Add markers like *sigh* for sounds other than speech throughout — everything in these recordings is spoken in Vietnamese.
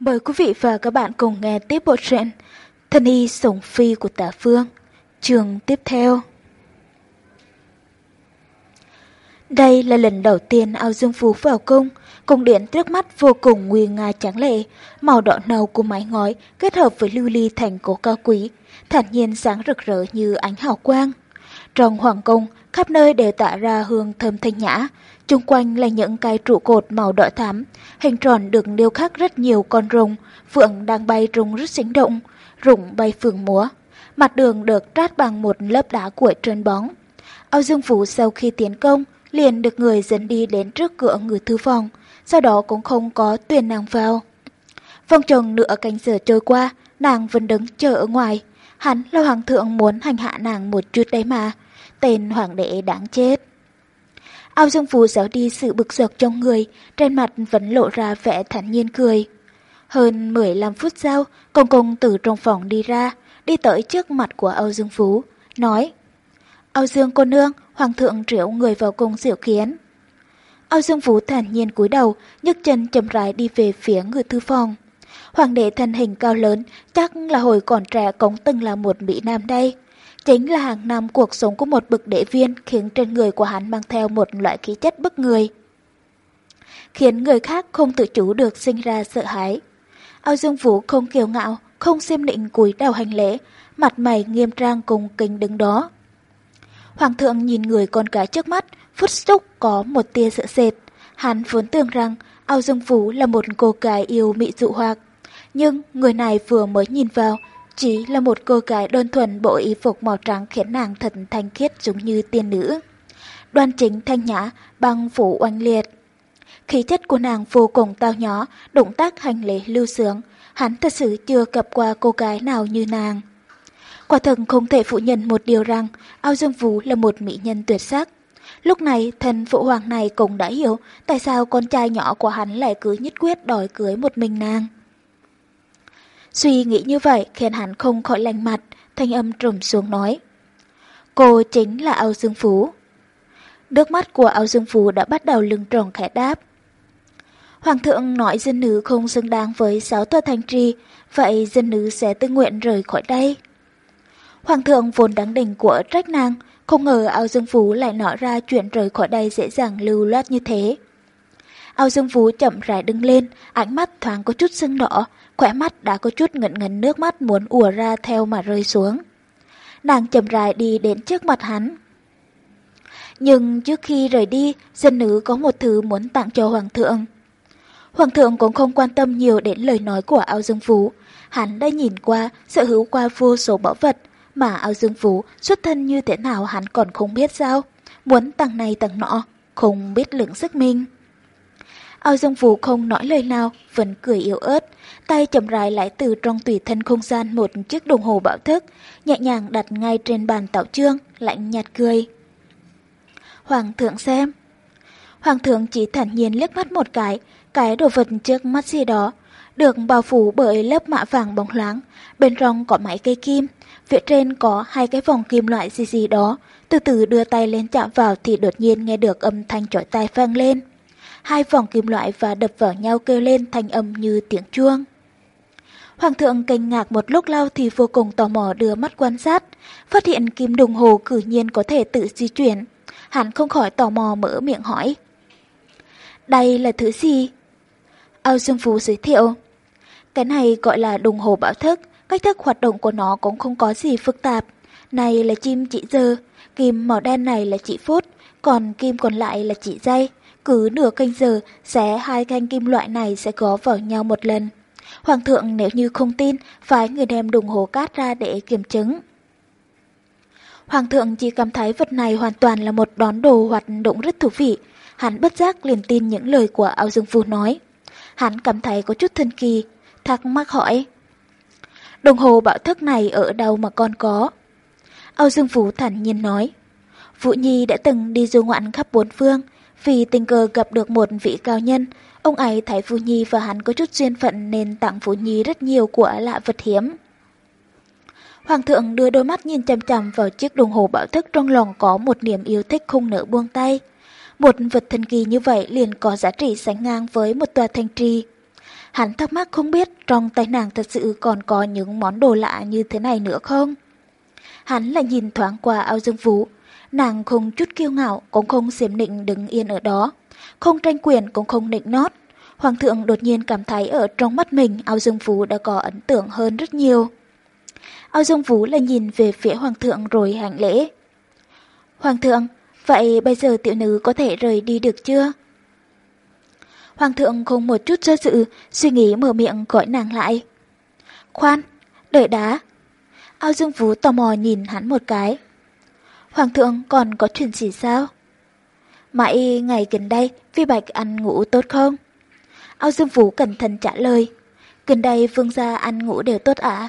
Mời quý vị và các bạn cùng nghe tiếp bộ truyện Thân y sống phi của tả phương, Trường tiếp theo. Đây là lần đầu tiên ao dương phú vào cung Cung điện trước mắt vô cùng nguy nga tráng lệ, Màu đỏ nâu của mái ngói kết hợp với lưu ly thành cổ cao quý, Thản nhiên sáng rực rỡ như ánh hào quang. Trong hoàng cung, khắp nơi đều tỏa ra hương thơm thanh nhã Trung quanh là những cái trụ cột màu đỏ thắm, hình tròn được điêu khắc rất nhiều con rồng, phượng đang bay rung rất sinh động, rụng bay phượng múa. Mặt đường được trát bằng một lớp đá cuội trơn bóng. Âu Dương Vũ sau khi tiến công, liền được người dẫn đi đến trước cửa người thư phòng, sau đó cũng không có tuyển nàng vào. Phong trần nửa canh giờ trôi qua, nàng vẫn đứng chờ ở ngoài. Hắn là hoàng thượng muốn hành hạ nàng một chút đấy mà. Tên hoàng đệ đáng chết. Ao Dương Phú giấu đi sự bực dọc trong người, trên mặt vẫn lộ ra vẻ thản nhiên cười. Hơn 15 phút sau, công công từ trong phòng đi ra, đi tới trước mặt của Âu Dương Phú, nói Âu Dương cô nương, hoàng thượng triệu người vào cung diệu kiến. Âu Dương Phú thản nhiên cúi đầu, nhấc chân chậm rãi đi về phía người thư phòng. Hoàng đế thân hình cao lớn, chắc là hồi còn trẻ cũng từng là một mỹ nam đây. Chính là hàng năm cuộc sống của một bậc đệ viên khiến trên người của hắn mang theo một loại khí chất bức người. Khiến người khác không tự chủ được sinh ra sợ hãi. ao Dương Vũ không kiêu ngạo, không xiêm định cúi đầu hành lễ, mặt mày nghiêm trang cùng kính đứng đó. Hoàng thượng nhìn người con gái trước mắt, phút xúc có một tia sợ sệt. Hắn vốn tưởng rằng ao Dương Vũ là một cô gái yêu mị dụ hoặc. Nhưng người này vừa mới nhìn vào chỉ là một cô gái đơn thuần bộ y phục màu trắng khiến nàng thật thanh khiết giống như tiên nữ. Đoan chính thanh nhã, băng phủ oanh liệt. Khí chất của nàng vô cùng tao nhỏ, động tác hành lễ lưu sướng. Hắn thật sự chưa gặp qua cô gái nào như nàng. Quả thật không thể phủ nhận một điều rằng Ao Dương Vũ là một mỹ nhân tuyệt sắc. Lúc này, thần phụ hoàng này cũng đã hiểu tại sao con trai nhỏ của hắn lại cứ nhất quyết đòi cưới một mình nàng. Suy nghĩ như vậy khiến hắn không khỏi lành mặt, thanh âm trầm xuống nói. Cô chính là Âu Dương Phú. Nước mắt của Âu Dương Phú đã bắt đầu lưng tròn khẽ đáp. Hoàng thượng nói dân nữ không xứng đáng với sáu tòa thành trì, vậy dân nữ sẽ tự nguyện rời khỏi đây. Hoàng thượng vốn đáng đỉnh của trách nàng, không ngờ Âu Dương Phú lại nói ra chuyện rời khỏi đây dễ dàng lưu loát như thế. Âu Dương Phú chậm rãi đứng lên, ánh mắt thoáng có chút sưng đỏ, khỏe mắt đã có chút ngẩn ngẩn nước mắt muốn ùa ra theo mà rơi xuống. Nàng chậm rãi đi đến trước mặt hắn. Nhưng trước khi rời đi, dân nữ có một thứ muốn tặng cho Hoàng thượng. Hoàng thượng cũng không quan tâm nhiều đến lời nói của Ao Dương Phú. Hắn đã nhìn qua, sở hữu qua vô số bảo vật, mà Ao Dương Phú xuất thân như thế nào hắn còn không biết sao. Muốn tặng này tặng nọ, không biết lượng sức mình. Ao Dương Vũ không nói lời nào, vẫn cười yếu ớt, tay chậm rãi lại từ trong tùy thân không gian một chiếc đồng hồ bảo thức, nhẹ nhàng đặt ngay trên bàn tạo trương, lạnh nhạt cười. Hoàng thượng xem. Hoàng thượng chỉ thản nhiên liếc mắt một cái, cái đồ vật trước mắt gì đó, được bao phủ bởi lớp mạ vàng bóng loáng, bên trong có máy cây kim, phía trên có hai cái vòng kim loại gì gì đó, từ từ đưa tay lên chạm vào thì đột nhiên nghe được âm thanh chói tai vang lên hai vòng kim loại và đập vào nhau kêu lên thanh âm như tiếng chuông. Hoàng thượng kinh ngạc một lúc lâu thì vô cùng tò mò đưa mắt quan sát, phát hiện kim đồng hồ cử nhiên có thể tự di chuyển. Hắn không khỏi tò mò mở miệng hỏi. Đây là thứ gì? Âu Dương Phú giới thiệu. Cái này gọi là đồng hồ báo thức, cách thức hoạt động của nó cũng không có gì phức tạp. Này là chim chỉ giờ, kim màu đen này là chỉ phút, còn kim còn lại là chỉ giây. Cứ nửa canh giờ, xé hai thanh kim loại này sẽ gó vào nhau một lần. Hoàng thượng nếu như không tin, phải người đem đồng hồ cát ra để kiểm chứng. Hoàng thượng chỉ cảm thấy vật này hoàn toàn là một đón đồ hoạt động rất thú vị. Hắn bất giác liền tin những lời của Áo Dương Phu nói. Hắn cảm thấy có chút thân kỳ, thắc mắc hỏi. Đồng hồ bảo thức này ở đâu mà con có? Âu Dương Phú thản nhiên nói. Vũ Nhi đã từng đi du ngoạn khắp bốn phương, vì tình cờ gặp được một vị cao nhân, ông ấy thấy Phú Nhi và hắn có chút duyên phận nên tặng Phú Nhi rất nhiều của lạ vật hiếm. Hoàng thượng đưa đôi mắt nhìn chăm chăm vào chiếc đồng hồ bảo thức trong lòng có một niềm yêu thích không nỡ buông tay. Một vật thần kỳ như vậy liền có giá trị sánh ngang với một tòa thanh trì. Hắn thắc mắc không biết trong tay nàng thật sự còn có những món đồ lạ như thế này nữa không? Hắn lại nhìn thoáng qua ao dương vũ. Nàng không chút kiêu ngạo, cũng không xiêm nịnh đứng yên ở đó. Không tranh quyền, cũng không nịnh nót. Hoàng thượng đột nhiên cảm thấy ở trong mắt mình ao dương phú đã có ấn tượng hơn rất nhiều. Ao dương phú là nhìn về phía hoàng thượng rồi hành lễ. Hoàng thượng, vậy bây giờ tiểu nữ có thể rời đi được chưa? Hoàng thượng không một chút do dự, suy nghĩ mở miệng gọi nàng lại. Khoan, đợi đá. Ao Dương Phú tò mò nhìn hắn một cái. Hoàng thượng còn có chuyện gì sao? Mãi ngày gần đây, Phi Bạch ăn ngủ tốt không? Ao Dương Vũ cẩn thận trả lời. Gần đây vương gia ăn ngủ đều tốt ạ. À?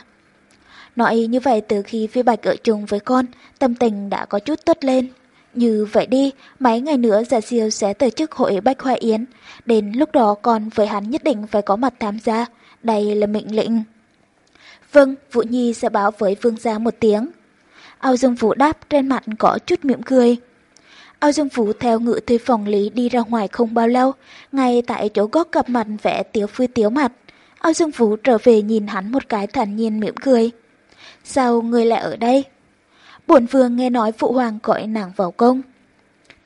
Nói như vậy từ khi Phi Bạch ở chung với con, tâm tình đã có chút tốt lên. Như vậy đi, mấy ngày nữa dạ Giả Siêu sẽ tổ chức hội Bách Hoa Yến. Đến lúc đó con với hắn nhất định phải có mặt tham gia. Đây là mệnh lệnh. Vâng, Vũ Nhi sẽ báo với Vương gia một tiếng. Ao Dương Vũ đáp trên mặt có chút miệng cười. Ao Dương Vũ theo ngự thuê phòng lý đi ra ngoài không bao lâu, ngay tại chỗ góc gặp mặt vẽ tiếu phi tiếu mặt. Ao Dương Vũ trở về nhìn hắn một cái thản nhiên mỉm cười. Sao người lại ở đây? Bổn vương nghe nói phụ hoàng gọi nàng vào công.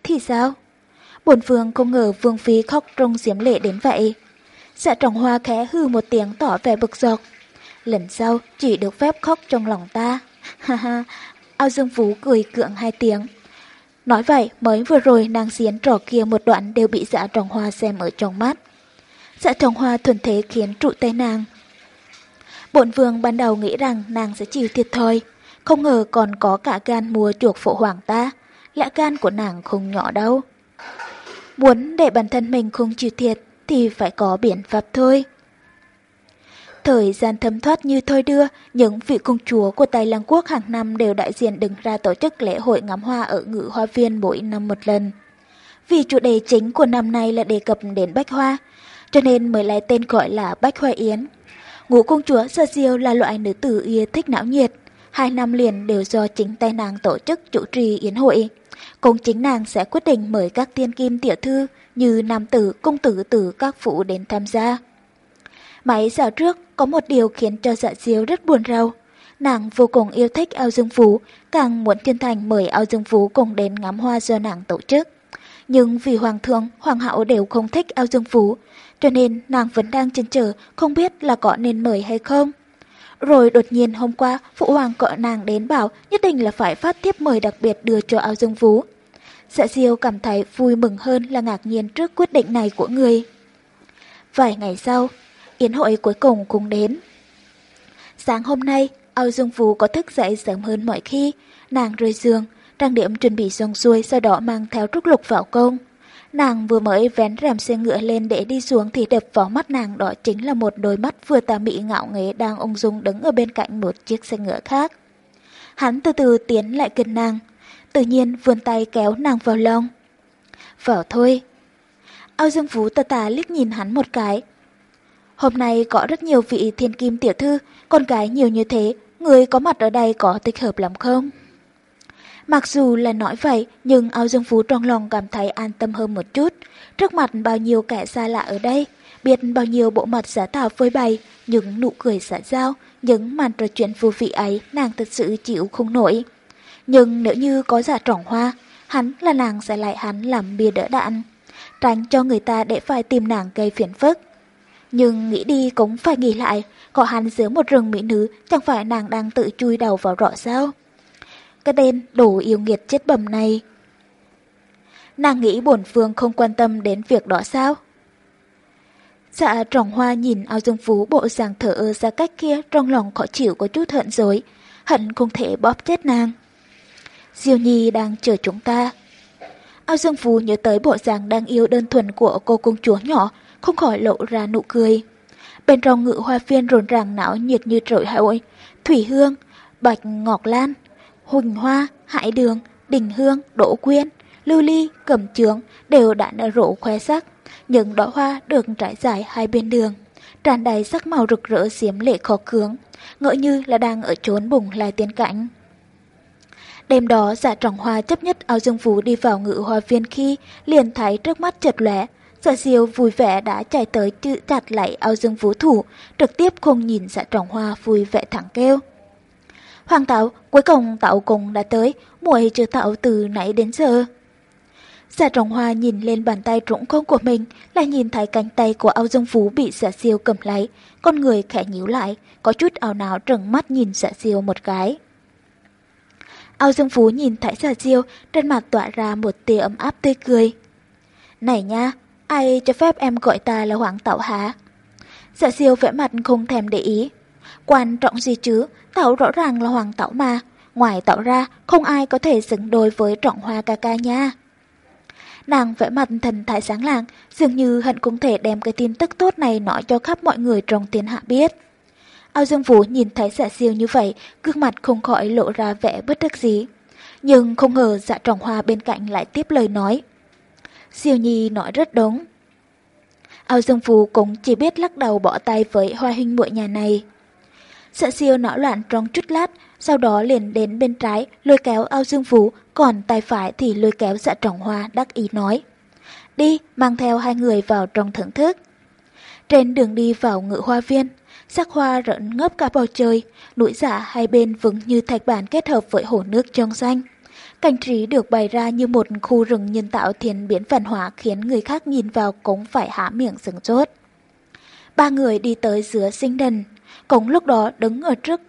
Thì sao? Bổn vương không ngờ vương phi khóc trong diếm lệ đến vậy. Dạ trọng hoa khẽ hư một tiếng tỏ vẻ bực dọc. Lần sau chỉ được phép khóc trong lòng ta. *laughs* Ha ha, ao dương phú cười cưỡng hai tiếng. Nói vậy mới vừa rồi nàng xiến trò kia một đoạn đều bị dạ trọng hoa xem ở trong mắt. Dạ trọng hoa thuần thế khiến trụ tay nàng. Bộn vương ban đầu nghĩ rằng nàng sẽ chịu thiệt thôi. Không ngờ còn có cả gan mua chuộc phổ hoàng ta. Lẽ gan của nàng không nhỏ đâu. Muốn để bản thân mình không chịu thiệt thì phải có biện pháp thôi. Thời gian thấm thoát như thôi đưa, những vị công chúa của Tây Lăng Quốc hàng năm đều đại diện đứng ra tổ chức lễ hội ngắm hoa ở ngự hoa viên mỗi năm một lần. Vì chủ đề chính của năm nay là đề cập đến bách hoa, cho nên mới lấy tên gọi là Bách Hoa Yến. Ngũ công chúa Sơ Diêu là loại nữ tử yêu thích não nhiệt, hai năm liền đều do chính tay nàng tổ chức chủ trì yến hội. Cùng chính nàng sẽ quyết định mời các tiên kim tiểu thư như nam tử, công tử từ các phụ đến tham gia. Mấy giờ trước, có một điều khiến cho dạ diêu rất buồn rầu. Nàng vô cùng yêu thích ao dương phú, càng muốn thiên thành mời ao dương phú cùng đến ngắm hoa do nàng tổ chức. Nhưng vì hoàng thượng, hoàng hậu đều không thích ao dương phú, cho nên nàng vẫn đang chần chờ không biết là có nên mời hay không. Rồi đột nhiên hôm qua, Phụ Hoàng gọi nàng đến bảo nhất định là phải phát tiếp mời đặc biệt đưa cho ao dương phú. Dạ diêu cảm thấy vui mừng hơn là ngạc nhiên trước quyết định này của người. Vài ngày sau, yến hội cuối cùng cũng đến. Sáng hôm nay, Âu dương phú có thức dậy sớm hơn mọi khi, nàng rơi giường, trang điểm chuẩn bị xong xuôi sau đó mang theo trúc lục vào công. Nàng vừa mới vén rèm xe ngựa lên để đi xuống thì đập vào mắt nàng đó chính là một đôi mắt vừa tà mị ngạo nghế đang ung dung đứng ở bên cạnh một chiếc xe ngựa khác. Hắn từ từ tiến lại gần nàng, tự nhiên vươn tay kéo nàng vào lòng Vào thôi. Ao Dương Phú tà tà liếc nhìn hắn một cái. Hôm nay có rất nhiều vị thiên kim tiểu thư, con gái nhiều như thế, người có mặt ở đây có thích hợp lắm không? Mặc dù là nói vậy, nhưng Ao Dương Phú trong lòng cảm thấy an tâm hơn một chút. Trước mặt bao nhiêu kẻ xa lạ ở đây, biết bao nhiêu bộ mặt giả tạo phơi bày, những nụ cười xã giao, những màn trò chuyện vô vị ấy nàng thật sự chịu không nổi. Nhưng nếu như có giả trỏng hoa, hắn là nàng sẽ lại hắn làm bia đỡ đạn, tránh cho người ta để phải tìm nàng gây phiền phức. Nhưng nghĩ đi cũng phải nghĩ lại, có hắn giữa một rừng mỹ nữ, chẳng phải nàng đang tự chui đầu vào rõ sao? Cái tên đồ yêu nghiệt chết bầm này. Nàng nghĩ bổn phương không quan tâm đến việc đó sao? Dạ trọng hoa nhìn ao dương phú bộ dạng thở ơ ra cách kia trong lòng khó chịu có chút hận dối, hận không thể bóp chết nàng. Diêu Nhi đang chờ chúng ta. Ao Dương Phú nhớ tới bộ dạng đang yêu đơn thuần của cô công chúa nhỏ, không khỏi lộ ra nụ cười. Bên trong ngự hoa viên rộn ràng não nhiệt như trội hội, Thủy Hương, Bạch Ngọc Lan, Huỳnh Hoa, Hải Đường, Đình Hương, Đỗ Quyên, Lưu Ly, Cẩm Trướng đều đã nở rộ khoe sắc. Những đóa hoa được trải dài hai bên đường, tràn đầy sắc màu rực rỡ xiếm lệ khó cưỡng, ngỡ như là đang ở chốn bùng lai tiên cảnh. Đêm đó giả trọng hoa chấp nhất ao dương phú đi vào ngự hoa viên khi liền thấy trước mắt chật lẻ, Dạ diêu vui vẻ đã chạy tới chữ chặt lại ao dương vũ thủ, trực tiếp không nhìn dạ trọng hoa vui vẻ thẳng kêu. Hoàng tạo, cuối cùng tạo cùng đã tới, muội chưa tạo từ nãy đến giờ. Dạ trọng hoa nhìn lên bàn tay trũng không của mình, lại nhìn thấy cánh tay của ao dương vũ bị dạ siêu cầm lấy, con người khẽ nhíu lại, có chút ảo não trừng mắt nhìn dạ siêu một cái. Ao Dương Phú nhìn thấy giả diêu, trên mặt tỏa ra một tia ấm áp tươi cười. Này nha, ai cho phép em gọi ta là Hoàng Tảo hả? dạ diêu vẽ mặt không thèm để ý. Quan trọng gì chứ, Tảo rõ ràng là Hoàng Tảo mà. Ngoài Tảo ra, không ai có thể xứng đôi với trọng hoa ca ca nha. Nàng vẽ mặt thần thái sáng lạng, dường như hận cũng thể đem cái tin tức tốt này nói cho khắp mọi người trong thiên hạ biết. Ao Dương Vũ nhìn thấy dạ siêu như vậy, gương mặt không khỏi lộ ra vẻ bất đắc dĩ. Nhưng không ngờ dạ trọng hoa bên cạnh lại tiếp lời nói. Siêu Nhi nói rất đúng. Ao Dương Phú cũng chỉ biết lắc đầu bỏ tay với hoa huynh muội nhà này. Sợ siêu não loạn trong chút lát, sau đó liền đến bên trái lôi kéo Ao Dương Phú, còn tay phải thì lôi kéo dạ trọng hoa đắc ý nói. Đi, mang theo hai người vào trong thưởng thức. Trên đường đi vào ngự hoa viên, sắc hoa rợn ngấp cả bầu trời, núi giả hai bên vững như thạch bản kết hợp với hồ nước trong xanh. Cảnh trí được bày ra như một khu rừng nhân tạo thiên biến văn hóa khiến người khác nhìn vào cũng phải há miệng sừng chốt. Ba người đi tới giữa sinh đần, cũng lúc đó đứng ở trước.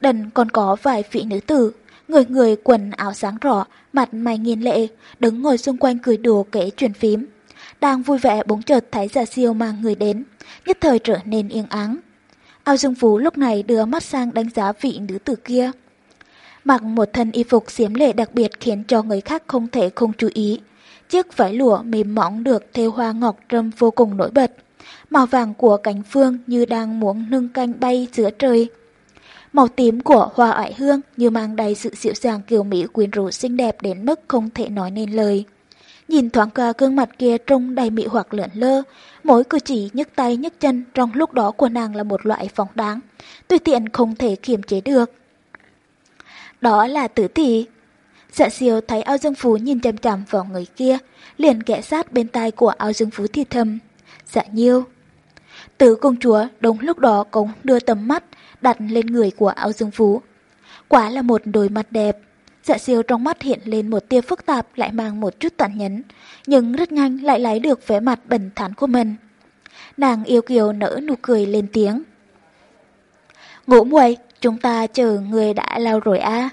Đần còn có vài vị nữ tử, người người quần áo sáng rõ, mặt mày nghiền lệ, đứng ngồi xung quanh cười đùa kể chuyện phím. Đang vui vẻ bỗng chợt thấy giả siêu mang người đến, nhất thời trở nên yên áng Ao Dương Phú lúc này đưa mắt sang đánh giá vị nữ tử kia. Mặc một thân y phục xiếm lệ đặc biệt khiến cho người khác không thể không chú ý. Chiếc váy lụa mềm mỏng được thêu hoa ngọc trâm vô cùng nổi bật. Màu vàng của cánh phương như đang muốn nâng canh bay giữa trời. Màu tím của hoa oải hương như mang đầy sự dịu dàng kiều mỹ quyến rũ xinh đẹp đến mức không thể nói nên lời. Nhìn thoáng qua gương mặt kia trông đầy mị hoặc lượn lơ, mỗi cử chỉ nhấc tay nhấc chân trong lúc đó của nàng là một loại phóng đáng, tùy tiện không thể kiềm chế được. Đó là tử tỷ. Dạ siêu thấy ao dương phú nhìn chằm chằm vào người kia, liền kẽ sát bên tai của ao dương phú thì thầm. Dạ nhiêu. Tử công chúa đúng lúc đó cũng đưa tầm mắt đặt lên người của ao dương phú. Quả là một đôi mặt đẹp, Dạ siêu trong mắt hiện lên một tia phức tạp lại mang một chút tàn nhẫn, nhưng rất nhanh lại lấy được vẻ mặt bẩn thản của mình. Nàng yêu kiều nở nụ cười lên tiếng. Ngủ muội, chúng ta chờ người đã lao rồi a. À.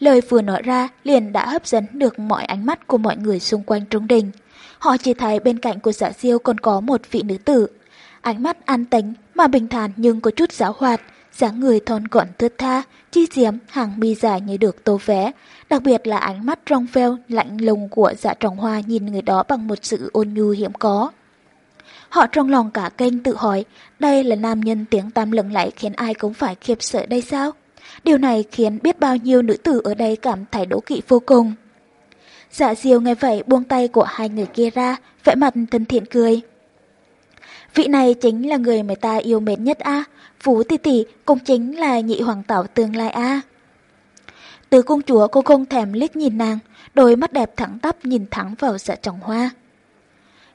Lời vừa nói ra liền đã hấp dẫn được mọi ánh mắt của mọi người xung quanh trung đình. Họ chỉ thấy bên cạnh của dạ siêu còn có một vị nữ tử. Ánh mắt an tính mà bình thản nhưng có chút giáo hoạt, dáng người thon gọn thướt tha, chi diếm, hàng mi dài như được tô vẽ. Đặc biệt là ánh mắt rong veo, lạnh lùng của dạ trọng hoa nhìn người đó bằng một sự ôn nhu hiếm có. Họ trong lòng cả kênh tự hỏi, đây là nam nhân tiếng tam lừng lẫy khiến ai cũng phải khiếp sợ đây sao? Điều này khiến biết bao nhiêu nữ tử ở đây cảm thấy đố kỵ vô cùng. Dạ diều nghe vậy buông tay của hai người kia ra, vẽ mặt thân thiện cười. Vị này chính là người mà ta yêu mến nhất a Phú tỷ tỷ cũng chính là nhị hoàng tảo tương lai a Từ công chúa cô không thèm liếc nhìn nàng, đôi mắt đẹp thẳng tắp nhìn thẳng vào dạ trọng hoa.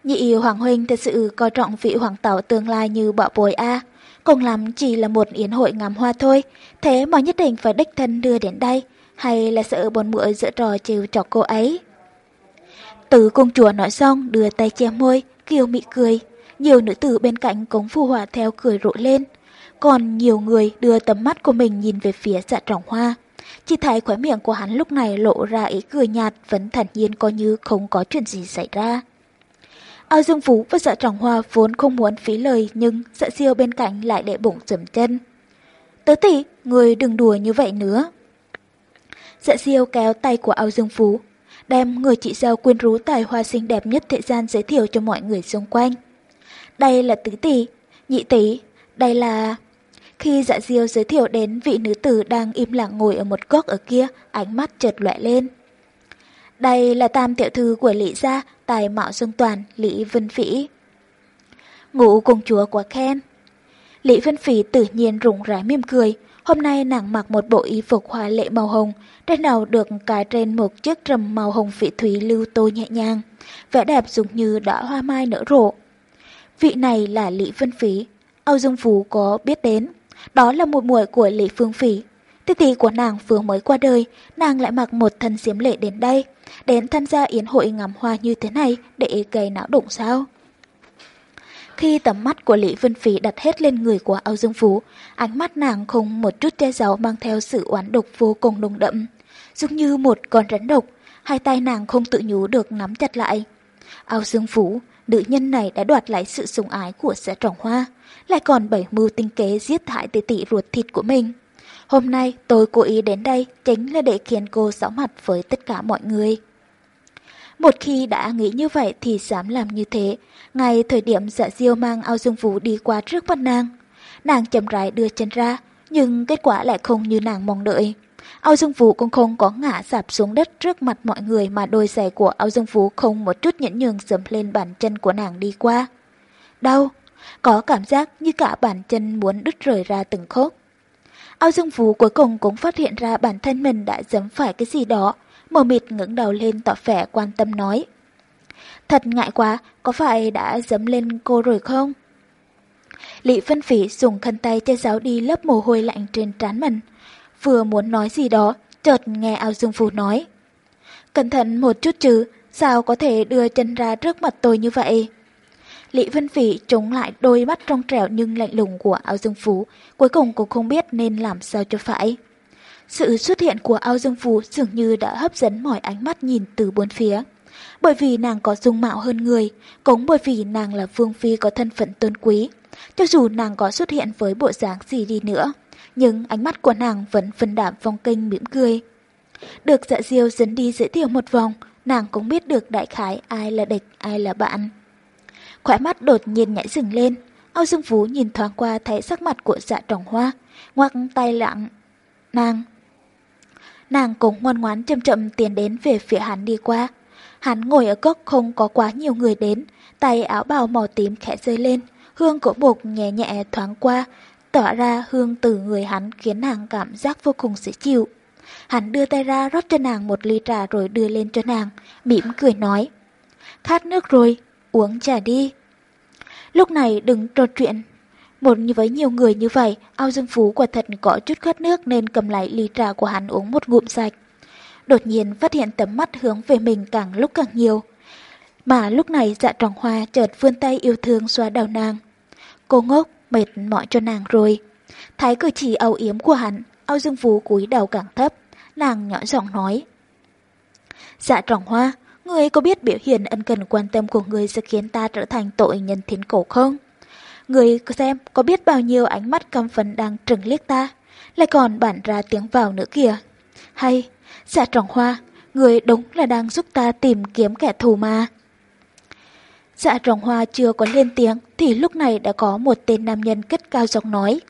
Nhị hoàng huynh thật sự coi trọng vị hoàng tảo tương lai như bọ bồi a Cùng lắm chỉ là một yến hội ngắm hoa thôi, thế mà nhất định phải đích thân đưa đến đây, hay là sợ bọn muội giữa trò trêu chọc cô ấy. Từ công chúa nói xong đưa tay che môi, kiều mị cười. Nhiều nữ tử bên cạnh cũng phù hòa theo cười rộ lên. Còn nhiều người đưa tầm mắt của mình nhìn về phía dạ trọng hoa. Chỉ thấy khóe miệng của hắn lúc này lộ ra ý cười nhạt vẫn thản nhiên coi như không có chuyện gì xảy ra. Ao Dương Phú và dạ trọng hoa vốn không muốn phí lời nhưng dạ siêu bên cạnh lại để bụng dầm chân. Tớ tỷ, người đừng đùa như vậy nữa. Dạ siêu kéo tay của Ao Dương Phú, đem người chị dâu quyến rú tài hoa xinh đẹp nhất thế gian giới thiệu cho mọi người xung quanh. Đây là tứ tỷ, nhị tỷ, đây là... Khi dạ diêu giới thiệu đến vị nữ tử đang im lặng ngồi ở một góc ở kia, ánh mắt chợt lóe lên. Đây là tam tiểu thư của Lý gia, tài mạo dương toàn, Lý Vân Phỉ. Ngũ công chúa quá khen. Lý Vân Phỉ tự nhiên rụng rãi mỉm cười, Hôm nay nàng mặc một bộ y phục hoa lệ màu hồng, trên đầu được cài trên một chiếc trầm màu hồng phỉ thúy lưu tô nhẹ nhàng, vẻ đẹp dùng như đóa hoa mai nở rộ. Vị này là Lý Vân phỉ Âu Dương Phú có biết đến. Đó là một muội của Lý Phương Phỉ. Tỷ tỷ của nàng vừa mới qua đời, nàng lại mặc một thân xiêm lệ đến đây, đến tham gia yến hội ngắm hoa như thế này để gây não động sao? Khi tầm mắt của Lý Vân Phí đặt hết lên người của Âu Dương Phú, ánh mắt nàng không một chút che giấu mang theo sự oán độc vô cùng nồng đậm, giống như một con rắn độc, hai tay nàng không tự nhú được nắm chặt lại. Âu Dương Phú, nữ nhân này đã đoạt lại sự sủng ái của xã trọng hoa, lại còn bảy mưu tinh kế giết hại tỷ tỷ ruột thịt của mình. Hôm nay tôi cố ý đến đây chính là để khiến cô rõ mặt với tất cả mọi người. Một khi đã nghĩ như vậy thì dám làm như thế. Ngay thời điểm dạ diêu mang ao dương vũ đi qua trước mặt nàng. Nàng chậm rãi đưa chân ra, nhưng kết quả lại không như nàng mong đợi. Ao Dương Vũ cũng không có ngã sạp xuống đất trước mặt mọi người mà đôi giày của Ao Dương Vũ không một chút nhẫn nhường sớm lên bàn chân của nàng đi qua. Đau, có cảm giác như cả bàn chân muốn đứt rời ra từng khúc. Ao Dương Vũ cuối cùng cũng phát hiện ra bản thân mình đã dấm phải cái gì đó, mờ mịt ngẩng đầu lên tỏ vẻ quan tâm nói. Thật ngại quá, có phải đã dấm lên cô rồi không? lị phân Phỉ dùng khăn tay che giáo đi lớp mồ hôi lạnh trên trán mình. Vừa muốn nói gì đó, chợt nghe Ao Dương Phú nói. Cẩn thận một chút chứ, sao có thể đưa chân ra trước mặt tôi như vậy? Lý Vân Phỉ chống lại đôi mắt trong trẻo nhưng lạnh lùng của Ao Dương Phú, cuối cùng cũng không biết nên làm sao cho phải. Sự xuất hiện của Ao Dương Phú dường như đã hấp dẫn mọi ánh mắt nhìn từ bốn phía. Bởi vì nàng có dung mạo hơn người, cũng bởi vì nàng là vương phi có thân phận tôn quý. Cho dù nàng có xuất hiện với bộ dáng gì đi nữa, nhưng ánh mắt của nàng vẫn phân đạm vong kinh mỉm cười. Được dạ diêu dẫn đi giới thiệu một vòng, nàng cũng biết được đại khái ai là địch, ai là bạn. Khỏe mắt đột nhiên nhảy dừng lên, Âu Dương Phú nhìn thoáng qua thấy sắc mặt của dạ Trồng hoa, ngoắc tay lặng. Nàng! Nàng cũng ngoan ngoãn chậm chậm tiến đến về phía hắn đi qua. Hắn ngồi ở góc không có quá nhiều người đến, tay áo bào màu tím khẽ rơi lên, hương của bột nhẹ nhẹ thoáng qua, tỏa ra hương từ người hắn khiến nàng cảm giác vô cùng dễ chịu. Hắn đưa tay ra rót cho nàng một ly trà rồi đưa lên cho nàng, mỉm cười nói. Khát nước rồi, uống trà đi. Lúc này đừng trò chuyện. Một như với nhiều người như vậy, ao dương phú quả thật có chút khát nước nên cầm lại ly trà của hắn uống một ngụm sạch. Đột nhiên phát hiện tấm mắt hướng về mình càng lúc càng nhiều. Mà lúc này dạ tròn hoa chợt vươn tay yêu thương xoa đầu nàng. Cô ngốc, mệt mỏi cho nàng rồi. Thái cử chỉ âu yếm của hắn, Âu Dương Phú cúi đầu càng thấp, nàng nhỏ giọng nói. Dạ trọng hoa, người có biết biểu hiện ân cần quan tâm của người sẽ khiến ta trở thành tội nhân thiến cổ không? Người xem có biết bao nhiêu ánh mắt căm phấn đang trừng liếc ta, lại còn bản ra tiếng vào nữa kìa. Hay, dạ trọng hoa, người đúng là đang giúp ta tìm kiếm kẻ thù mà. Dạ trọng hoa chưa có lên tiếng thì lúc này đã có một tên nam nhân cất cao giọng nói.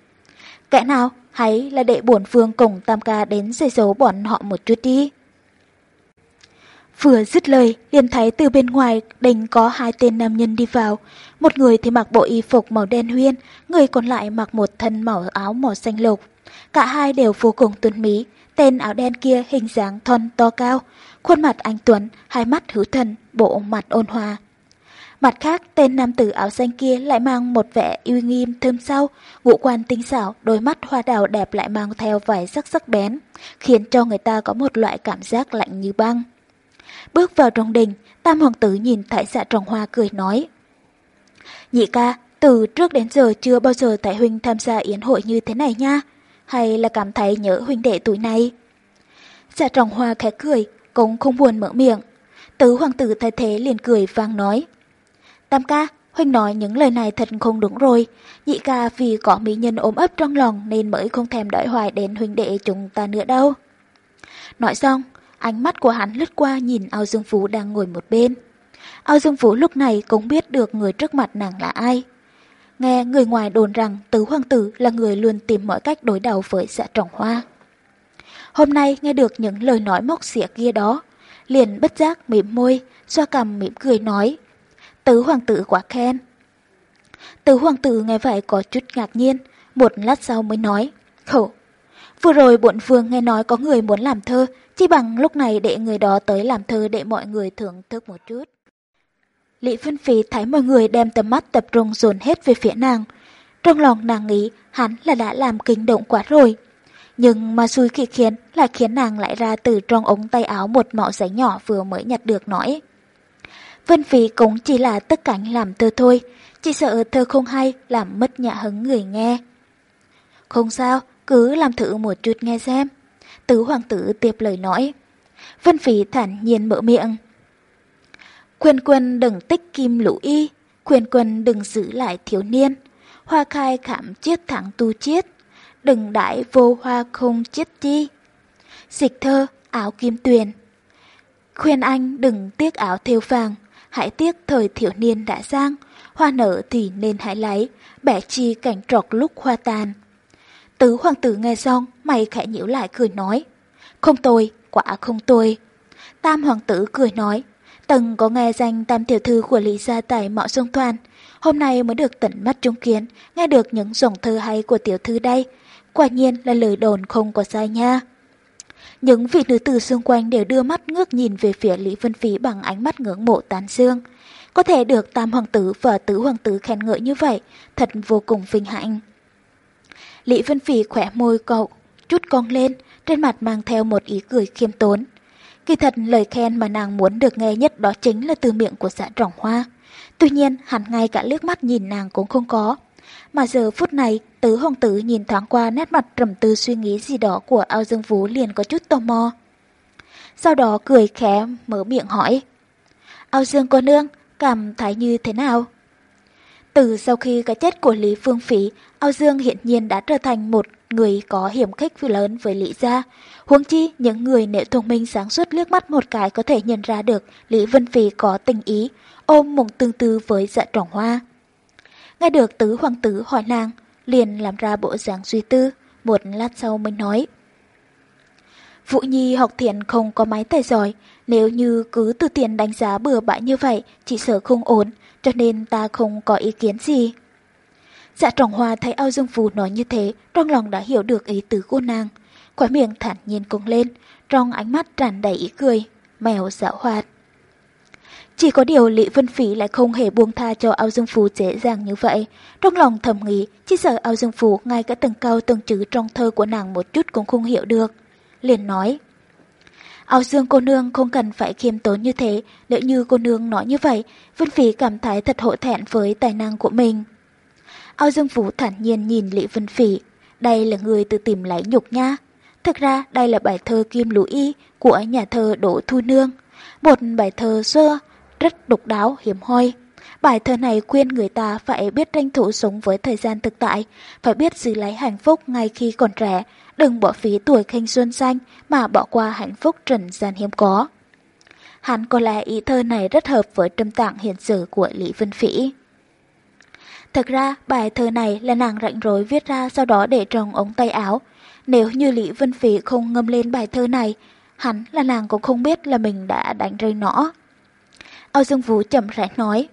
Kẻ nào, hãy là đệ bổn vương cùng tam ca đến dây dấu bọn họ một chút đi. Vừa dứt lời, liền thấy từ bên ngoài đành có hai tên nam nhân đi vào. Một người thì mặc bộ y phục màu đen huyên, người còn lại mặc một thân màu áo màu xanh lục. Cả hai đều vô cùng tuấn mỹ, tên áo đen kia hình dáng thon to cao, khuôn mặt anh Tuấn, hai mắt hữu thần, bộ mặt ôn hòa. Mặt khác, tên nam tử áo xanh kia lại mang một vẻ uy nghiêm thơm sâu, ngũ quan tinh xảo, đôi mắt hoa đào đẹp lại mang theo vài sắc sắc bén, khiến cho người ta có một loại cảm giác lạnh như băng. Bước vào trong đình, tam hoàng tử nhìn tại dạ trồng hoa cười nói. Nhị ca, từ trước đến giờ chưa bao giờ tại huynh tham gia yến hội như thế này nha, hay là cảm thấy nhớ huynh đệ tuổi này? Dạ trồng hoa khẽ cười, cũng không buồn mở miệng. Tứ hoàng tử thay thế liền cười vang nói. Tam ca, Huynh nói những lời này thật không đúng rồi. Nhị ca vì có mỹ nhân ốm ấp trong lòng nên mới không thèm đợi hoài đến huynh đệ chúng ta nữa đâu. Nói xong, ánh mắt của hắn lướt qua nhìn ao dương phú đang ngồi một bên. Ao dương phú lúc này cũng biết được người trước mặt nàng là ai. Nghe người ngoài đồn rằng tứ hoàng tử là người luôn tìm mọi cách đối đầu với dạ trọng hoa. Hôm nay nghe được những lời nói móc xỉa kia đó, liền bất giác mỉm môi, xoa cằm mỉm cười nói. Tứ hoàng tử quá khen. Tứ hoàng tử nghe vậy có chút ngạc nhiên, một lát sau mới nói, khổ, Vừa rồi bộn vương nghe nói có người muốn làm thơ, chỉ bằng lúc này để người đó tới làm thơ để mọi người thưởng thức một chút. Lý Vân Phi thấy mọi người đem tầm mắt tập trung dồn hết về phía nàng. Trong lòng nàng nghĩ hắn là đã làm kinh động quá rồi. Nhưng mà xui khi khiến lại khiến nàng lại ra từ trong ống tay áo một mạo giấy nhỏ vừa mới nhặt được nói. Vân Phi cũng chỉ là tất cảnh làm thơ thôi, chỉ sợ thơ không hay làm mất nhã hứng người nghe. Không sao, cứ làm thử một chút nghe xem. Tứ hoàng tử tiếp lời nói. Vân phí thản nhiên mở miệng. Khuyên quân đừng tích kim lũ y, khuyên quân đừng giữ lại thiếu niên. Hoa khai khảm chiết thẳng tu chiết, đừng đại vô hoa không chiết chi. Dịch thơ, áo kim tuyền. Khuyên anh đừng tiếc áo thêu vàng, hãy tiếc thời thiếu niên đã sang hoa nở thì nên hãy lấy, bẻ chi cảnh trọc lúc hoa tàn. Tứ hoàng tử nghe xong, mày khẽ nhíu lại cười nói. Không tôi, quả không tôi. Tam hoàng tử cười nói. Từng có nghe danh tam tiểu thư của Lý Gia tại Mạo Sông Thoan. Hôm nay mới được tận mắt chứng kiến, nghe được những dòng thơ hay của tiểu thư đây. Quả nhiên là lời đồn không có sai nha. Những vị nữ tử xung quanh đều đưa mắt ngước nhìn về phía Lý Vân Phí bằng ánh mắt ngưỡng mộ tán dương. Có thể được tam hoàng tử và tứ hoàng tử khen ngợi như vậy, thật vô cùng vinh hạnh. Lý Vân Phỉ khỏe môi cậu, chút cong lên, trên mặt mang theo một ý cười khiêm tốn. Kỳ thật lời khen mà nàng muốn được nghe nhất đó chính là từ miệng của xã trọng hoa. Tuy nhiên hẳn ngay cả liếc mắt nhìn nàng cũng không có. Mà giờ phút này, tứ hồng tử nhìn thoáng qua nét mặt trầm tư suy nghĩ gì đó của ao dương vú liền có chút tò mò. Sau đó cười khẽ mở miệng hỏi. Ao dương cô nương, cảm thấy như thế nào? Từ sau khi cái chết của Lý Phương Phí, Ao Dương hiện nhiên đã trở thành một người có hiểm khích lớn với Lý Gia. Huống chi, những người nếu thông minh sáng suốt liếc mắt một cái có thể nhận ra được Lý Vân Phí có tình ý, ôm mộng tương tư với dạ trọng hoa. Nghe được tứ hoàng tử hỏi nàng, liền làm ra bộ dáng suy tư, một lát sau mới nói. Vũ Nhi học thiện không có máy tài giỏi, nếu như cứ từ tiền đánh giá bừa bãi như vậy, chỉ sợ không ổn, cho nên ta không có ý kiến gì. Dạ trọng hoa thấy ao dương phù nói như thế, trong lòng đã hiểu được ý tứ của nàng. Khói miệng thản nhiên cong lên, trong ánh mắt tràn đầy ý cười, mèo dạo hoạt. Chỉ có điều Lý Vân Phí lại không hề buông tha cho ao dương phù dễ dàng như vậy. Trong lòng thầm nghĩ, chỉ sợ ao dương phù ngay cả từng cao từng chữ trong thơ của nàng một chút cũng không hiểu được. Liền nói, Ao dương cô nương không cần phải khiêm tốn như thế, nếu như cô nương nói như vậy, Vân Phí cảm thấy thật hổ thẹn với tài năng của mình. Ao dương vũ thản nhiên nhìn Lý Vân Phỉ, đây là người tự tìm lấy nhục nha. Thực ra đây là bài thơ Kim Lũ Y của nhà thơ Đỗ Thu Nương, một bài thơ xưa, rất độc đáo, hiếm hoi. Bài thơ này khuyên người ta phải biết tranh thủ sống với thời gian thực tại, phải biết giữ lấy hạnh phúc ngay khi còn trẻ, đừng bỏ phí tuổi thanh xuân xanh mà bỏ qua hạnh phúc trần gian hiếm có. Hắn có lẽ ý thơ này rất hợp với tâm tạng hiện sử của Lý Vân Phỉ. Thật ra, bài thơ này là nàng rảnh rối viết ra sau đó để trong ống tay áo. Nếu như Lý Vân Phỉ không ngâm lên bài thơ này, hắn là nàng cũng không biết là mình đã đánh rơi nó. Âu Dương Vũ chậm rãi nói.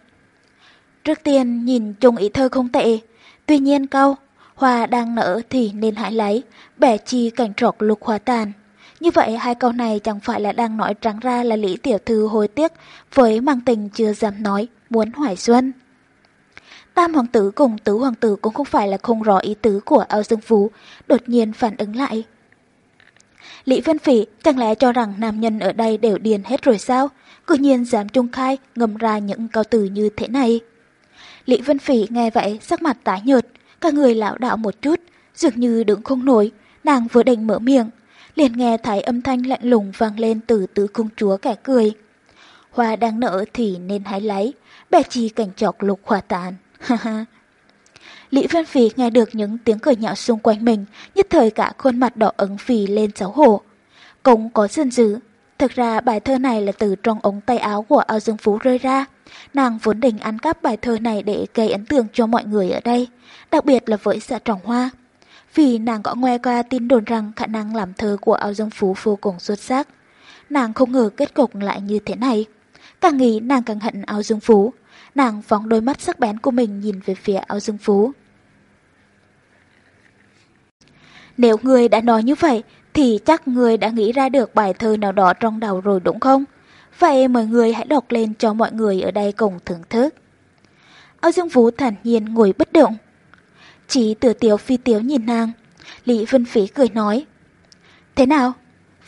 Trước tiên nhìn chung ý thơ không tệ, tuy nhiên câu hoa đang nở thì nên hãy lấy, bẻ chi cảnh trọc lục hoa tàn. Như vậy hai câu này chẳng phải là đang nói trắng ra là Lý Tiểu Thư hối tiếc với mang tình chưa dám nói, muốn hoài xuân. Tam hoàng tử cùng tứ hoàng tử cũng không phải là không rõ ý tứ của Âu Dương Phú, đột nhiên phản ứng lại. Lý Vân Phỉ chẳng lẽ cho rằng nam nhân ở đây đều điền hết rồi sao? Cư nhiên dám trung khai ngầm ra những câu từ như thế này. Lý Vân Phỉ nghe vậy sắc mặt tái nhợt, cả người lão đạo một chút, dường như đứng không nổi, nàng vừa định mở miệng, liền nghe thấy âm thanh lạnh lùng vang lên từ tứ công chúa kẻ cười. Hoa đang nở thì nên hãy lấy, bè chi cảnh chọc lục hoa tàn, *laughs* ha ha. Lý Văn Phỉ nghe được những tiếng cười nhạo xung quanh mình, nhất thời cả khuôn mặt đỏ ửng phì lên xấu hổ. Cũng có dân dữ. Thực ra bài thơ này là từ trong ống tay áo của ao dương phú rơi ra. Nàng vốn định ăn cắp bài thơ này để gây ấn tượng cho mọi người ở đây, đặc biệt là với dạ trọng hoa. Vì nàng có nghe qua tin đồn rằng khả năng làm thơ của ao dương phú vô cùng xuất sắc. Nàng không ngờ kết cục lại như thế này. Càng nghĩ nàng càng hận ao dương phú. Nàng phóng đôi mắt sắc bén của mình nhìn về phía ao dương phú. Nếu người đã nói như vậy, thì chắc người đã nghĩ ra được bài thơ nào đó trong đầu rồi đúng không? Vậy mời người hãy đọc lên cho mọi người ở đây cùng thưởng thức. Âu Dương Vũ thản nhiên ngồi bất động. Chỉ tử tiểu phi tiếu nhìn nàng. Lý Vân Phí cười nói. Thế nào?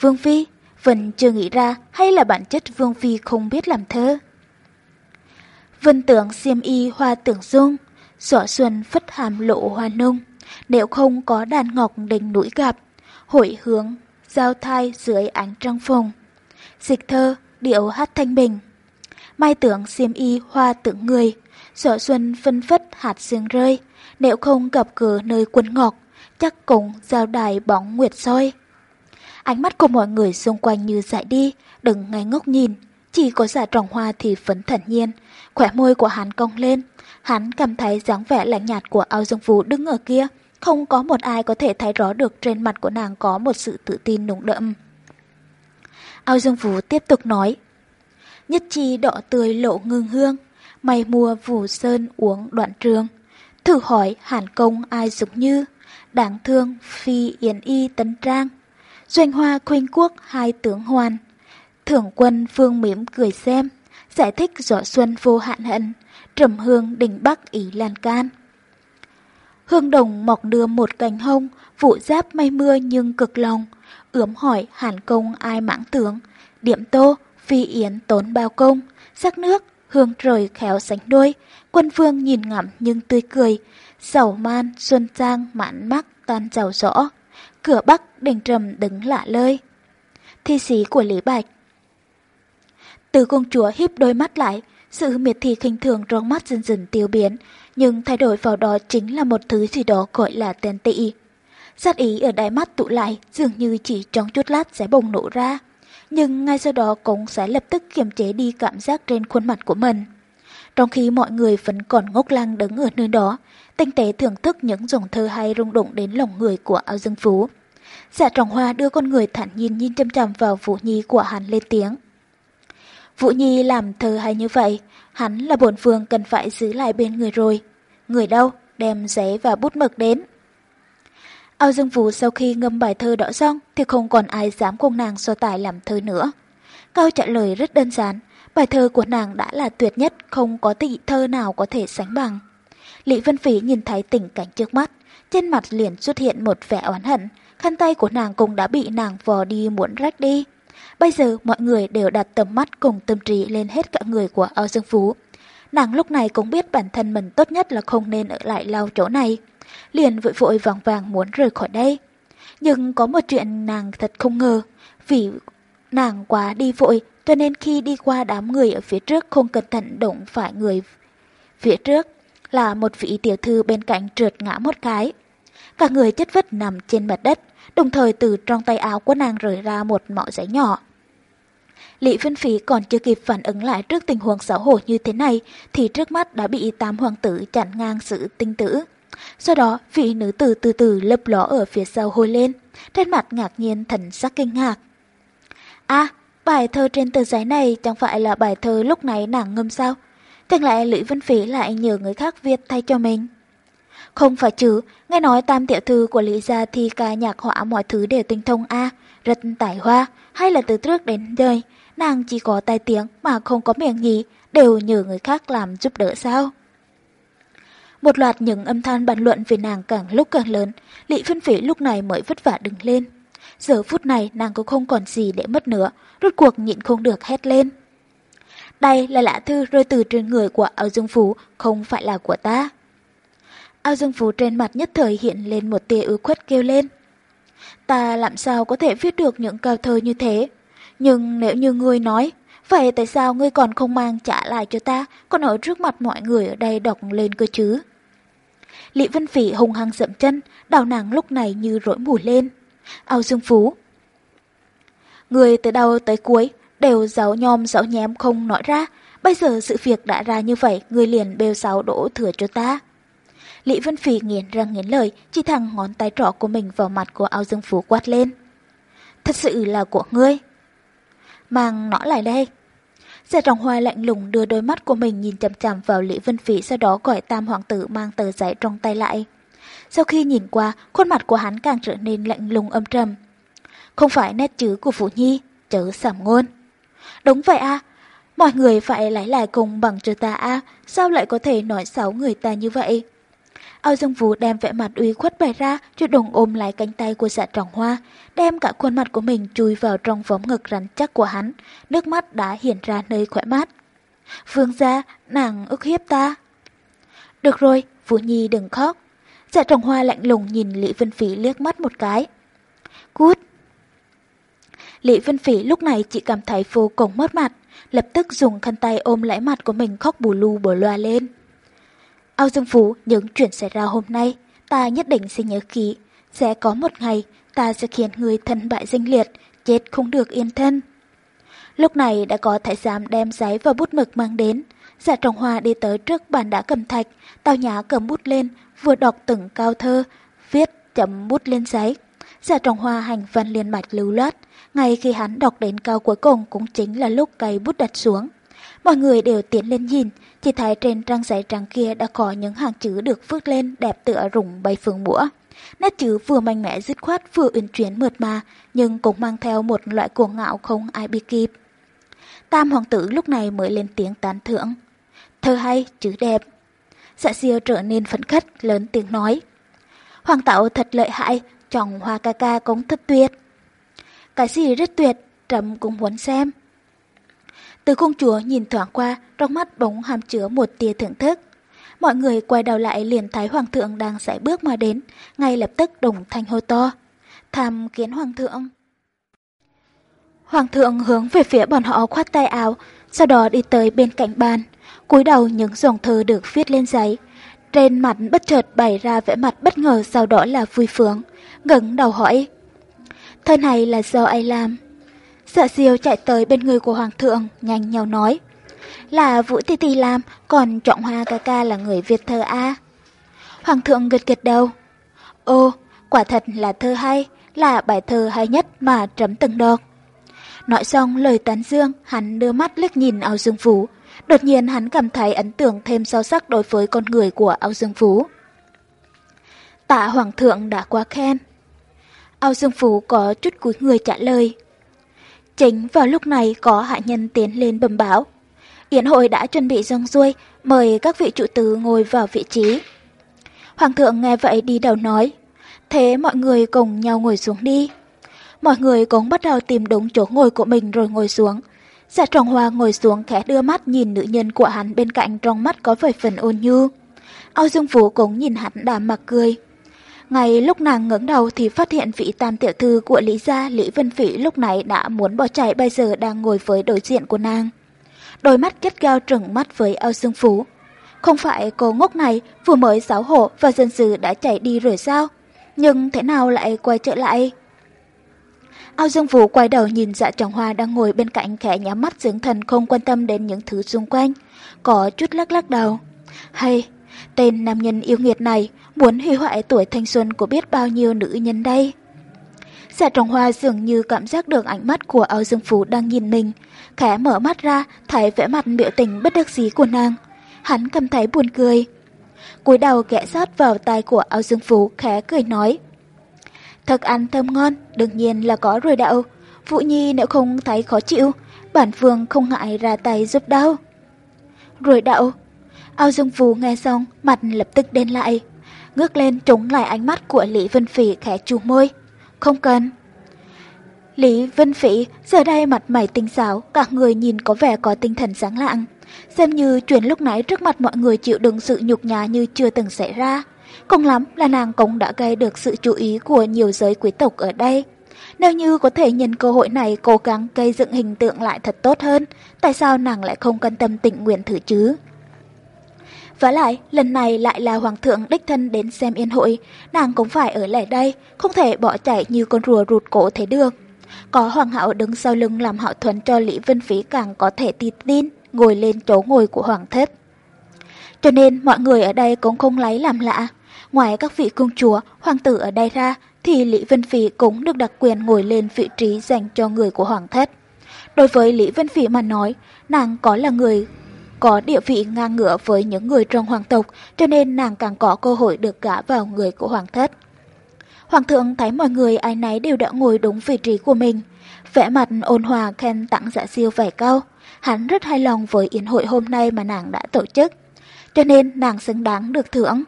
Vương Phi, Vân chưa nghĩ ra hay là bản chất Vương Phi không biết làm thơ? Vân tưởng xiêm y hoa tưởng dung, giỏ xuân phất hàm lộ hoa nung. Nếu không có đàn ngọc đình núi gặp, hội hướng, giao thai dưới ánh trăng phòng. Dịch thơ, điệu hát thanh bình. Mai tưởng xiêm y hoa tưởng người, sợ xuân phân phất hạt sương rơi. Nếu không gặp cửa nơi quân ngọc, chắc cũng giao đài bóng nguyệt soi. Ánh mắt của mọi người xung quanh như dại đi, đừng ngay ngốc nhìn. Chỉ có giả trọng hoa thì phấn thản nhiên, khỏe môi của hắn cong lên. Hắn cảm thấy dáng vẻ lạnh nhạt của ao dương phú đứng ở kia, không có một ai có thể thấy rõ được trên mặt của nàng có một sự tự tin nồng đậm. Ao Dương Vũ tiếp tục nói. Nhất chi đỏ tươi lộ ngưng hương, mày mua vũ sơn uống đoạn trường. Thử hỏi hàn công ai giống như, đáng thương phi yến y tấn trang. Doanh hoa khuynh quốc hai tướng hoàn. Thưởng quân phương mỉm cười xem, giải thích rõ xuân vô hạn hận, trầm hương đỉnh bắc ý lan can. Hương đồng mọc đưa một cành hông, vụ giáp mây mưa nhưng cực lòng. Ướm hỏi hàn công ai mãng tướng, điểm tô, phi yến tốn bao công, sắc nước, hương trời khéo sánh đôi, quân phương nhìn ngắm nhưng tươi cười, sầu man, xuân trang, mãn mắt tan giàu rõ. Cửa bắc đình trầm đứng lạ lơi. Thi sĩ của Lý Bạch Từ công chúa híp đôi mắt lại, sự miệt thị khinh thường trong mắt dần dần tiêu biến, nhưng thay đổi vào đó chính là một thứ gì đó gọi là tên tị. Sát ý ở đáy mắt tụ lại dường như chỉ trong chút lát sẽ bùng nổ ra, nhưng ngay sau đó cũng sẽ lập tức kiềm chế đi cảm giác trên khuôn mặt của mình. Trong khi mọi người vẫn còn ngốc lăng đứng ở nơi đó, tinh tế thưởng thức những dòng thơ hay rung động đến lòng người của ao dương phú. Dạ trọng hoa đưa con người thản nhiên nhìn chăm chăm vào Vũ Nhi của hắn lên tiếng. Vũ Nhi làm thơ hay như vậy, hắn là bổn vương cần phải giữ lại bên người rồi. Người đâu, đem giấy và bút mực đến. Ao Dương Vũ sau khi ngâm bài thơ đó xong thì không còn ai dám cùng nàng so tài làm thơ nữa. Câu trả lời rất đơn giản, bài thơ của nàng đã là tuyệt nhất, không có tỷ thơ nào có thể sánh bằng. Lý Vân Phí nhìn thấy tình cảnh trước mắt, trên mặt liền xuất hiện một vẻ oán hận, khăn tay của nàng cũng đã bị nàng vò đi muốn rách đi. Bây giờ mọi người đều đặt tầm mắt cùng tâm trí lên hết cả người của Âu Dương Phú. Nàng lúc này cũng biết bản thân mình tốt nhất là không nên ở lại lao chỗ này. Liền vội vội vàng vàng muốn rời khỏi đây. Nhưng có một chuyện nàng thật không ngờ. Vì nàng quá đi vội cho nên khi đi qua đám người ở phía trước không cẩn thận động phải người phía trước là một vị tiểu thư bên cạnh trượt ngã một cái. Cả người chất vất nằm trên mặt đất, đồng thời từ trong tay áo của nàng rời ra một mọ giấy nhỏ. Lý Vân Phí còn chưa kịp phản ứng lại trước tình huống xấu hổ như thế này thì trước mắt đã bị tám hoàng tử chặn ngang sự tinh tử. Sau đó, vị nữ tử từ từ lấp ló ở phía sau hôi lên, trên mặt ngạc nhiên thần sắc kinh ngạc. À, bài thơ trên tờ giấy này chẳng phải là bài thơ lúc nãy nàng ngâm sao? Chẳng lẽ Lý Vân Phí lại nhờ người khác viết thay cho mình? Không phải chứ, nghe nói tam tiểu thư của Lý gia thi ca nhạc họa mọi thứ đều tinh thông a, rất tài hoa, hay là từ trước đến đời, nàng chỉ có tai tiếng mà không có miệng gì, đều nhờ người khác làm giúp đỡ sao? Một loạt những âm than bàn luận về nàng càng lúc càng lớn, lị phân Phỉ lúc này mới vất vả đứng lên. Giờ phút này nàng cũng không còn gì để mất nữa, rốt cuộc nhịn không được hét lên. Đây là lạ thư rơi từ trên người của ao dương phú, không phải là của ta. Ao Dương Phú trên mặt nhất thời hiện lên một tia ưu khuất kêu lên. Ta làm sao có thể viết được những câu thơ như thế? Nhưng nếu như ngươi nói, vậy tại sao ngươi còn không mang trả lại cho ta, còn ở trước mặt mọi người ở đây đọc lên cơ chứ? Lý Vân Phỉ hùng hăng dậm chân, đào nàng lúc này như rỗi mùi lên. Ao Dương Phú. Người từ đầu tới cuối đều giáo nhom giáo nhém không nói ra, bây giờ sự việc đã ra như vậy, người liền bêu xáo đổ thừa cho ta. Lý Vân Phỉ nghiến răng nghiến lời, chỉ thẳng ngón tay trỏ của mình vào mặt của ao dương phú quát lên. Thật sự là của ngươi. Mang nó lại đây. Giả trọng hoa lạnh lùng đưa đôi mắt của mình nhìn chằm chằm vào Lý Vân Phỉ sau đó gọi tam hoàng tử mang tờ giấy trong tay lại. sau khi nhìn qua, khuôn mặt của hắn càng trở nên lạnh lùng âm trầm. Không phải nét chữ của Vũ Nhi, chớ sảm ngôn. Đúng vậy à, mọi người phải lấy lại cùng bằng cho ta à, sao lại có thể nói xấu người ta như vậy? Ao Dương Vũ đem vẻ mặt uy khuất bày ra, chủ đùng ôm lại cánh tay của dạ trọng hoa, đem cả khuôn mặt của mình chui vào trong vóng ngực rắn chắc của hắn, nước mắt đã hiện ra nơi khỏe mắt. Vương gia, nàng ức hiếp ta. Được rồi, Vũ Nhi đừng khóc. Dạ trọng hoa lạnh lùng nhìn Lý Vân Phỉ liếc mắt một cái. Cút! Lý Vân Phỉ lúc này chỉ cảm thấy vô cùng mất mặt, lập tức dùng khăn tay ôm lấy mặt của mình khóc bù lu bổ loa lên. Ao Dương Phú, những chuyện xảy ra hôm nay, ta nhất định sẽ nhớ kỹ. Sẽ có một ngày, ta sẽ khiến người thân bại danh liệt, chết không được yên thân. Lúc này đã có thái giám đem giấy và bút mực mang đến. Dạ trọng hoa đi tới trước bàn đã cầm thạch, tao nhã cầm bút lên, vừa đọc từng cao thơ, viết chấm bút lên giấy. Dạ trọng hoa hành văn liên mạch lưu loát, ngay khi hắn đọc đến cao cuối cùng cũng chính là lúc cây bút đặt xuống. Mọi người đều tiến lên nhìn, chỉ thấy trên trang giấy trắng kia đã có những hàng chữ được vứt lên đẹp tựa rụng bay phương bũa. Nét chữ vừa mạnh mẽ dứt khoát vừa uyển chuyển mượt mà, nhưng cũng mang theo một loại cuồng ngạo không ai bị kịp. Tam hoàng tử lúc này mới lên tiếng tán thưởng. Thơ hay, chữ đẹp. Dạ siêu trở nên phấn khích, lớn tiếng nói. Hoàng tạo thật lợi hại, chồng hoa ca ca cũng thật tuyệt. Cái gì rất tuyệt, trầm cũng muốn xem. Từ công chúa nhìn thoáng qua, trong mắt bóng hàm chứa một tia thưởng thức. Mọi người quay đầu lại liền thấy hoàng thượng đang sải bước mà đến, ngay lập tức đồng thanh hô to. Tham kiến hoàng thượng. Hoàng thượng hướng về phía bọn họ khoát tay áo, sau đó đi tới bên cạnh bàn, cúi đầu những dòng thơ được viết lên giấy. Trên mặt bất chợt bày ra vẻ mặt bất ngờ sau đó là vui sướng, ngẩng đầu hỏi. Thơ này là do ai làm? Dạ siêu chạy tới bên người của hoàng thượng, nhanh nhau nói. Là Vũ Tì Tì làm, còn Trọng Hoa ca ca là người Việt thơ A. Hoàng thượng gật gật đầu. Ô, quả thật là thơ hay, là bài thơ hay nhất mà trấm từng đọc. Nói xong lời tán dương, hắn đưa mắt liếc nhìn ao dương phú. Đột nhiên hắn cảm thấy ấn tượng thêm sâu sắc đối với con người của ao dương phú. Tạ hoàng thượng đã quá khen. Ao dương phú có chút cúi người trả lời. Chính vào lúc này có hạ nhân tiến lên bẩm báo. Yến hội đã chuẩn bị xong xuôi, mời các vị trụ tứ ngồi vào vị trí. Hoàng thượng nghe vậy đi đầu nói, thế mọi người cùng nhau ngồi xuống đi. Mọi người cũng bắt đầu tìm đúng chỗ ngồi của mình rồi ngồi xuống. Dạ trọng hoa ngồi xuống khẽ đưa mắt nhìn nữ nhân của hắn bên cạnh trong mắt có vài phần ôn nhu. Âu Dương vũ cũng nhìn hắn đàm mặt cười. Ngay lúc nàng ngẩng đầu thì phát hiện vị tam tiểu thư của Lý gia Lý Vân Phỉ lúc này đã muốn bỏ chạy bây giờ đang ngồi với đối diện của nàng. Đôi mắt kết gao trừng mắt với Âu Dương Phú. Không phải cô ngốc này vừa mới giáo hộ và dân sự đã chạy đi rồi sao? Nhưng thế nào lại quay trở lại? Ao Dương Vũ quay đầu nhìn dạ trọng hoa đang ngồi bên cạnh khẽ nhắm mắt dưỡng thần không quan tâm đến những thứ xung quanh. Có chút lắc lắc đầu. Hay, tên nam nhân yêu nghiệt này muốn hủy hoại tuổi thanh xuân của biết bao nhiêu nữ nhân đây. Dạ trồng hoa dường như cảm giác được ánh mắt của Âu dương phú đang nhìn mình, khẽ mở mắt ra, thấy vẻ mặt biểu tình bất đắc dĩ của nàng. Hắn cảm thấy buồn cười. cúi đầu ghé sát vào tai của Âu dương phú, khẽ cười nói. Thật ăn thơm ngon, đương nhiên là có rồi đạo. Vũ Nhi nếu không thấy khó chịu, bản vương không ngại ra tay giúp đâu. Rồi đạo. Ao Dương Phú nghe xong, mặt lập tức đen lại. Ngước lên trúng lại ánh mắt của Lý Vân Phỉ khẽ chu môi. Không cần. Lý Vân Phỉ giờ đây mặt mày tinh xảo, cả người nhìn có vẻ có tinh thần sáng lạng. Xem như chuyện lúc nãy trước mặt mọi người chịu đựng sự nhục nhã như chưa từng xảy ra. Cùng lắm là nàng cũng đã gây được sự chú ý của nhiều giới quý tộc ở đây. Nếu như có thể nhân cơ hội này cố gắng gây dựng hình tượng lại thật tốt hơn, tại sao nàng lại không cân tâm tình nguyện thử chứ? Và lại, lần này lại là hoàng thượng đích thân đến xem yên hội, nàng cũng phải ở lại đây, không thể bỏ chạy như con rùa rụt cổ thế được. Có hoàng hậu đứng sau lưng làm hậu thuẫn cho Lý Vân Phí càng có thể tin tin, ngồi lên chỗ ngồi của hoàng thất. Cho nên mọi người ở đây cũng không lấy làm lạ. Ngoài các vị công chúa, hoàng tử ở đây ra, thì Lý Vân Phỉ cũng được đặc quyền ngồi lên vị trí dành cho người của hoàng thất. Đối với Lý Vân Phỉ mà nói, nàng có là người có địa vị ngang ngửa với những người trong hoàng tộc, cho nên nàng càng có cơ hội được gả vào người của hoàng thất. Hoàng thượng thấy mọi người ai nấy đều đã ngồi đúng vị trí của mình. Vẻ mặt ôn hòa khen tặng dạ siêu vẻ cao. Hắn rất hài lòng với yến hội hôm nay mà nàng đã tổ chức. Cho nên nàng xứng đáng được thưởng.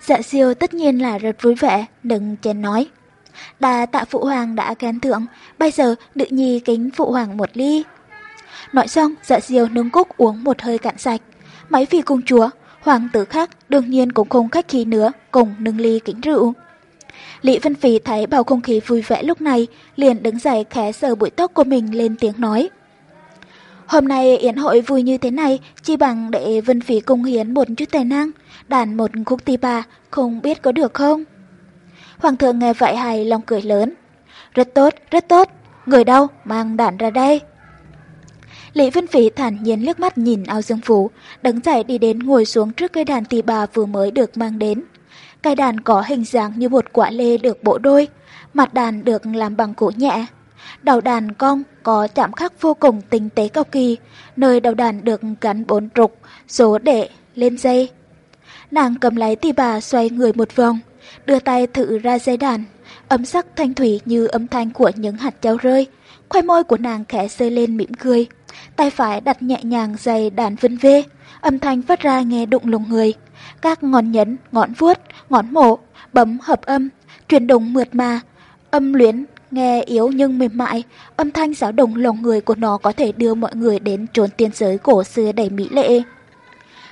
Dạ siêu tất nhiên là rất vui vẻ, đừng chén nói. Đà tạ phụ hoàng đã khen thưởng, bây giờ nữ nhi kính phụ hoàng một ly. Nói xong, dạ diêu nướng cúc uống một hơi cạn sạch. Mấy vị công chúa, hoàng tử khác đương nhiên cũng không khách khí nữa, cùng nâng ly kính rượu. Lý Vân Phi thấy bầu không khí vui vẻ lúc này, liền đứng dậy khẽ sờ bụi tóc của mình lên tiếng nói. Hôm nay yến hội vui như thế này, chỉ bằng để Vân Phi cung hiến một chút tài năng, đàn một khúc tì bà, không biết có được không? Hoàng thượng nghe vậy hài lòng cười lớn. Rất tốt, rất tốt, người đâu, mang đàn ra đây. Lý Vân Phỉ thản nhiên liếc mắt nhìn ao dương Phú, đứng dậy đi đến ngồi xuống trước cây đàn tỳ bà vừa mới được mang đến. Cây đàn có hình dáng như một quả lê được bộ đôi, mặt đàn được làm bằng gỗ nhẹ. Đầu đàn cong có chạm khắc vô cùng tinh tế cao kỳ, nơi đầu đàn được gắn bốn trục, số đệ, lên dây. Nàng cầm lấy tỳ bà xoay người một vòng, đưa tay thử ra dây đàn, ấm sắc thanh thủy như âm thanh của những hạt châu rơi. Khoai môi của nàng khẽ xây lên mỉm cười, tay phải đặt nhẹ nhàng dày đàn vân vê, âm thanh phát ra nghe đụng lùng người. Các ngón nhấn, ngón vuốt, ngón mổ, bấm hợp âm, chuyển động mượt mà, âm luyến, nghe yếu nhưng mềm mại, âm thanh giáo đồng lòng người của nó có thể đưa mọi người đến trốn tiên giới cổ xưa đầy mỹ lệ.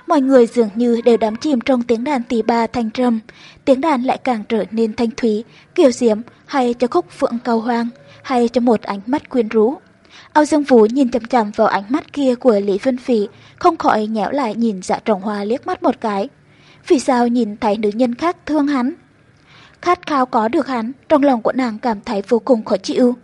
Mọi người dường như đều đắm chìm trong tiếng đàn tỳ ba thanh trầm, tiếng đàn lại càng trở nên thanh thúy, kiều diễm hay cho khúc phượng cao hoang, hay cho một ánh mắt quyến rũ. Âu Dương Vũ nhìn chằm chằm vào ánh mắt kia của Lý Vân Phỉ, không khỏi nhéo lại nhìn dạ trọng hoa liếc mắt một cái. Vì sao nhìn thấy nữ nhân khác thương hắn? Khát khao có được hắn, trong lòng của nàng cảm thấy vô cùng khó chịu.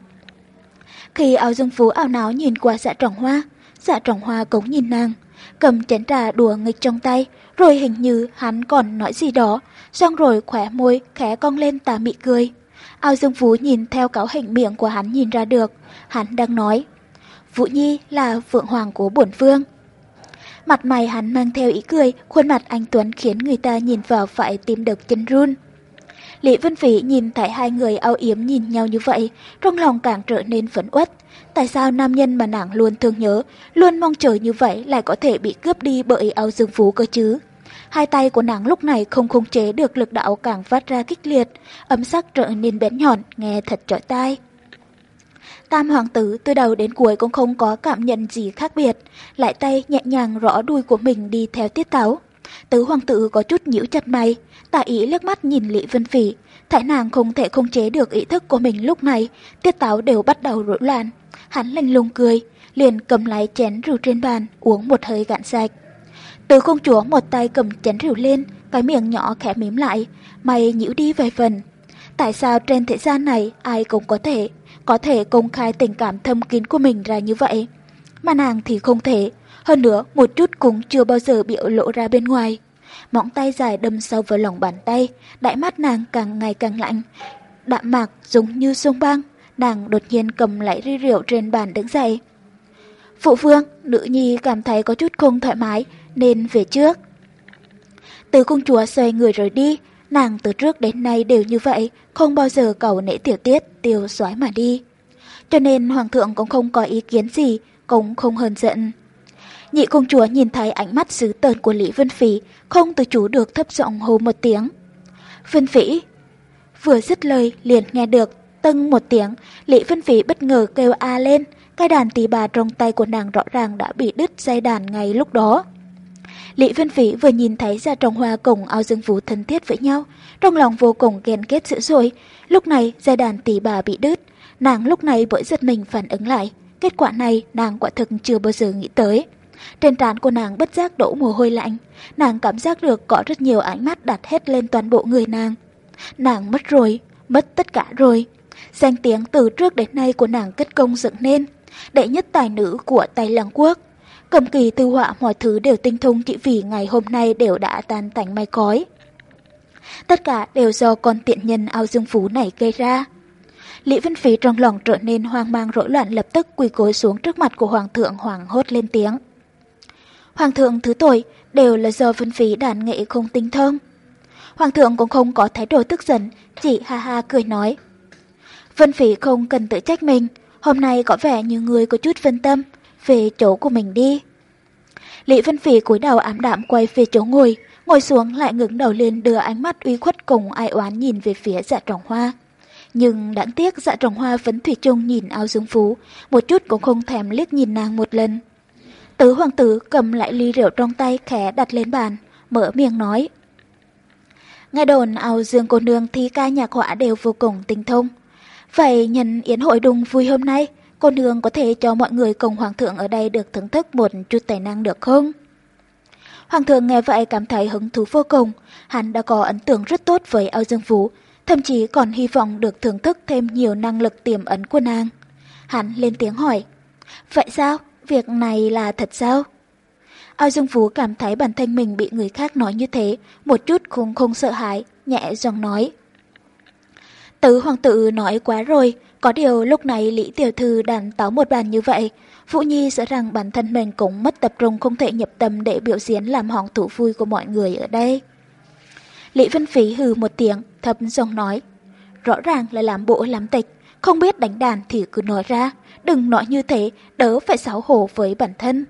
Khi Âu Dương Vũ ảo não nhìn qua dạ trọng hoa, dạ trọng hoa cũng nhìn nàng, cầm chén trà đùa nghịch trong tay, rồi hình như hắn còn nói gì đó, xong rồi khỏe môi khẽ cong lên tà mị cười. Ao Dương Vũ nhìn theo cáo hình miệng của hắn nhìn ra được, hắn đang nói. Vũ Nhi là vượng hoàng của bổn vương. Mặt mày hắn mang theo ý cười, khuôn mặt anh Tuấn khiến người ta nhìn vào phải tìm được chân run. Lý Vân Phỉ nhìn thấy hai người âu yếm nhìn nhau như vậy, trong lòng càng trở nên phấn uất. Tại sao nam nhân mà nàng luôn thương nhớ, luôn mong chờ như vậy lại có thể bị cướp đi bởi âu dương phú cơ chứ? Hai tay của nàng lúc này không khống chế được lực đạo càng phát ra kích liệt, ấm sắc trở nên bén nhọn, nghe thật chói tai. Tam hoàng tử từ đầu đến cuối cũng không có cảm nhận gì khác biệt, lại tay nhẹ nhàng rõ đuôi của mình đi theo tiết táo. Tứ hoàng tử có chút nhíu chặt mày, tả ý liếc mắt nhìn Lý Vân Phỉ, Thái nàng không thể khống chế được ý thức của mình lúc này, tiết táo đều bắt đầu rối loạn. Hắn lanh lùng cười, liền cầm lấy chén rượu trên bàn, uống một hơi gạn sạch. Từ công chúa một tay cầm chén rượu lên, cái miệng nhỏ khẽ mím lại, mày nhíu đi vài phần. Tại sao trên thế gian này ai cũng có thể, có thể công khai tình cảm thâm kín của mình ra như vậy? Mà nàng thì không thể, hơn nữa một chút cũng chưa bao giờ biểu lộ ra bên ngoài. Móng tay dài đâm sâu vào lòng bàn tay, đại mắt nàng càng ngày càng lạnh. Đạm mạc giống như sông băng, nàng đột nhiên cầm lại ly rượu trên bàn đứng dậy. Phụ vương, nữ nhi cảm thấy có chút không thoải mái, nên về trước. Từ công chúa xoay người rồi đi, nàng từ trước đến nay đều như vậy, không bao giờ cầu nể tiểu tiết, tiêu xoái mà đi. Cho nên hoàng thượng cũng không có ý kiến gì, cũng không hờn giận. Nhị công chúa nhìn thấy ánh mắt sứ tợn của Lý Vân Phỉ, không từ chủ được thấp giọng hô một tiếng. Vân Phỉ! Vừa dứt lời liền nghe được, tưng một tiếng, Lý Vân Phỉ bất ngờ kêu a lên, cái đàn tỳ bà trong tay của nàng rõ ràng đã bị đứt dây đàn ngay lúc đó. Lý Vân Vĩ vừa nhìn thấy Gia Trọng hoa cùng ao dương vũ thân thiết với nhau, trong lòng vô cùng ghen kết dữ dội. Lúc này dây đàn tỷ bà bị đứt, nàng lúc này vội giật mình phản ứng lại. Kết quả này nàng quả thực chưa bao giờ nghĩ tới. Trên trán của nàng bất giác đổ mồ hôi lạnh, nàng cảm giác được có rất nhiều ánh mắt đặt hết lên toàn bộ người nàng. Nàng mất rồi, mất tất cả rồi. Danh tiếng từ trước đến nay của nàng kết công dựng nên, đệ nhất tài nữ của Tây Lăng Quốc. Cầm kỳ tư họa mọi thứ đều tinh thông chỉ vì ngày hôm nay đều đã tan tành may cói. Tất cả đều do con tiện nhân ao dương phú này gây ra. Lý Vân Phí trong lòng trở nên hoang mang rối loạn lập tức quỳ gối xuống trước mặt của Hoàng thượng hoàng hốt lên tiếng. Hoàng thượng thứ tội đều là do Vân Phí đàn nghệ không tinh thông. Hoàng thượng cũng không có thái độ tức giận, chỉ ha ha cười nói. Vân Phí không cần tự trách mình, hôm nay có vẻ như người có chút phân tâm, về chỗ của mình đi. Lý Vân Phỉ cúi đầu ám đạm quay về chỗ ngồi, ngồi xuống lại ngẩng đầu lên đưa ánh mắt uy khuất cùng ai oán nhìn về phía dạ trọng hoa. Nhưng đáng tiếc dạ trọng hoa vẫn thủy chung nhìn ao dương phú, một chút cũng không thèm liếc nhìn nàng một lần. Tứ hoàng tử cầm lại ly rượu trong tay khẽ đặt lên bàn, mở miệng nói. Nghe đồn ao dương cô nương thi ca nhạc họa đều vô cùng tinh thông. Vậy nhân yến hội đùng vui hôm nay, cô nương có thể cho mọi người cùng hoàng thượng ở đây được thưởng thức một chút tài năng được không? Hoàng thượng nghe vậy cảm thấy hứng thú vô cùng, hắn đã có ấn tượng rất tốt với ao dương phú, thậm chí còn hy vọng được thưởng thức thêm nhiều năng lực tiềm ẩn của nàng. Hắn lên tiếng hỏi, vậy sao? Việc này là thật sao? Ao Dương Phú cảm thấy bản thân mình bị người khác nói như thế, một chút cũng không sợ hãi, nhẹ giọng nói. Tứ hoàng tử nói quá rồi, có điều lúc này Lý Tiểu Thư đàn táo một bàn như vậy, Vũ Nhi sợ rằng bản thân mình cũng mất tập trung không thể nhập tâm để biểu diễn làm hỏng thủ vui của mọi người ở đây. Lý Vân Phí hừ một tiếng, thấp giọng nói. Rõ ràng là làm bộ làm tịch, không biết đánh đàn thì cứ nói ra, đừng nói như thế, đỡ phải xấu hổ với bản thân.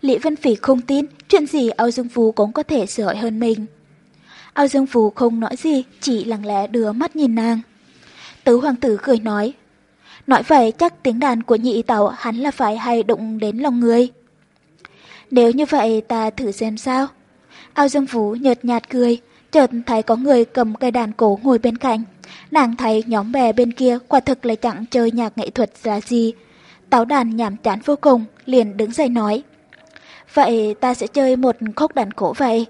Lý Vân Phỉ không tin, chuyện gì Âu Dương Phú cũng có thể giỏi hơn mình. Âu Dương Phú không nói gì, chỉ lặng lẽ đưa mắt nhìn nàng. Tứ hoàng tử cười nói, nói vậy chắc tiếng đàn của nhị tàu hắn là phải hay đụng đến lòng người. Nếu như vậy ta thử xem sao. ao Dương vũ nhợt nhạt cười, chợt thấy có người cầm cây đàn cổ ngồi bên cạnh. Nàng thấy nhóm bè bên kia quả thực là chẳng chơi nhạc nghệ thuật ra gì. Táo đàn nhảm chán vô cùng, liền đứng dậy nói. Vậy ta sẽ chơi một khúc đàn cổ vậy.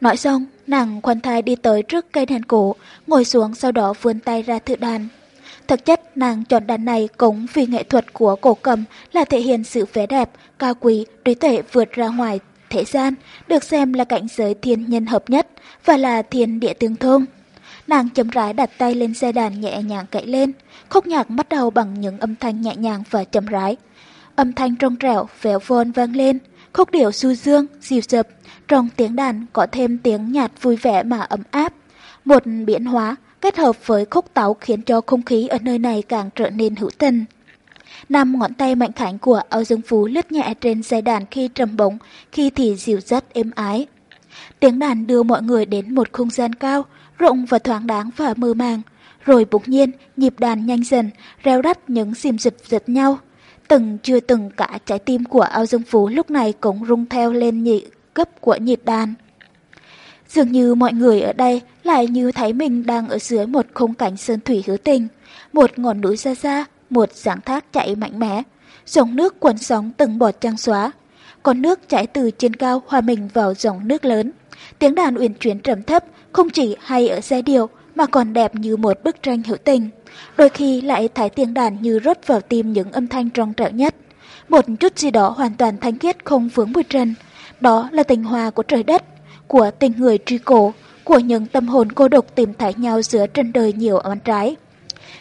Nói xong, nàng khoan thai đi tới trước cây đàn cổ, ngồi xuống sau đó vươn tay ra thử đàn. Thực chất, nàng chọn đàn này cũng vì nghệ thuật của cổ cầm là thể hiện sự vẻ đẹp, cao quý, trí tuệ vượt ra ngoài thế gian, được xem là cảnh giới thiên nhân hợp nhất và là thiên địa tương thông. Nàng chậm rãi đặt tay lên xe đàn nhẹ nhàng cậy lên, khúc nhạc bắt đầu bằng những âm thanh nhẹ nhàng và chậm rãi. Âm thanh trong trẻo, véo von vang lên, khúc điệu du dương, dịu dập, trong tiếng đàn có thêm tiếng nhạt vui vẻ mà ấm áp. Một biến hóa kết hợp với khúc táo khiến cho không khí ở nơi này càng trở nên hữu tình. Năm ngón tay mạnh khảnh của Âu Dương Phú lướt nhẹ trên dây đàn khi trầm bổng, khi thì dịu dắt êm ái. Tiếng đàn đưa mọi người đến một không gian cao, rộng và thoáng đáng và mơ màng. Rồi bỗng nhiên, nhịp đàn nhanh dần, reo rắt những xìm rịp giật nhau. Từng chưa từng cả trái tim của Âu Dương Phú lúc này cũng rung theo lên nhị cấp của nhịp đàn. Dường như mọi người ở đây lại như thấy mình đang ở dưới một khung cảnh sơn thủy hứa tình, một ngọn núi xa xa, một dáng thác chạy mạnh mẽ, dòng nước cuộn sóng từng bọt trăng xóa. Con nước chảy từ trên cao hòa mình vào dòng nước lớn. Tiếng đàn uyển chuyển trầm thấp, không chỉ hay ở giai điệu mà còn đẹp như một bức tranh hữu tình. Đôi khi lại thấy tiếng đàn như rốt vào tim những âm thanh trong trẻo nhất. Một chút gì đó hoàn toàn thanh khiết không vướng bụi trần. Đó là tình hòa của trời đất, của tình người truy cổ, của những tâm hồn cô độc tìm thấy nhau giữa trên đời nhiều oán trái.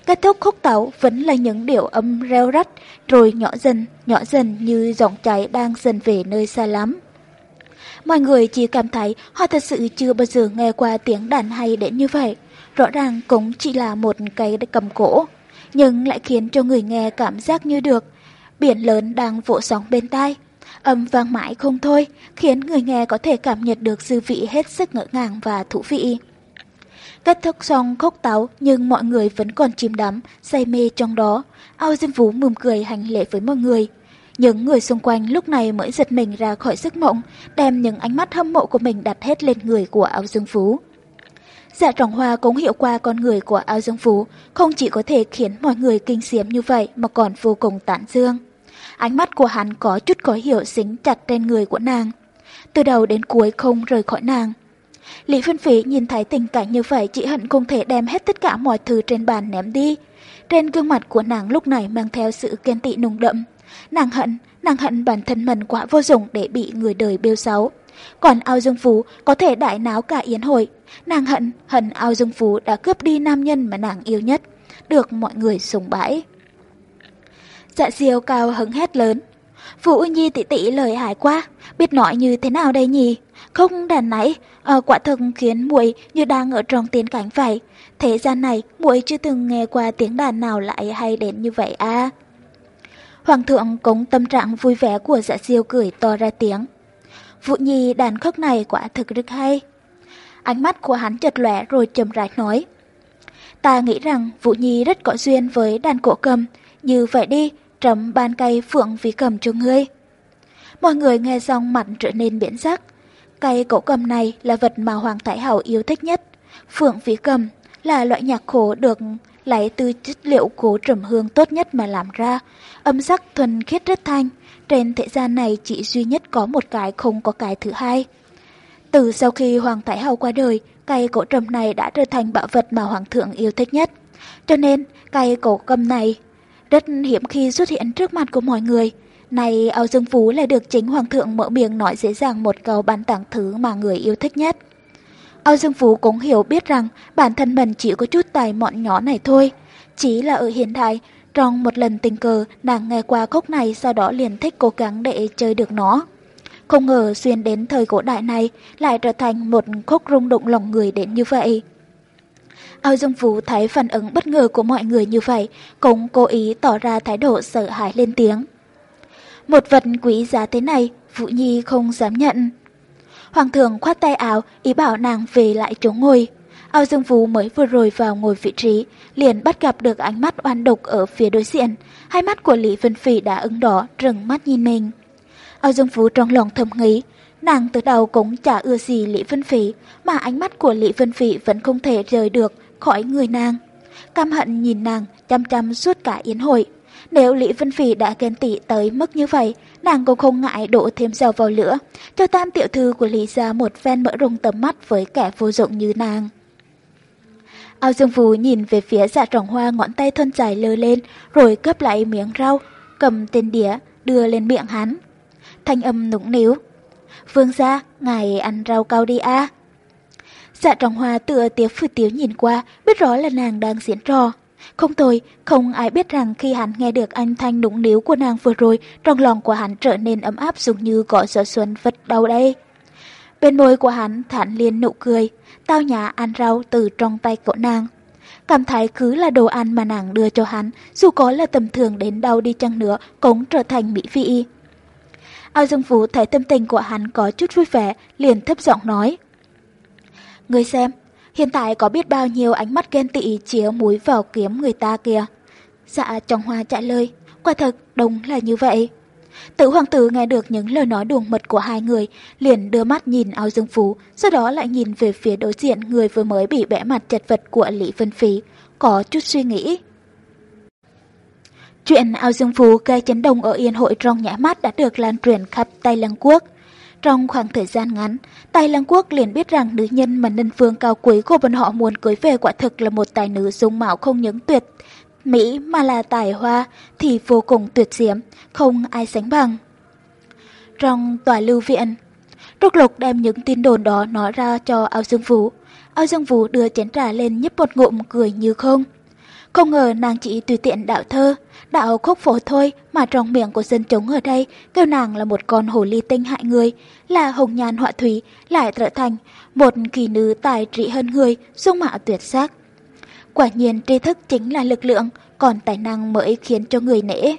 Kết thúc khúc tấu vẫn là những điệu âm reo rắt, rồi nhỏ dần, nhỏ dần như giọng cháy đang dần về nơi xa lắm. Mọi người chỉ cảm thấy họ thật sự chưa bao giờ nghe qua tiếng đàn hay đến như vậy. Rõ ràng cũng chỉ là một cây cầm cổ, nhưng lại khiến cho người nghe cảm giác như được. Biển lớn đang vỗ sóng bên tai. Âm vang mãi không thôi, khiến người nghe có thể cảm nhận được dư vị hết sức ngỡ ngàng và thú vị. Kết thúc xong khúc táo nhưng mọi người vẫn còn chìm đắm, say mê trong đó. Ao Diêm Vũ mỉm cười hành lễ với mọi người. Những người xung quanh lúc này mới giật mình ra khỏi giấc mộng, đem những ánh mắt hâm mộ của mình đặt hết lên người của Ao Dương Phú. Dạ trọng hoa cũng hiệu qua con người của Ao Dương Phú, không chỉ có thể khiến mọi người kinh xiếm như vậy mà còn vô cùng tản dương. Ánh mắt của hắn có chút có hiểu dính chặt trên người của nàng. Từ đầu đến cuối không rời khỏi nàng. Lý Phân Phí nhìn thấy tình cảnh như vậy chỉ hận không thể đem hết tất cả mọi thứ trên bàn ném đi. Trên gương mặt của nàng lúc này mang theo sự kiên tị nùng đậm. Nàng hận, nàng hận bản thân mình quá vô dụng để bị người đời bêu xấu. Còn ao dương phú có thể đại náo cả yến hội. Nàng hận, hận ao dương phú đã cướp đi nam nhân mà nàng yêu nhất, được mọi người sùng bãi. Dạ diêu cao hứng hét lớn. Vũ Nhi tỷ tỷ lời hại quá, biết nói như thế nào đây nhỉ? Không đàn nãy, à, ờ, quả thực khiến muội như đang ở trong tiến cảnh vậy. Thế gian này, muội chưa từng nghe qua tiếng đàn nào lại hay đến như vậy à? Hoàng thượng cũng tâm trạng vui vẻ của dạ diêu cười to ra tiếng. Vũ Nhi đàn khóc này quả thực rất hay. Ánh mắt của hắn chợt lẻ rồi trầm rãi nói. Ta nghĩ rằng Vũ Nhi rất có duyên với đàn cổ cầm, như vậy đi, trầm ban cây phượng vì cầm cho ngươi. Mọi người nghe xong mặt trở nên biển sắc. Cây cổ cầm này là vật mà Hoàng Thái Hậu yêu thích nhất. Phượng phí cầm là loại nhạc khổ được lấy từ chất liệu cố trầm hương tốt nhất mà làm ra. Âm sắc thuần khiết rất thanh. Trên thế gian này chỉ duy nhất có một cái không có cái thứ hai. Từ sau khi Hoàng Thái Hậu qua đời, cây cổ trầm này đã trở thành bảo vật mà Hoàng thượng yêu thích nhất. Cho nên, cây cổ cầm này rất hiếm khi xuất hiện trước mặt của mọi người. Này, Âu Dương Phú lại được chính Hoàng thượng mở miệng nói dễ dàng một câu bán tặng thứ mà người yêu thích nhất. Âu Dương Phú cũng hiểu biết rằng bản thân mình chỉ có chút tài mọn nhỏ này thôi. Chỉ là ở hiện đại, trong một lần tình cờ nàng nghe qua khúc này sau đó liền thích cố gắng để chơi được nó. Không ngờ xuyên đến thời cổ đại này lại trở thành một khúc rung động lòng người đến như vậy. Ao Dương Phú thấy phản ứng bất ngờ của mọi người như vậy, cũng cố ý tỏ ra thái độ sợ hãi lên tiếng. Một vật quý giá thế này, Vũ Nhi không dám nhận. Hoàng thượng khoát tay áo, ý bảo nàng về lại chỗ ngồi. Ao Dương Phú mới vừa rồi vào ngồi vị trí, liền bắt gặp được ánh mắt oan độc ở phía đối diện. Hai mắt của Lý Vân Phỉ đã ưng đỏ, trừng mắt nhìn mình. Ao Dương Phú trong lòng thầm nghĩ, nàng từ đầu cũng chả ưa gì Lý Vân Phỉ, mà ánh mắt của Lý Vân Phỉ vẫn không thể rời được khỏi người nàng. Căm hận nhìn nàng chăm chăm suốt cả yến hội. Nếu Lý Vân Phỉ đã ghen tị tới mức như vậy, nàng cũng không ngại đổ thêm dầu vào lửa, cho tam tiểu thư của Lý gia một phen mỡ rung tầm mắt với kẻ vô dụng như nàng. Ao Dương Phú nhìn về phía dạ trọng hoa ngón tay thân dài lơ lên, rồi cướp lại miếng rau, cầm tên đĩa, đưa lên miệng hắn. Thanh âm nũng níu. Vương gia, ngài ăn rau cao đi a Dạ trọng hoa tựa tiếu phu tiếu nhìn qua, biết rõ là nàng đang diễn trò. Không thôi không ai biết rằng khi hắn nghe được anh thanh nũng níu của nàng vừa rồi, trong lòng của hắn trở nên ấm áp giống như có gió xuân vất đau đây. Bên môi của hắn thản liên nụ cười, tao nhã ăn rau từ trong tay của nàng. Cảm thấy cứ là đồ ăn mà nàng đưa cho hắn, dù có là tầm thường đến đâu đi chăng nữa, cũng trở thành mỹ vị. Ao Dương Phú thấy tâm tình của hắn có chút vui vẻ, liền thấp giọng nói. Người xem, hiện tại có biết bao nhiêu ánh mắt ghen tị chĩa muối vào kiếm người ta kìa. Dạ trong hoa trả lời, quả thật đúng là như vậy. Tử hoàng tử nghe được những lời nói đùa mật của hai người, liền đưa mắt nhìn ao dương phú, sau đó lại nhìn về phía đối diện người vừa mới bị bẽ mặt chật vật của Lý Vân Phí, có chút suy nghĩ. Chuyện ao dương phú gây chấn động ở Yên hội trong nhã mắt đã được lan truyền khắp Tây Lăng Quốc. Trong khoảng thời gian ngắn, tài Lăng Quốc liền biết rằng nữ nhân mà Ninh Phương cao quý của bọn họ muốn cưới về quả thực là một tài nữ dung mạo không những tuyệt Mỹ mà là tài hoa thì vô cùng tuyệt diễm, không ai sánh bằng. Trong tòa lưu viện, Trúc Lục đem những tin đồn đó nói ra cho Ao Dương Vũ. Ao Dương Vũ đưa chén trà lên nhấp một ngụm cười như không. Không ngờ nàng chỉ tùy tiện đạo thơ, đạo khúc phổ thôi mà trong miệng của dân chúng ở đây kêu nàng là một con hồ ly tinh hại người, là hồng nhan họa thủy, lại trở thành một kỳ nữ tài trị hơn người, dung mạo tuyệt sắc. Quả nhiên tri thức chính là lực lượng, còn tài năng mới khiến cho người nể.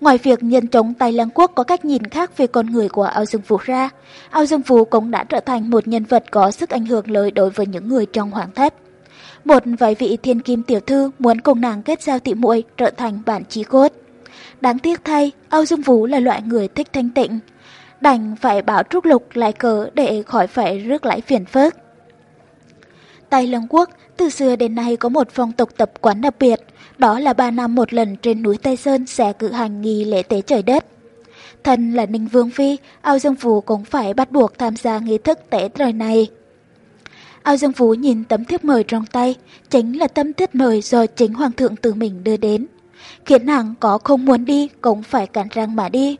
Ngoài việc nhân chống Tây Lăng Quốc có cách nhìn khác về con người của Ao Dương Phú ra, Ao Dương Phú cũng đã trở thành một nhân vật có sức ảnh hưởng lớn đối với những người trong hoàng thất. Một vài vị thiên kim tiểu thư muốn cùng nàng kết giao tị muội trở thành bản chí cốt. Đáng tiếc thay, Âu Dương Vũ là loại người thích thanh tịnh. Đành phải bảo Trúc Lục lại cớ để khỏi phải rước lãi phiền phức. Tây Lương Quốc từ xưa đến nay có một phong tục tập quán đặc biệt, đó là ba năm một lần trên núi Tây Sơn sẽ cử hành nghi lễ tế trời đất. Thân là Ninh Vương Phi, Âu Dương Phú cũng phải bắt buộc tham gia nghi thức tế trời này. Ao Dương Phú nhìn tấm thiếp mời trong tay, chính là tấm thiếp mời do chính Hoàng thượng tự mình đưa đến. Khiến nàng có không muốn đi cũng phải cản răng mà đi.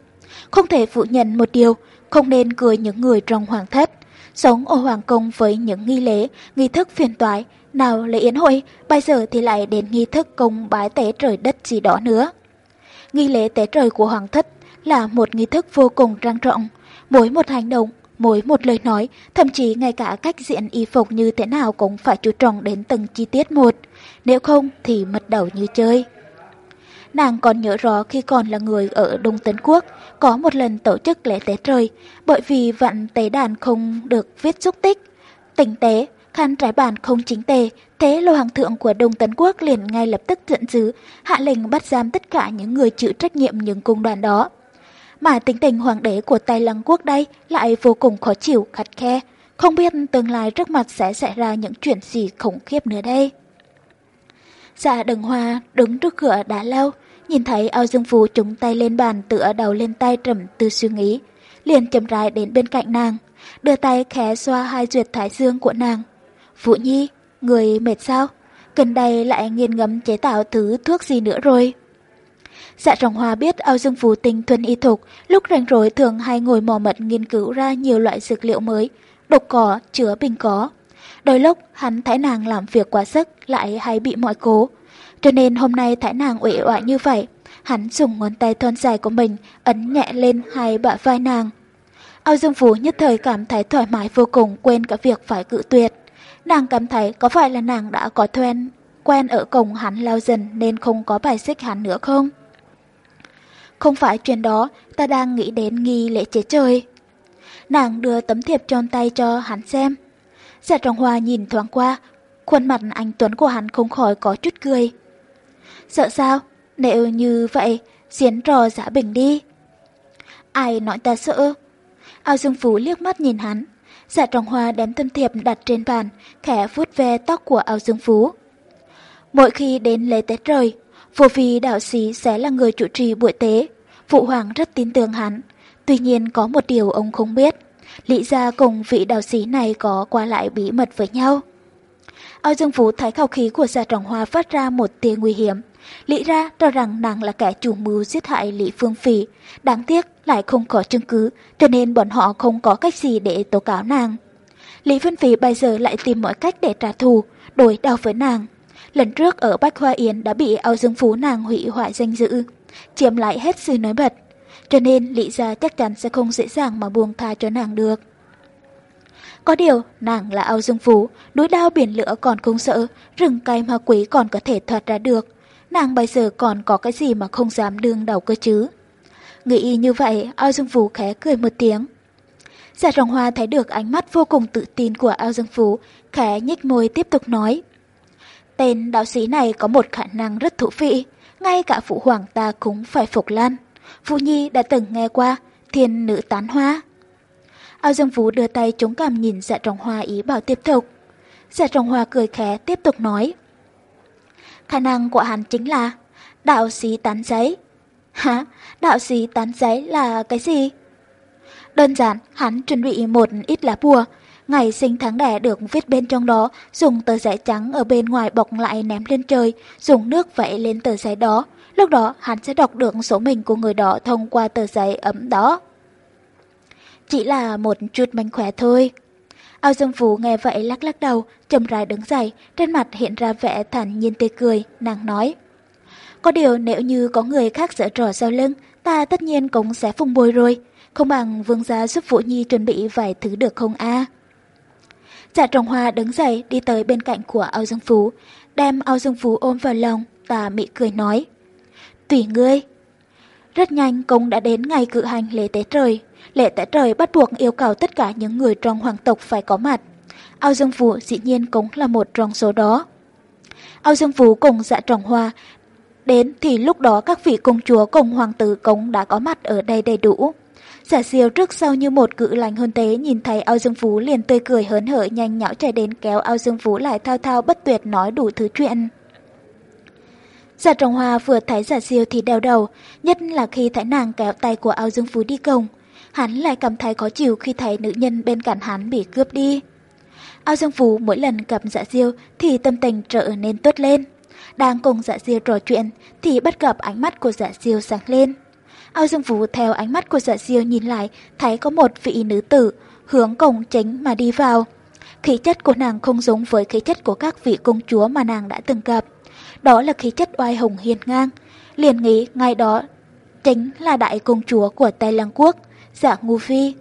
Không thể phủ nhận một điều, không nên cười những người trong hoàng thất. Sống ở hoàng cung với những nghi lễ, nghi thức phiền toái, nào là yến hội, bây giờ thì lại đến nghi thức cung bái tế trời đất gì đó nữa. Nghi lễ tế trời của hoàng thất là một nghi thức vô cùng trang trọng. Mỗi một hành động, mỗi một lời nói, thậm chí ngay cả cách diện y phục như thế nào cũng phải chú trọng đến từng chi tiết một. Nếu không thì mất đầu như chơi. Nàng còn nhớ rõ khi còn là người ở Đông Tấn Quốc, có một lần tổ chức lễ tế trời, bởi vì vạn tế đàn không được viết xúc tích. Tình tế, khăn trái bàn không chính tề, thế lô hàng thượng của Đông Tấn Quốc liền ngay lập tức giận dữ, hạ lệnh bắt giam tất cả những người chịu trách nhiệm những cung đoàn đó. Mà tính tình hoàng đế của Tây Lăng Quốc đây lại vô cùng khó chịu, khắt khe, không biết tương lai trước mặt sẽ xảy ra những chuyện gì khủng khiếp nữa đây. Dạ đừng hoa đứng trước cửa đã lâu, nhìn thấy ao dương phú chúng tay lên bàn tựa đầu lên tay trầm tư suy nghĩ, liền chậm rãi đến bên cạnh nàng, đưa tay khẽ xoa hai duyệt thái dương của nàng. Vũ Nhi, người mệt sao? Gần đây lại nghiên ngẫm chế tạo thứ thuốc gì nữa rồi? Dạ trọng hoa biết ao dương phú tinh thuần y thục, lúc rảnh rỗi thường hay ngồi mò mật nghiên cứu ra nhiều loại dược liệu mới, độc cỏ, chữa bình có. Đôi lúc hắn thái nàng làm việc quá sức lại hay bị mọi cố. Cho nên hôm nay thái nàng uể oải như vậy, hắn dùng ngón tay thon dài của mình ấn nhẹ lên hai bả vai nàng. Ao Dương Phú nhất thời cảm thấy thoải mái vô cùng quên cả việc phải cự tuyệt. Nàng cảm thấy có phải là nàng đã có thuen quen ở cổng hắn lao dần nên không có bài xích hắn nữa không? Không phải chuyện đó, ta đang nghĩ đến nghi lễ chế trời. Nàng đưa tấm thiệp trong tay cho hắn xem. Dạ trọng hoa nhìn thoáng qua, khuôn mặt anh Tuấn của hắn không khỏi có chút cười. Sợ sao? Nếu như vậy, diễn trò giả bình đi. Ai nói ta sợ? Ao Dương Phú liếc mắt nhìn hắn. Dạ trọng hoa đem tâm thiệp đặt trên bàn, khẽ vuốt ve tóc của Ao Dương Phú. Mỗi khi đến lễ Tết trời, vô vì đạo sĩ sẽ là người chủ trì buổi tế. Phụ hoàng rất tin tưởng hắn. Tuy nhiên có một điều ông không biết. Lý gia cùng vị đạo sĩ này có qua lại bí mật với nhau. Ao Dương Phú thấy khẩu khí của gia Trọng Hoa phát ra một tia nguy hiểm. Lý ra cho rằng nàng là kẻ chủ mưu giết hại Lý Phương Phỉ. Đáng tiếc lại không có chứng cứ, cho nên bọn họ không có cách gì để tố cáo nàng. Lý Phương Phỉ bây giờ lại tìm mọi cách để trả thù, đối đau với nàng. Lần trước ở Bách Hoa Yến đã bị Ao Dương Phú nàng hủy hoại danh dự, chiếm lại hết sự nói bật. Cho nên Lý gia chắc chắn sẽ không dễ dàng mà buông tha cho nàng được. Có điều, nàng là ao dương phú, núi đao biển lửa còn không sợ, rừng cây ma quỷ còn có thể thoát ra được. Nàng bây giờ còn có cái gì mà không dám đương đầu cơ chứ? Nghĩ như vậy, ao dương phú khẽ cười một tiếng. Giả rồng hoa thấy được ánh mắt vô cùng tự tin của ao dương phú, khẽ nhích môi tiếp tục nói. Tên đạo sĩ này có một khả năng rất thú vị, ngay cả phụ hoàng ta cũng phải phục lan. Phụ Nhi đã từng nghe qua thiên nữ tán hoa. Ao Dương vũ đưa tay chống cằm nhìn dạ trọng hoa ý bảo tiếp tục. Dạ trọng hoa cười khẽ tiếp tục nói. Khả năng của hắn chính là đạo sĩ tán giấy. *laughs* Hả? Đạo sĩ tán giấy là cái gì? Đơn giản, hắn chuẩn bị một ít lá bùa. Ngày sinh tháng đẻ được viết bên trong đó, dùng tờ giấy trắng ở bên ngoài bọc lại ném lên trời, dùng nước vẽ lên tờ giấy đó. Lúc đó hắn sẽ đọc được số mình của người đó thông qua tờ giấy ấm đó. Chỉ là một chút manh khỏe thôi. Ao Dương Phú nghe vậy lắc lắc đầu, chầm rãi đứng dậy, trên mặt hiện ra vẻ thản nhiên tươi cười, nàng nói. Có điều nếu như có người khác dở trò sau lưng, ta tất nhiên cũng sẽ phung bồi rồi. Không bằng vương gia giúp Vũ Nhi chuẩn bị vài thứ được không a? À? Dạ Trọng Hoa đứng dậy đi tới bên cạnh của Âu Dương Phú, đem Âu Dương Phú ôm vào lòng, ta mị cười nói. Tùy ngươi. Rất nhanh cũng đã đến ngày cử hành lễ tế trời. Lễ tế trời bắt buộc yêu cầu tất cả những người trong hoàng tộc phải có mặt. Âu Dương Phú dĩ nhiên cũng là một trong số đó. Âu Dương Phú cùng dạ trọng hoa đến thì lúc đó các vị công chúa cùng hoàng tử cũng đã có mặt ở đây đầy đủ. Giả siêu trước sau như một cự lành hơn tế nhìn thấy ao dương phú liền tươi cười hớn hở nhanh nhão chạy đến kéo ao dương phú lại thao thao bất tuyệt nói đủ thứ chuyện. Dạ giả trồng hoa vừa thấy giả siêu thì đau đầu, nhất là khi thấy nàng kéo tay của ao dương phú đi công. Hắn lại cảm thấy khó chịu khi thấy nữ nhân bên cạnh hắn bị cướp đi. Ao dương phú mỗi lần gặp dạ giả diêu thì tâm tình trở nên tốt lên. Đang cùng giả diêu trò chuyện thì bắt gặp ánh mắt của giả diêu sáng lên. Ao Dương Vũ theo ánh mắt của dạ Diêu nhìn lại, thấy có một vị nữ tử, hướng cổng chính mà đi vào. Khí chất của nàng không giống với khí chất của các vị công chúa mà nàng đã từng gặp. Đó là khí chất oai hùng hiền ngang. Liền nghĩ ngay đó chính là đại công chúa của Tây Lăng Quốc, Dạ Ngu Phi.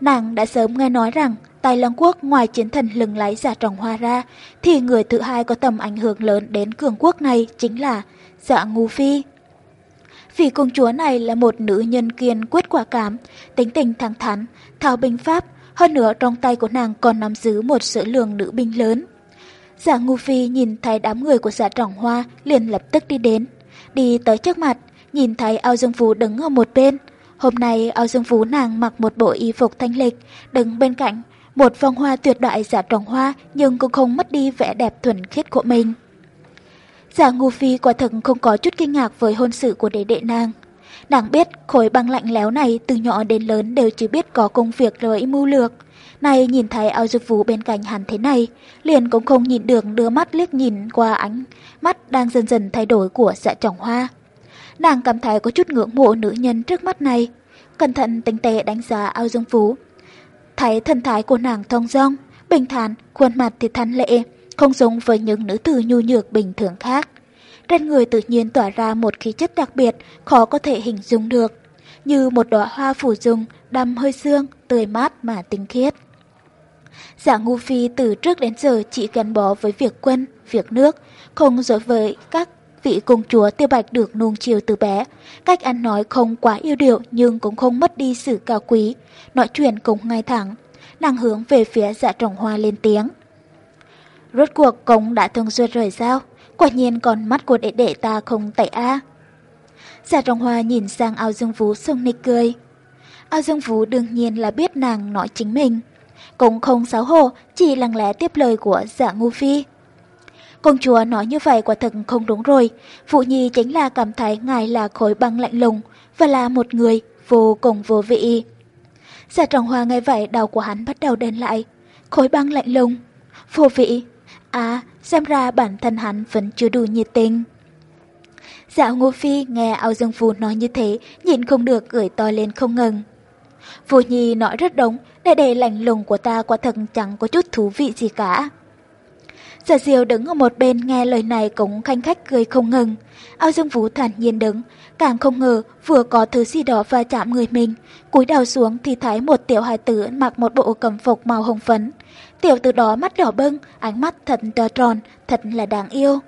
Nàng đã sớm nghe nói rằng Tây Lăng Quốc ngoài chiến thần lừng lái giả dạ trồng hoa ra, thì người thứ hai có tầm ảnh hưởng lớn đến cường quốc này chính là Dạ Ngu Phi. Vì công chúa này là một nữ nhân kiên quyết quả cảm, tính tình thẳng thắn, thao binh pháp, hơn nữa trong tay của nàng còn nắm giữ một sự lượng nữ binh lớn. Giả Ngu Phi nhìn thấy đám người của giả trọng hoa liền lập tức đi đến. Đi tới trước mặt, nhìn thấy ao dương phú đứng ở một bên. Hôm nay ao dương phú nàng mặc một bộ y phục thanh lịch, đứng bên cạnh. Một vòng hoa tuyệt đại giả trọng hoa nhưng cũng không mất đi vẻ đẹp thuần khiết của mình. Giả Ngu Phi quả thực không có chút kinh ngạc với hôn sự của đệ đệ nàng. Nàng biết khối băng lạnh lẽo này từ nhỏ đến lớn đều chỉ biết có công việc rồi mưu lược. Này nhìn thấy ao dục vũ bên cạnh hắn thế này, liền cũng không nhìn được đưa mắt liếc nhìn qua ánh mắt đang dần dần thay đổi của dạ trọng hoa. Nàng cảm thấy có chút ngưỡng mộ nữ nhân trước mắt này, cẩn thận tinh tế đánh giá ao dương vũ. Thấy thân thái của nàng thong dong, bình thản, khuôn mặt thì thanh lệ, không giống với những nữ tử nhu nhược bình thường khác. Trên người tự nhiên tỏa ra một khí chất đặc biệt, khó có thể hình dung được, như một đóa hoa phủ dung, đầm hơi xương, tươi mát mà tinh khiết. Giả Ngu Phi từ trước đến giờ chỉ gắn bó với việc quân, việc nước, không dối với các vị công chúa tiêu bạch được nuông chiều từ bé. Cách ăn nói không quá yêu điệu nhưng cũng không mất đi sự cao quý, nói chuyện cũng ngay thẳng. Nàng hướng về phía dạ trọng hoa lên tiếng. Rốt cuộc cũng đã thương xuyên rời sao? Quả nhiên còn mắt của đệ đệ ta không tẩy a. Dạ giả trọng hoa nhìn sang ao dương vũ sông nịch cười. Ao dương vũ đương nhiên là biết nàng nói chính mình cũng không xấu hổ, chỉ lặng lẽ tiếp lời của giả ngu phi. Công chúa nói như vậy quả thật không đúng rồi, Phụ Nhi chính là cảm thấy ngài là khối băng lạnh lùng và là một người vô cùng vô vị. Dạ giả trọng hoa nghe vậy đầu của hắn bắt đầu đen lại, khối băng lạnh lùng, vô vị, à xem ra bản thân hắn vẫn chưa đủ nhiệt tình. Dạ Ngô Phi nghe ao dương Vũ nói như thế, nhìn không được gửi to lên không ngừng. Vô Nhi nói rất đúng, đại đệ lạnh lùng của ta quả thật chẳng có chút thú vị gì cả. Dạ Giả diều đứng ở một bên nghe lời này cũng khanh khách cười không ngừng. Ao Dương Vũ thản nhiên đứng, càng không ngờ vừa có thứ gì đó va chạm người mình. cúi đầu xuống thì thấy một tiểu hài tử mặc một bộ cầm phục màu hồng phấn. Tiểu tử đó mắt đỏ bưng, ánh mắt thật to tròn, thật là đáng yêu.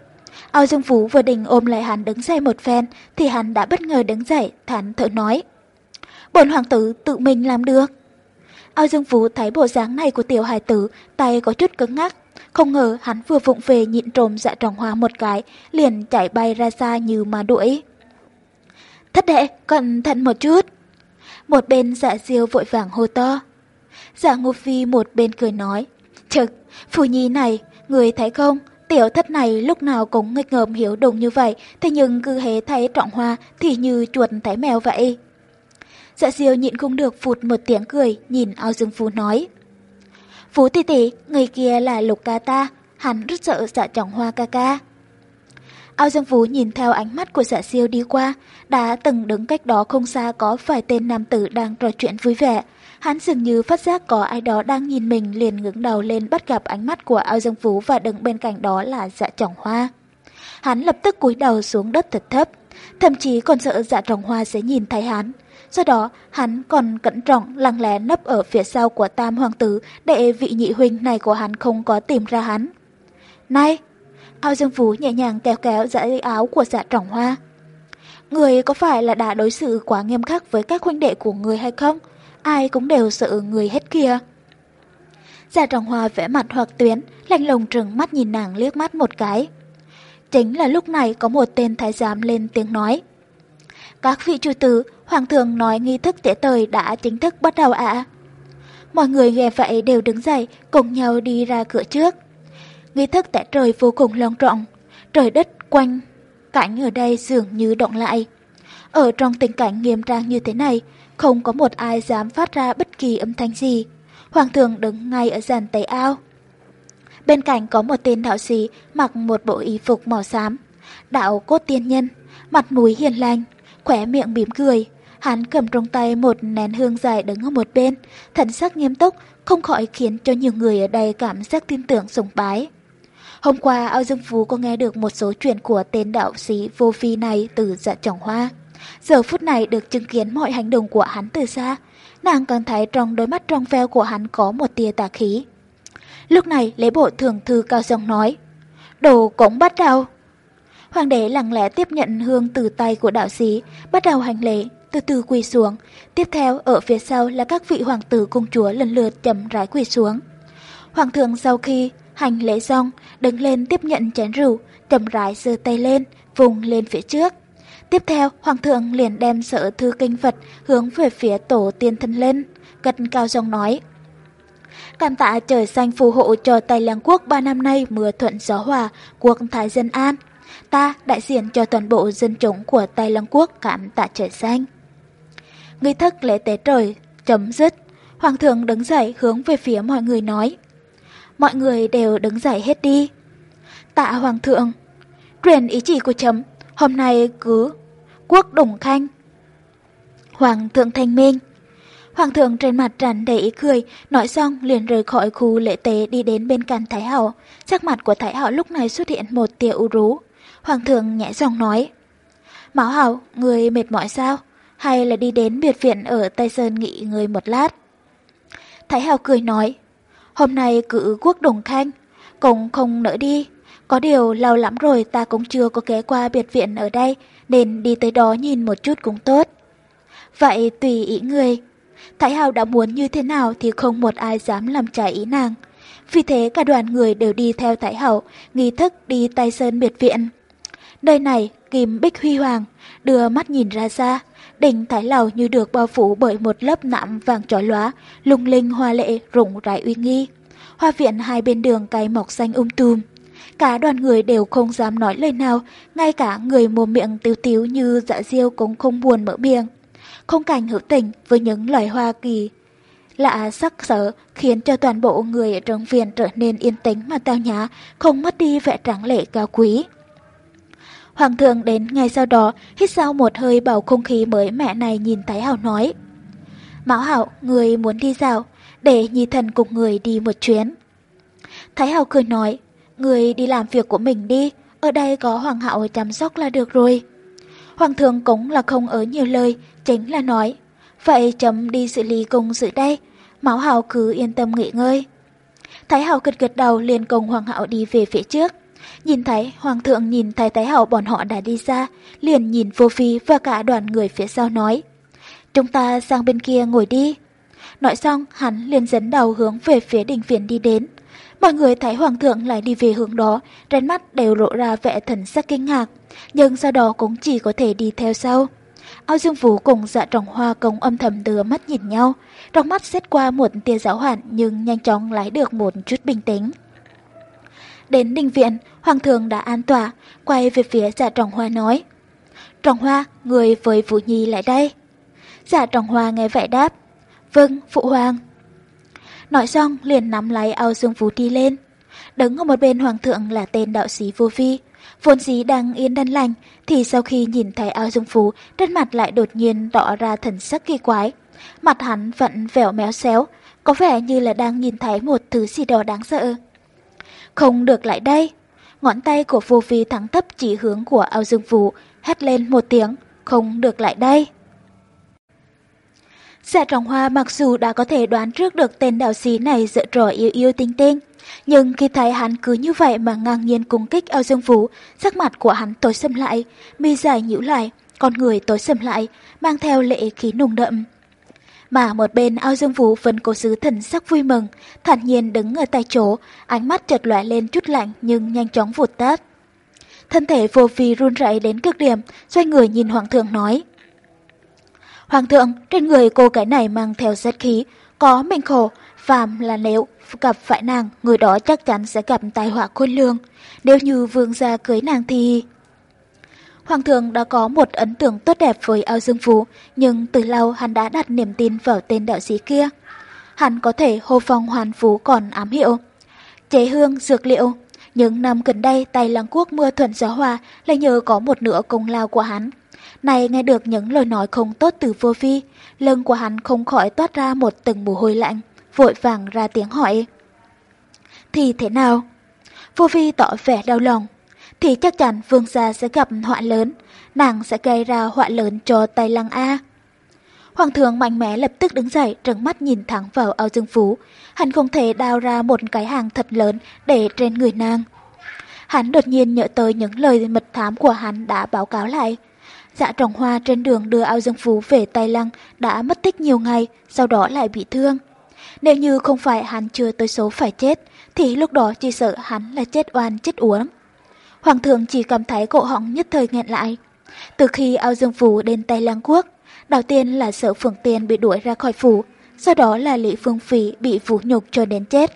Ao Dương Vũ vừa định ôm lại hắn đứng dậy một phen thì hắn đã bất ngờ đứng dậy, thản thở nói. Bổn hoàng tử tự mình làm được. Ao Dương Vũ thấy bộ dáng này của tiểu hài tử, tay có chút cứng ngắc. Không ngờ hắn vừa vụng về nhịn trồm dạ trọng hoa một cái, liền chạy bay ra xa như mà đuổi. Thất đệ, cẩn thận một chút. Một bên dạ diêu vội vàng hô to. Dạ ngô phi một bên cười nói. Trực, phù nhi này, người thấy không? Tiểu thất này lúc nào cũng nghịch ngợm hiểu đồng như vậy, thế nhưng cứ hế thấy trọng hoa thì như chuột thấy mèo vậy. Dạ diêu nhịn không được phụt một tiếng cười, nhìn ao dương phú nói. Phú tỷ tỷ, người kia là lục ca ta, hắn rất sợ dạ trọng hoa ca ca. Ao Dương Phú nhìn theo ánh mắt của dạ siêu đi qua, đã từng đứng cách đó không xa có vài tên nam tử đang trò chuyện vui vẻ. Hắn dường như phát giác có ai đó đang nhìn mình liền ngẩng đầu lên bắt gặp ánh mắt của Ao Dương Phú và đứng bên cạnh đó là dạ trọng hoa. Hắn lập tức cúi đầu xuống đất thật thấp, thậm chí còn sợ dạ trọng hoa sẽ nhìn thấy hắn. Do đó, hắn còn cẩn trọng lặng lẽ nấp ở phía sau của tam hoàng tử để vị nhị huynh này của hắn không có tìm ra hắn. Này! Ao Dương Phú nhẹ nhàng kéo kéo dãy áo của dạ trọng hoa. Người có phải là đã đối xử quá nghiêm khắc với các huynh đệ của người hay không? Ai cũng đều sợ người hết kia. Giả trọng hoa vẽ mặt hoặc tuyến, lạnh lùng trừng mắt nhìn nàng liếc mắt một cái. Chính là lúc này có một tên thái giám lên tiếng nói. Các vị chủ tử, Hoàng thượng nói nghi thức tiễn tời đã chính thức bắt đầu ạ. Mọi người nghe vậy đều đứng dậy, cùng nhau đi ra cửa trước. Nghi thức tiễn trời vô cùng long trọng, trời đất quanh, cảnh ở đây dường như động lại. Ở trong tình cảnh nghiêm trang như thế này, không có một ai dám phát ra bất kỳ âm thanh gì. Hoàng thượng đứng ngay ở giàn tay ao. Bên cạnh có một tên đạo sĩ mặc một bộ y phục màu xám. Đạo cốt tiên nhân, mặt mũi hiền lành, khỏe miệng mỉm cười. Hắn cầm trong tay một nén hương dài đứng ở một bên, thần sắc nghiêm túc, không khỏi khiến cho nhiều người ở đây cảm giác tin tưởng sùng bái. Hôm qua, Ao Dương Phú có nghe được một số chuyện của tên đạo sĩ vô phi này từ dạ trọng hoa. Giờ phút này được chứng kiến mọi hành động của hắn từ xa, nàng còn thấy trong đôi mắt trong veo của hắn có một tia tà khí. Lúc này lễ bộ thường thư cao giọng nói, đồ cũng bắt đầu. Hoàng đế lặng lẽ tiếp nhận hương từ tay của đạo sĩ, bắt đầu hành lễ, từ từ quỳ xuống. Tiếp theo ở phía sau là các vị hoàng tử công chúa lần lượt chậm rãi quỳ xuống. Hoàng thượng sau khi hành lễ xong, đứng lên tiếp nhận chén rượu, chậm rãi giơ tay lên, vùng lên phía trước. Tiếp theo, Hoàng thượng liền đem sở thư kinh Phật hướng về phía tổ tiên thân lên, gật cao giọng nói. Cảm tạ trời xanh phù hộ cho Tây Lăng Quốc ba năm nay mưa thuận gió hòa, quốc thái dân an. Ta đại diện cho toàn bộ dân chúng của Tây Lăng Quốc cảm tạ trời xanh. Nghi thức lễ tế trời, chấm dứt. Hoàng thượng đứng dậy hướng về phía mọi người nói. Mọi người đều đứng dậy hết đi. Tạ Hoàng thượng, truyền ý chỉ của chấm, hôm nay cứ quốc đồng khanh. Hoàng thượng thanh minh. Hoàng thượng trên mặt tràn đầy ý cười, nói xong liền rời khỏi khu lễ tế đi đến bên cạnh Thái Hậu. Sắc mặt của Thái Hậu lúc này xuất hiện một tia u rú. Hoàng thượng nhẹ giọng nói. Máu Hậu, người mệt mỏi sao? Hay là đi đến biệt viện ở Tây Sơn nghỉ người một lát? Thái Hậu cười nói. Hôm nay cử quốc đồng khanh, cũng không nỡ đi. Có điều lâu lắm rồi ta cũng chưa có ghé qua biệt viện ở đây, nên đi tới đó nhìn một chút cũng tốt. Vậy tùy ý người. Thái Hào đã muốn như thế nào thì không một ai dám làm trái ý nàng. Vì thế cả đoàn người đều đi theo Thái Hậu, nghi thức đi tay sơn biệt viện. Nơi này, kim bích huy hoàng, đưa mắt nhìn ra xa, đỉnh Thái Lầu như được bao phủ bởi một lớp nạm vàng trói lóa, lung linh hoa lệ, rụng rải uy nghi. Hoa viện hai bên đường cây mọc xanh um tùm. Cả đoàn người đều không dám nói lời nào, ngay cả người mồm miệng tiêu tiếu như dạ diêu cũng không buồn mở miệng. Không cảnh hữu tình với những loài hoa kỳ lạ sắc sở khiến cho toàn bộ người ở trong viện trở nên yên tĩnh mà tao nhã, không mất đi vẻ tráng lệ cao quý. Hoàng thượng đến ngày sau đó, hít sâu một hơi bầu không khí mới mẹ này nhìn Thái Hảo nói. Mão Hảo, người muốn đi dạo, để nhi thần cùng người đi một chuyến. Thái Hảo cười nói, người đi làm việc của mình đi, ở đây có Hoàng hậu chăm sóc là được rồi. Hoàng thượng cũng là không ở nhiều lời, chính là nói, vậy chấm đi xử lý cùng sự đây, máu Hảo cứ yên tâm nghỉ ngơi. Thái hậu gật gật đầu liền cùng Hoàng hậu đi về phía trước. Nhìn thấy Hoàng thượng nhìn thấy Thái Hậu bọn họ đã đi ra, liền nhìn vô phi và cả đoàn người phía sau nói. Chúng ta sang bên kia ngồi đi. Nói xong, hắn liền dẫn đầu hướng về phía đình viện đi đến. Mọi người thấy Hoàng thượng lại đi về hướng đó, trên mắt đều lộ ra vẻ thần sắc kinh ngạc, nhưng sau đó cũng chỉ có thể đi theo sau. Ao Dương Vũ cùng dạ trọng hoa công âm thầm đưa mắt nhìn nhau, trong mắt xét qua một tia giáo hoạn nhưng nhanh chóng lái được một chút bình tĩnh. Đến đình viện, Hoàng thượng đã an tỏa, quay về phía dạ trọng hoa nói. Trọng hoa, người với Vũ Nhi lại đây. Dạ trọng hoa nghe vậy đáp. Vâng, Phụ Hoàng. Nói xong liền nắm lấy ao dương phú đi lên. Đứng ở một bên hoàng thượng là tên đạo sĩ vô vi. Vốn dĩ đang yên đan lành, thì sau khi nhìn thấy ao dương phú, trên mặt lại đột nhiên đỏ ra thần sắc kỳ quái. Mặt hắn vẫn vẻo méo xéo, có vẻ như là đang nhìn thấy một thứ gì đó đáng sợ. Không được lại đây. Ngón tay của vô vi thắng thấp chỉ hướng của ao dương phú, hét lên một tiếng, không được lại đây. Dạ trọng hoa mặc dù đã có thể đoán trước được tên đạo sĩ này dựa trò yêu yêu tinh tinh, nhưng khi thấy hắn cứ như vậy mà ngang nhiên cung kích ao dương phú, sắc mặt của hắn tối sầm lại, mi dài nhíu lại, con người tối sầm lại, mang theo lệ khí nùng đậm. Mà một bên ao dương phú vẫn cố giữ thần sắc vui mừng, thản nhiên đứng ở tại chỗ, ánh mắt chợt lóe lên chút lạnh nhưng nhanh chóng vụt tắt. Thân thể vô vi run rẩy đến cực điểm, xoay người nhìn hoàng thượng nói. Hoàng thượng, trên người cô gái này mang theo sát khí, có mệnh khổ, phàm là nếu gặp phải nàng, người đó chắc chắn sẽ gặp tai họa khôn lường. Nếu như vương gia cưới nàng thì... Hoàng thượng đã có một ấn tượng tốt đẹp với ao dương phú, nhưng từ lâu hắn đã đặt niềm tin vào tên đạo sĩ kia. Hắn có thể hô phong hoàn phú còn ám hiệu. Chế hương, dược liệu. Những năm gần đây, tay lăng quốc mưa thuận gió hòa là nhờ có một nửa công lao của hắn. Này nghe được những lời nói không tốt từ vô vi, lưng của hắn không khỏi toát ra một từng mồ hôi lạnh, vội vàng ra tiếng hỏi. Thì thế nào? Vô vi tỏ vẻ đau lòng. thì chắc chắn vương gia sẽ gặp họa lớn, nàng sẽ gây ra họa lớn cho tay Lăng A. Hoàng thượng mạnh mẽ lập tức đứng dậy, trừng mắt nhìn thẳng vào ao dương phú. Hắn không thể đào ra một cái hàng thật lớn để trên người nàng. Hắn đột nhiên nhớ tới những lời mật thám của hắn đã báo cáo lại. Dạ trọng hoa trên đường đưa ao dương phú về Tây Lăng đã mất tích nhiều ngày, sau đó lại bị thương. Nếu như không phải hắn chưa tới số phải chết, thì lúc đó chỉ sợ hắn là chết oan chết uống. Hoàng thượng chỉ cảm thấy cổ họng nhất thời nghẹn lại. Từ khi ao dương phú đến Tây Lăng Quốc, đầu tiên là sợ Phượng Tiên bị đuổi ra khỏi phủ, sau đó là Lý Phương Phí bị vũ nhục cho đến chết.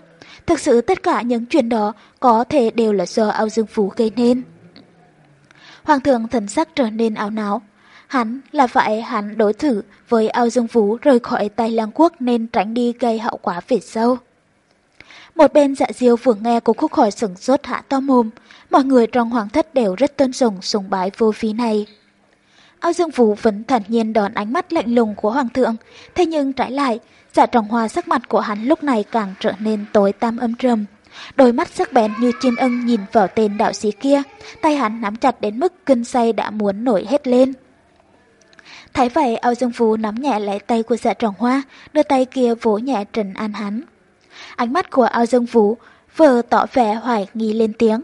Thực sự tất cả những chuyện đó có thể đều là do ao dương phú gây nên. Hoàng thượng thần sắc trở nên ảo não. Hắn là vậy hắn đối thử với ao dương Vũ rời khỏi tay lang quốc nên tránh đi gây hậu quả về sau. Một bên dạ diêu vừa nghe cũng khúc khỏi sửng sốt hạ to mồm. Mọi người trong hoàng thất đều rất tôn sùng sùng bái vô phí này. Ao Dương Vũ vẫn thản nhiên đón ánh mắt lạnh lùng của Hoàng thượng, thế nhưng trái lại, dạ trọng hoa sắc mặt của hắn lúc này càng trở nên tối tăm âm trầm. Đôi mắt sắc bén như chim ưng nhìn vào tên đạo sĩ kia, tay hắn nắm chặt đến mức cơn say đã muốn nổi hết lên. Thấy vậy, Âu Dương Phú nắm nhẹ lại tay của dạ trọng hoa, đưa tay kia vỗ nhẹ trần an hắn. Ánh mắt của Âu Dương Phú vừa tỏ vẻ hoài nghi lên tiếng.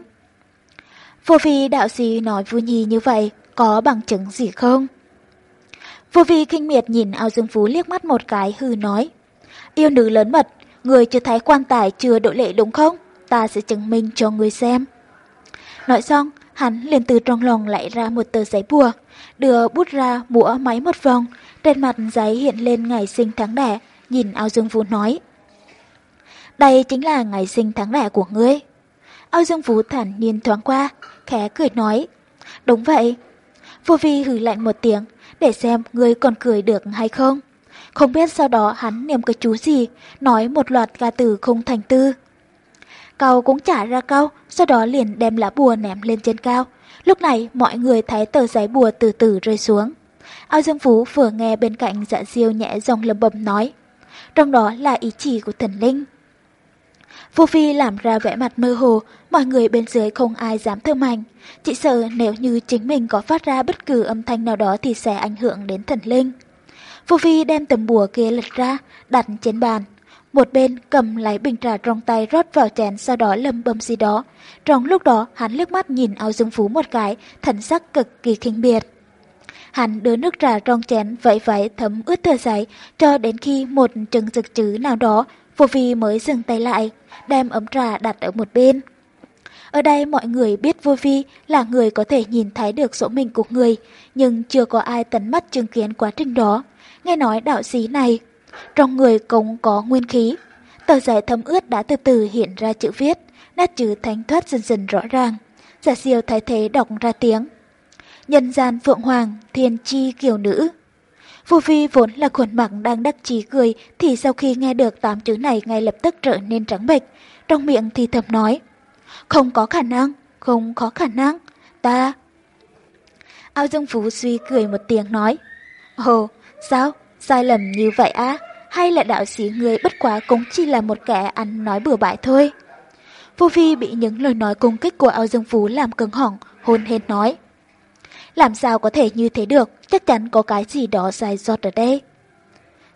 Vô vi đạo sĩ nói vui nhi như vậy, có bằng chứng gì không? Vô vi kinh miệt nhìn Âu dương phú liếc mắt một cái hư nói. Yêu nữ lớn mật, người chưa thấy quan tài chưa đội lệ đúng không? Ta sẽ chứng minh cho người xem. Nói xong, hắn liền từ trong lòng lại ra một tờ giấy bùa, đưa bút ra múa máy một vòng, trên mặt giấy hiện lên ngày sinh tháng đẻ, nhìn ao dương Vũ nói. Đây chính là ngày sinh tháng đẻ của ngươi. Ao dương Vũ thản nhiên thoáng qua, khẽ cười nói. Đúng vậy, Vô vi hử lạnh một tiếng, để xem người còn cười được hay không. Không biết sau đó hắn niệm cái chú gì, nói một loạt ca từ không thành tư. Cầu cũng trả ra cao, sau đó liền đem lá bùa ném lên trên cao. Lúc này mọi người thấy tờ giấy bùa từ từ rơi xuống. Ao Dương Phú vừa nghe bên cạnh dạ diêu nhẹ dòng lầm bầm nói. Trong đó là ý chỉ của thần linh. Vô Phi làm ra vẻ mặt mơ hồ, mọi người bên dưới không ai dám thơm hành. Chị sợ nếu như chính mình có phát ra bất cứ âm thanh nào đó thì sẽ ảnh hưởng đến thần linh. Vô Phi đem tấm bùa kia lật ra, đặt trên bàn. Một bên cầm lấy bình trà trong tay rót vào chén sau đó lầm bầm gì đó. Trong lúc đó hắn liếc mắt nhìn ao dương phú một cái, thần sắc cực kỳ kinh biệt. Hắn đưa nước trà trong chén vẫy vẫy thấm ướt tờ giấy cho đến khi một chừng rực chứ nào đó Vô Vi mới dừng tay lại, đem ấm trà đặt ở một bên. Ở đây mọi người biết Vô Vi là người có thể nhìn thấy được số mình của người, nhưng chưa có ai tấn mắt chứng kiến quá trình đó. Nghe nói đạo sĩ này, trong người cũng có nguyên khí. Tờ giấy thấm ướt đã từ từ hiện ra chữ viết, nét chữ thánh thoát dần dần rõ ràng. Giả siêu thái thế đọc ra tiếng. Nhân gian phượng hoàng, thiên chi kiều nữ. Vô Vi vốn là khuôn mặt đang đắc chí cười thì sau khi nghe được tám chữ này ngay lập tức trở nên trắng bệch. Trong miệng thì thầm nói. Không có khả năng, không có khả năng, ta... Ao Dương Phú suy cười một tiếng nói. Ồ, sao? Sai lầm như vậy á? Hay là đạo sĩ người bất quá cũng chỉ là một kẻ ăn nói bừa bãi thôi? Vô Phi bị những lời nói công kích của Ao Dương Phú làm cứng hỏng, hôn hên nói. Làm sao có thể như thế được, chắc chắn có cái gì đó sai sót ở đây.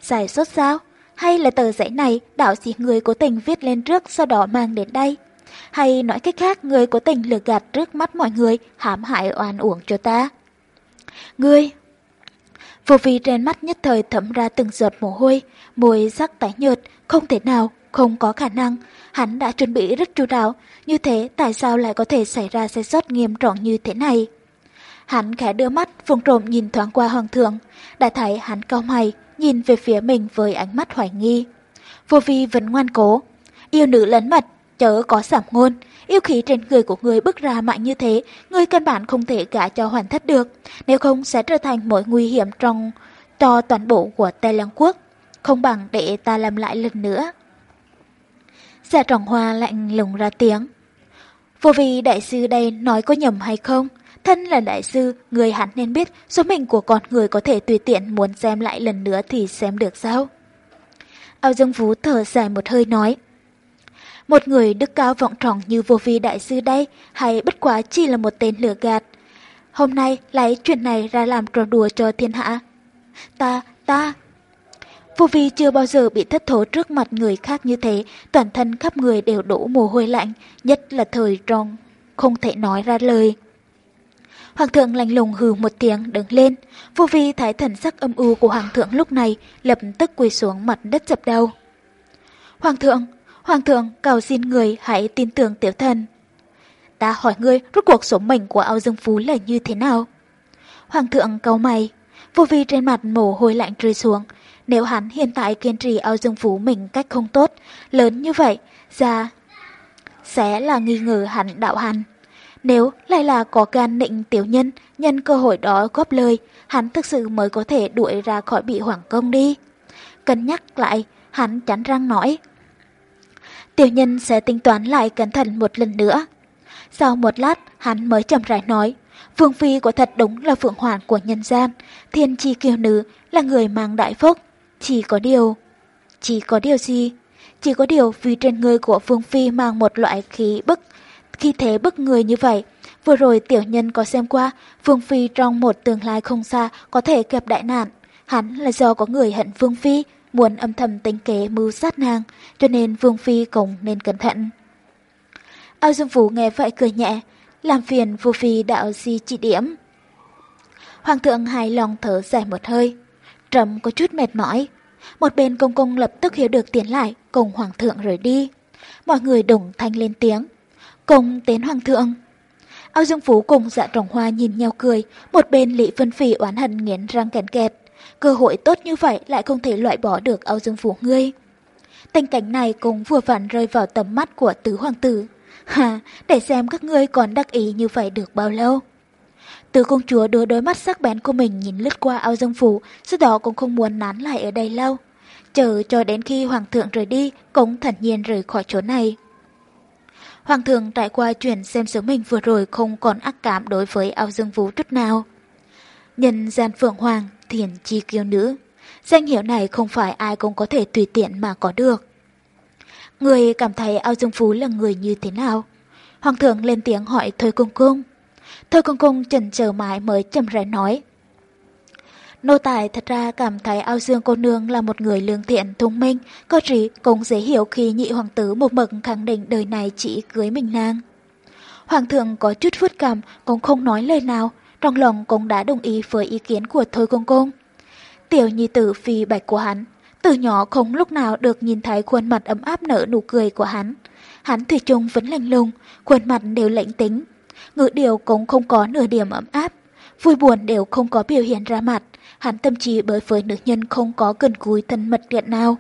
Sai sót sao? Hay là tờ giấy này đạo sĩ người cố tình viết lên trước sau đó mang đến đây? Hay nói cách khác người cố tình lừa gạt trước mắt mọi người hãm hại oan uổng cho ta? Ngươi! Vô vi trên mắt nhất thời thấm ra từng giọt mồ hôi, môi sắc tái nhợt, không thể nào, không có khả năng. Hắn đã chuẩn bị rất chu đáo, như thế tại sao lại có thể xảy ra sai sót nghiêm trọng như thế này? Hắn khẽ đưa mắt, vùng trộm nhìn thoáng qua hoàng thượng. Đã thấy hắn cao mày, nhìn về phía mình với ánh mắt hoài nghi. Vô vi vẫn ngoan cố. Yêu nữ lấn mật, chớ có giảm ngôn. Yêu khí trên người của người bước ra mạnh như thế, người căn bản không thể gả cho hoàn thất được. Nếu không sẽ trở thành mối nguy hiểm trong cho toàn bộ của Tây Lăng Quốc. Không bằng để ta làm lại lần nữa. Giả trọng hoa lạnh lùng ra tiếng. Vô vì đại sư đây nói có nhầm hay không? Thân là đại sư, người hắn nên biết số mệnh của con người có thể tùy tiện muốn xem lại lần nữa thì xem được sao? Ao Dương Phú thở dài một hơi nói. Một người đức cao vọng trọng như vô vi đại sư đây, hay bất quá chỉ là một tên lừa gạt. Hôm nay lấy chuyện này ra làm trò đùa cho thiên hạ. Ta, ta... Vô vi chưa bao giờ bị thất thố trước mặt người khác như thế, toàn thân khắp người đều đổ mồ hôi lạnh, nhất là thời trong, không thể nói ra lời. Hoàng thượng lạnh lùng hừ một tiếng đứng lên, vô vi thái thần sắc âm u của hoàng thượng lúc này lập tức quỳ xuống mặt đất dập đầu. Hoàng thượng, hoàng thượng cầu xin người hãy tin tưởng tiểu thần. Ta hỏi ngươi rốt cuộc số mệnh của ao dương phú là như thế nào? Hoàng thượng cầu mày, vô vi trên mặt mồ hôi lạnh rơi xuống. Nếu hắn hiện tại kiên trì ao dương phú mình cách không tốt, lớn như vậy, ra sẽ là nghi ngờ hắn đạo hành. Nếu lại là có gan nịnh tiểu nhân, nhân cơ hội đó góp lời, hắn thực sự mới có thể đuổi ra khỏi bị hoàng công đi. Cân nhắc lại, hắn chắn răng nói. Tiểu nhân sẽ tính toán lại cẩn thận một lần nữa. Sau một lát, hắn mới chậm rãi nói, Vương Phi của thật đúng là phượng hoàn của nhân gian, thiên chi kiều nữ là người mang đại phúc. Chỉ có điều... Chỉ có điều gì? Chỉ có điều vì trên người của Vương Phi mang một loại khí bức, khi thế bức người như vậy. Vừa rồi tiểu nhân có xem qua, Vương Phi trong một tương lai không xa có thể gặp đại nạn. Hắn là do có người hận Vương Phi, muốn âm thầm tính kế mưu sát nàng, cho nên Vương Phi cũng nên cẩn thận. Ao Dương Vũ nghe vậy cười nhẹ, làm phiền Vô Phi đạo di chỉ điểm. Hoàng thượng hài lòng thở dài một hơi, trầm có chút mệt mỏi. Một bên công công lập tức hiểu được tiến lại, cùng hoàng thượng rời đi. Mọi người đồng thanh lên tiếng. Công tiến hoàng thượng. Ao Dương Phú cùng dạ trồng hoa nhìn nhau cười, một bên Lý Vân Phỉ oán hận nghiến răng kén kẹt. Cơ hội tốt như vậy lại không thể loại bỏ được Âu Dương phủ ngươi. Tình cảnh này cũng vừa vặn rơi vào tầm mắt của tứ hoàng tử. Hà, để xem các ngươi còn đắc ý như vậy được bao lâu. Từ công chúa đưa đôi mắt sắc bén của mình nhìn lướt qua ao dương phủ, sau đó cũng không muốn nán lại ở đây lâu. Chờ cho đến khi hoàng thượng rời đi, cũng thản nhiên rời khỏi chỗ này. Hoàng thượng trải qua chuyện xem số mình vừa rồi không còn ác cảm đối với ao dương vũ chút nào. Nhân gian phượng hoàng, thiền chi kiêu nữ. Danh hiệu này không phải ai cũng có thể tùy tiện mà có được. Người cảm thấy ao dương phú là người như thế nào? Hoàng thượng lên tiếng hỏi Thôi Cung Cung. Thôi Cung Cung chần chờ mãi mới chậm rãi nói. Nô tài thật ra cảm thấy ao dương cô nương là một người lương thiện, thông minh, có trí cũng dễ hiểu khi nhị hoàng tử một mực khẳng định đời này chỉ cưới mình nàng. Hoàng thượng có chút phút cảm cũng không nói lời nào, trong lòng cũng đã đồng ý với ý kiến của Thôi Công Công. Tiểu nhi tử phi bạch của hắn, từ nhỏ không lúc nào được nhìn thấy khuôn mặt ấm áp nở nụ cười của hắn. Hắn thủy chung vẫn lạnh lùng, khuôn mặt đều lạnh tính. Ngữ điều cũng không có nửa điểm ấm áp. Vui buồn đều không có biểu hiện ra mặt. Hắn tâm trí bởi với nữ nhân không có gần cúi thân mật điện nào.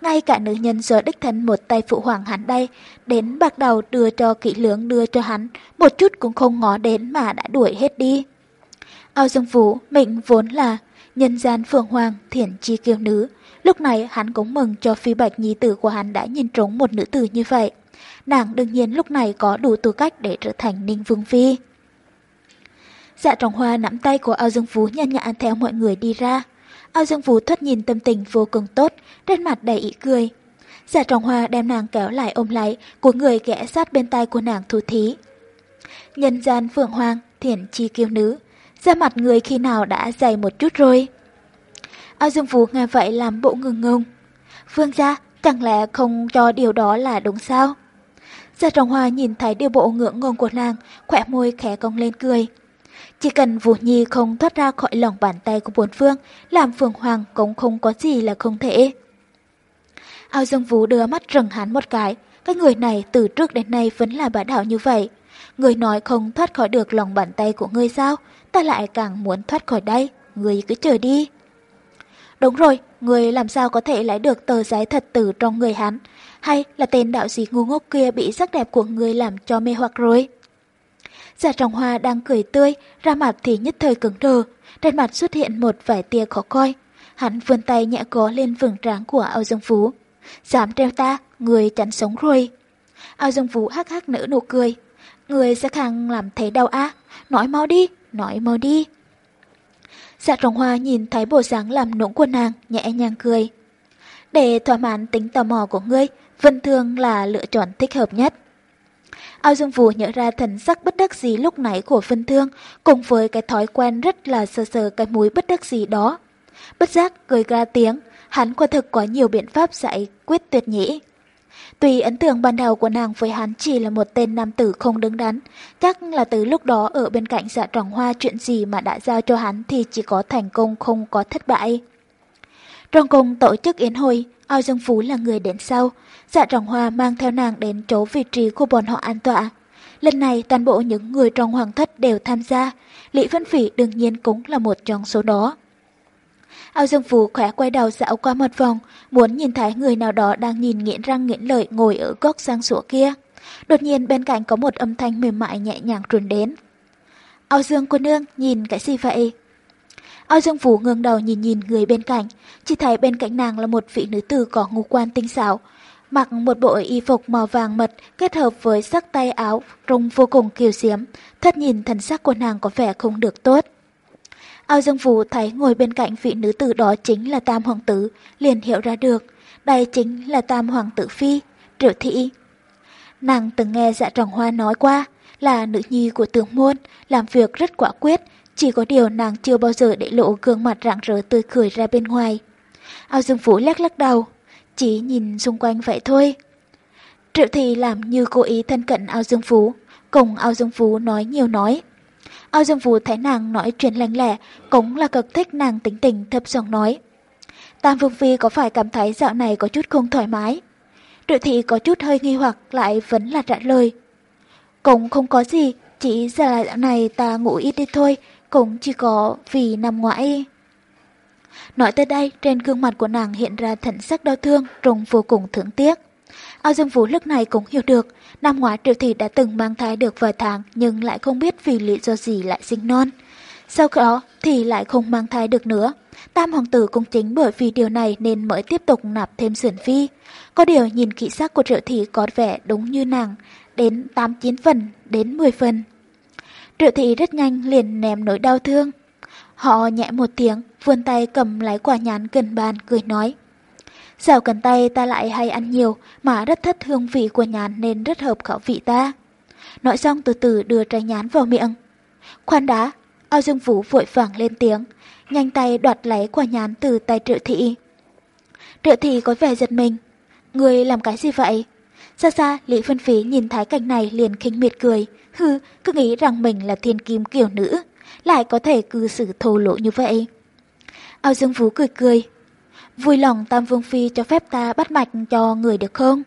Ngay cả nữ nhân giờ đích thân một tay phụ hoàng hắn đây, đến bạc đầu đưa cho kỹ lưỡng đưa cho hắn, một chút cũng không ngó đến mà đã đuổi hết đi. Ao Dương Vũ, mệnh vốn là nhân gian phượng hoàng, thiển chi kiêu nữ, Lúc này hắn cũng mừng cho phi bạch nhi tử của hắn đã nhìn trúng một nữ tử như vậy. Nàng đương nhiên lúc này có đủ tư cách để trở thành ninh vương phi. Dạ trọng hoa nắm tay của ao dương phú nhanh nhã theo mọi người đi ra. Ao dương phú thoát nhìn tâm tình vô cùng tốt, trên mặt đầy ý cười. Dạ trọng hoa đem nàng kéo lại ôm lấy, của người ghé sát bên tay của nàng thu thí. Nhân gian phượng hoàng, thiển chi kiêu nữ, da mặt người khi nào đã dày một chút rồi. Ao Dương Phú nghe vậy làm bộ ngừng ngùng. Vương gia, chẳng lẽ không cho điều đó là đúng sao? Gia Trọng Hoa nhìn thấy điều bộ ngưỡng ngùng của nàng, khỏe môi khẽ cong lên cười. Chỉ cần Vũ Nhi không thoát ra khỏi lòng bàn tay của bốn phương, làm Phương Hoàng cũng không có gì là không thể. Ao Dương Vũ đưa mắt rừng hắn một cái, cái người này từ trước đến nay vẫn là bá đạo như vậy. Người nói không thoát khỏi được lòng bàn tay của người sao, ta lại càng muốn thoát khỏi đây, người cứ chờ đi. Đúng rồi, người làm sao có thể lấy được tờ giấy thật tử trong người hắn? Hay là tên đạo sĩ ngu ngốc kia bị sắc đẹp của người làm cho mê hoặc rồi? Giả trọng hoa đang cười tươi, ra mặt thì nhất thời cứng đờ, trên mặt xuất hiện một vài tia khó coi. Hắn vươn tay nhẹ có lên vừng tráng của Âu Dương Phú. Dám treo ta, người chắn sống rồi. Âu Dương Phú hắc hắc nở nụ cười. Người sẽ khăng làm thế đau á, nói mau đi, nói mau đi. Dạ trồng hoa nhìn thấy bộ dáng làm nũng của nàng, nhẹ nhàng cười. Để thỏa mãn tính tò mò của ngươi, Vân Thương là lựa chọn thích hợp nhất. Ao Dương Vũ nhớ ra thần sắc bất đắc dĩ lúc nãy của Vân Thương, cùng với cái thói quen rất là sờ sờ cái mũi bất đắc dĩ đó. Bất giác cười ra tiếng, hắn quả thực có nhiều biện pháp giải quyết tuyệt nhĩ. Tuy ấn tượng ban đầu của nàng với hắn chỉ là một tên nam tử không đứng đắn, chắc là từ lúc đó ở bên cạnh dạ trọng hoa chuyện gì mà đã giao cho hắn thì chỉ có thành công không có thất bại. Trong cùng tổ chức yến hội, Ao Dương Phú là người đến sau, dạ trọng hoa mang theo nàng đến chỗ vị trí của bọn họ an tọa. Lần này toàn bộ những người trong hoàng thất đều tham gia, Lý Vân Phỉ đương nhiên cũng là một trong số đó. Ao Dương Phú khỏe quay đầu dạo qua một vòng, muốn nhìn thấy người nào đó đang nhìn nghiện răng nghiện lợi ngồi ở góc sang sủa kia. Đột nhiên bên cạnh có một âm thanh mềm mại nhẹ nhàng truyền đến. Ao Dương cô nương, nhìn cái gì vậy? Ao Dương Phú ngương đầu nhìn nhìn người bên cạnh, chỉ thấy bên cạnh nàng là một vị nữ tử có ngũ quan tinh xảo, mặc một bộ y phục màu vàng mật kết hợp với sắc tay áo trông vô cùng kiều diễm, thất nhìn thần sắc của nàng có vẻ không được tốt. Ao Dương Vũ thấy ngồi bên cạnh vị nữ tử đó chính là Tam Hoàng tử, liền hiểu ra được, đây chính là Tam Hoàng tử Phi, Triệu Thị. Nàng từng nghe dạ trọng hoa nói qua, là nữ nhi của tướng môn, làm việc rất quả quyết, chỉ có điều nàng chưa bao giờ để lộ gương mặt rạng rỡ tươi cười ra bên ngoài. Ao Dương Vũ lắc lắc đầu, chỉ nhìn xung quanh vậy thôi. Triệu Thị làm như cố ý thân cận Ao Dương Phú, cùng Ao Dương Phú nói nhiều nói. Ao Dương Vũ thấy nàng nói chuyện lanh lẹ, cũng là cực thích nàng tính tình thấp giọng nói. Tam Vương Phi có phải cảm thấy dạo này có chút không thoải mái? Triệu thị có chút hơi nghi hoặc lại vẫn là trả lời. Cũng không có gì, chỉ giờ dạo này ta ngủ ít đi thôi, cũng chỉ có vì nằm ngoại. Nói tới đây, trên gương mặt của nàng hiện ra thần sắc đau thương, trông vô cùng thương tiếc. Ao Dương Vũ lúc này cũng hiểu được, năm ngoái Triệu Thị đã từng mang thai được vài tháng nhưng lại không biết vì lý do gì lại sinh non. Sau đó thì lại không mang thai được nữa. Tam hoàng tử cũng chính bởi vì điều này nên mới tiếp tục nạp thêm sườn phi. Có điều nhìn kỹ sắc của Triệu Thị có vẻ đúng như nàng, đến 8-9 phần, đến 10 phần. Triệu Thị rất nhanh liền ném nỗi đau thương. Họ nhẹ một tiếng, vươn tay cầm lấy quả nhán gần bàn, cười nói. Dạo gần tay ta lại hay ăn nhiều mà rất thích hương vị của nhán nên rất hợp khẩu vị ta. Nói xong từ từ đưa trái nhán vào miệng. Khoan đã ao dương vũ vội vàng lên tiếng, nhanh tay đoạt lấy quả nhán từ tay triệu thị. Triệu thị có vẻ giật mình. Người làm cái gì vậy? Xa xa, Lý Phân Phí nhìn thái cảnh này liền khinh miệt cười. Hừ, cứ nghĩ rằng mình là thiên kim kiểu nữ, lại có thể cư xử thô lỗ như vậy. Ao Dương Vũ cười cười, Vui lòng Tam Vương Phi cho phép ta bắt mạch cho người được không?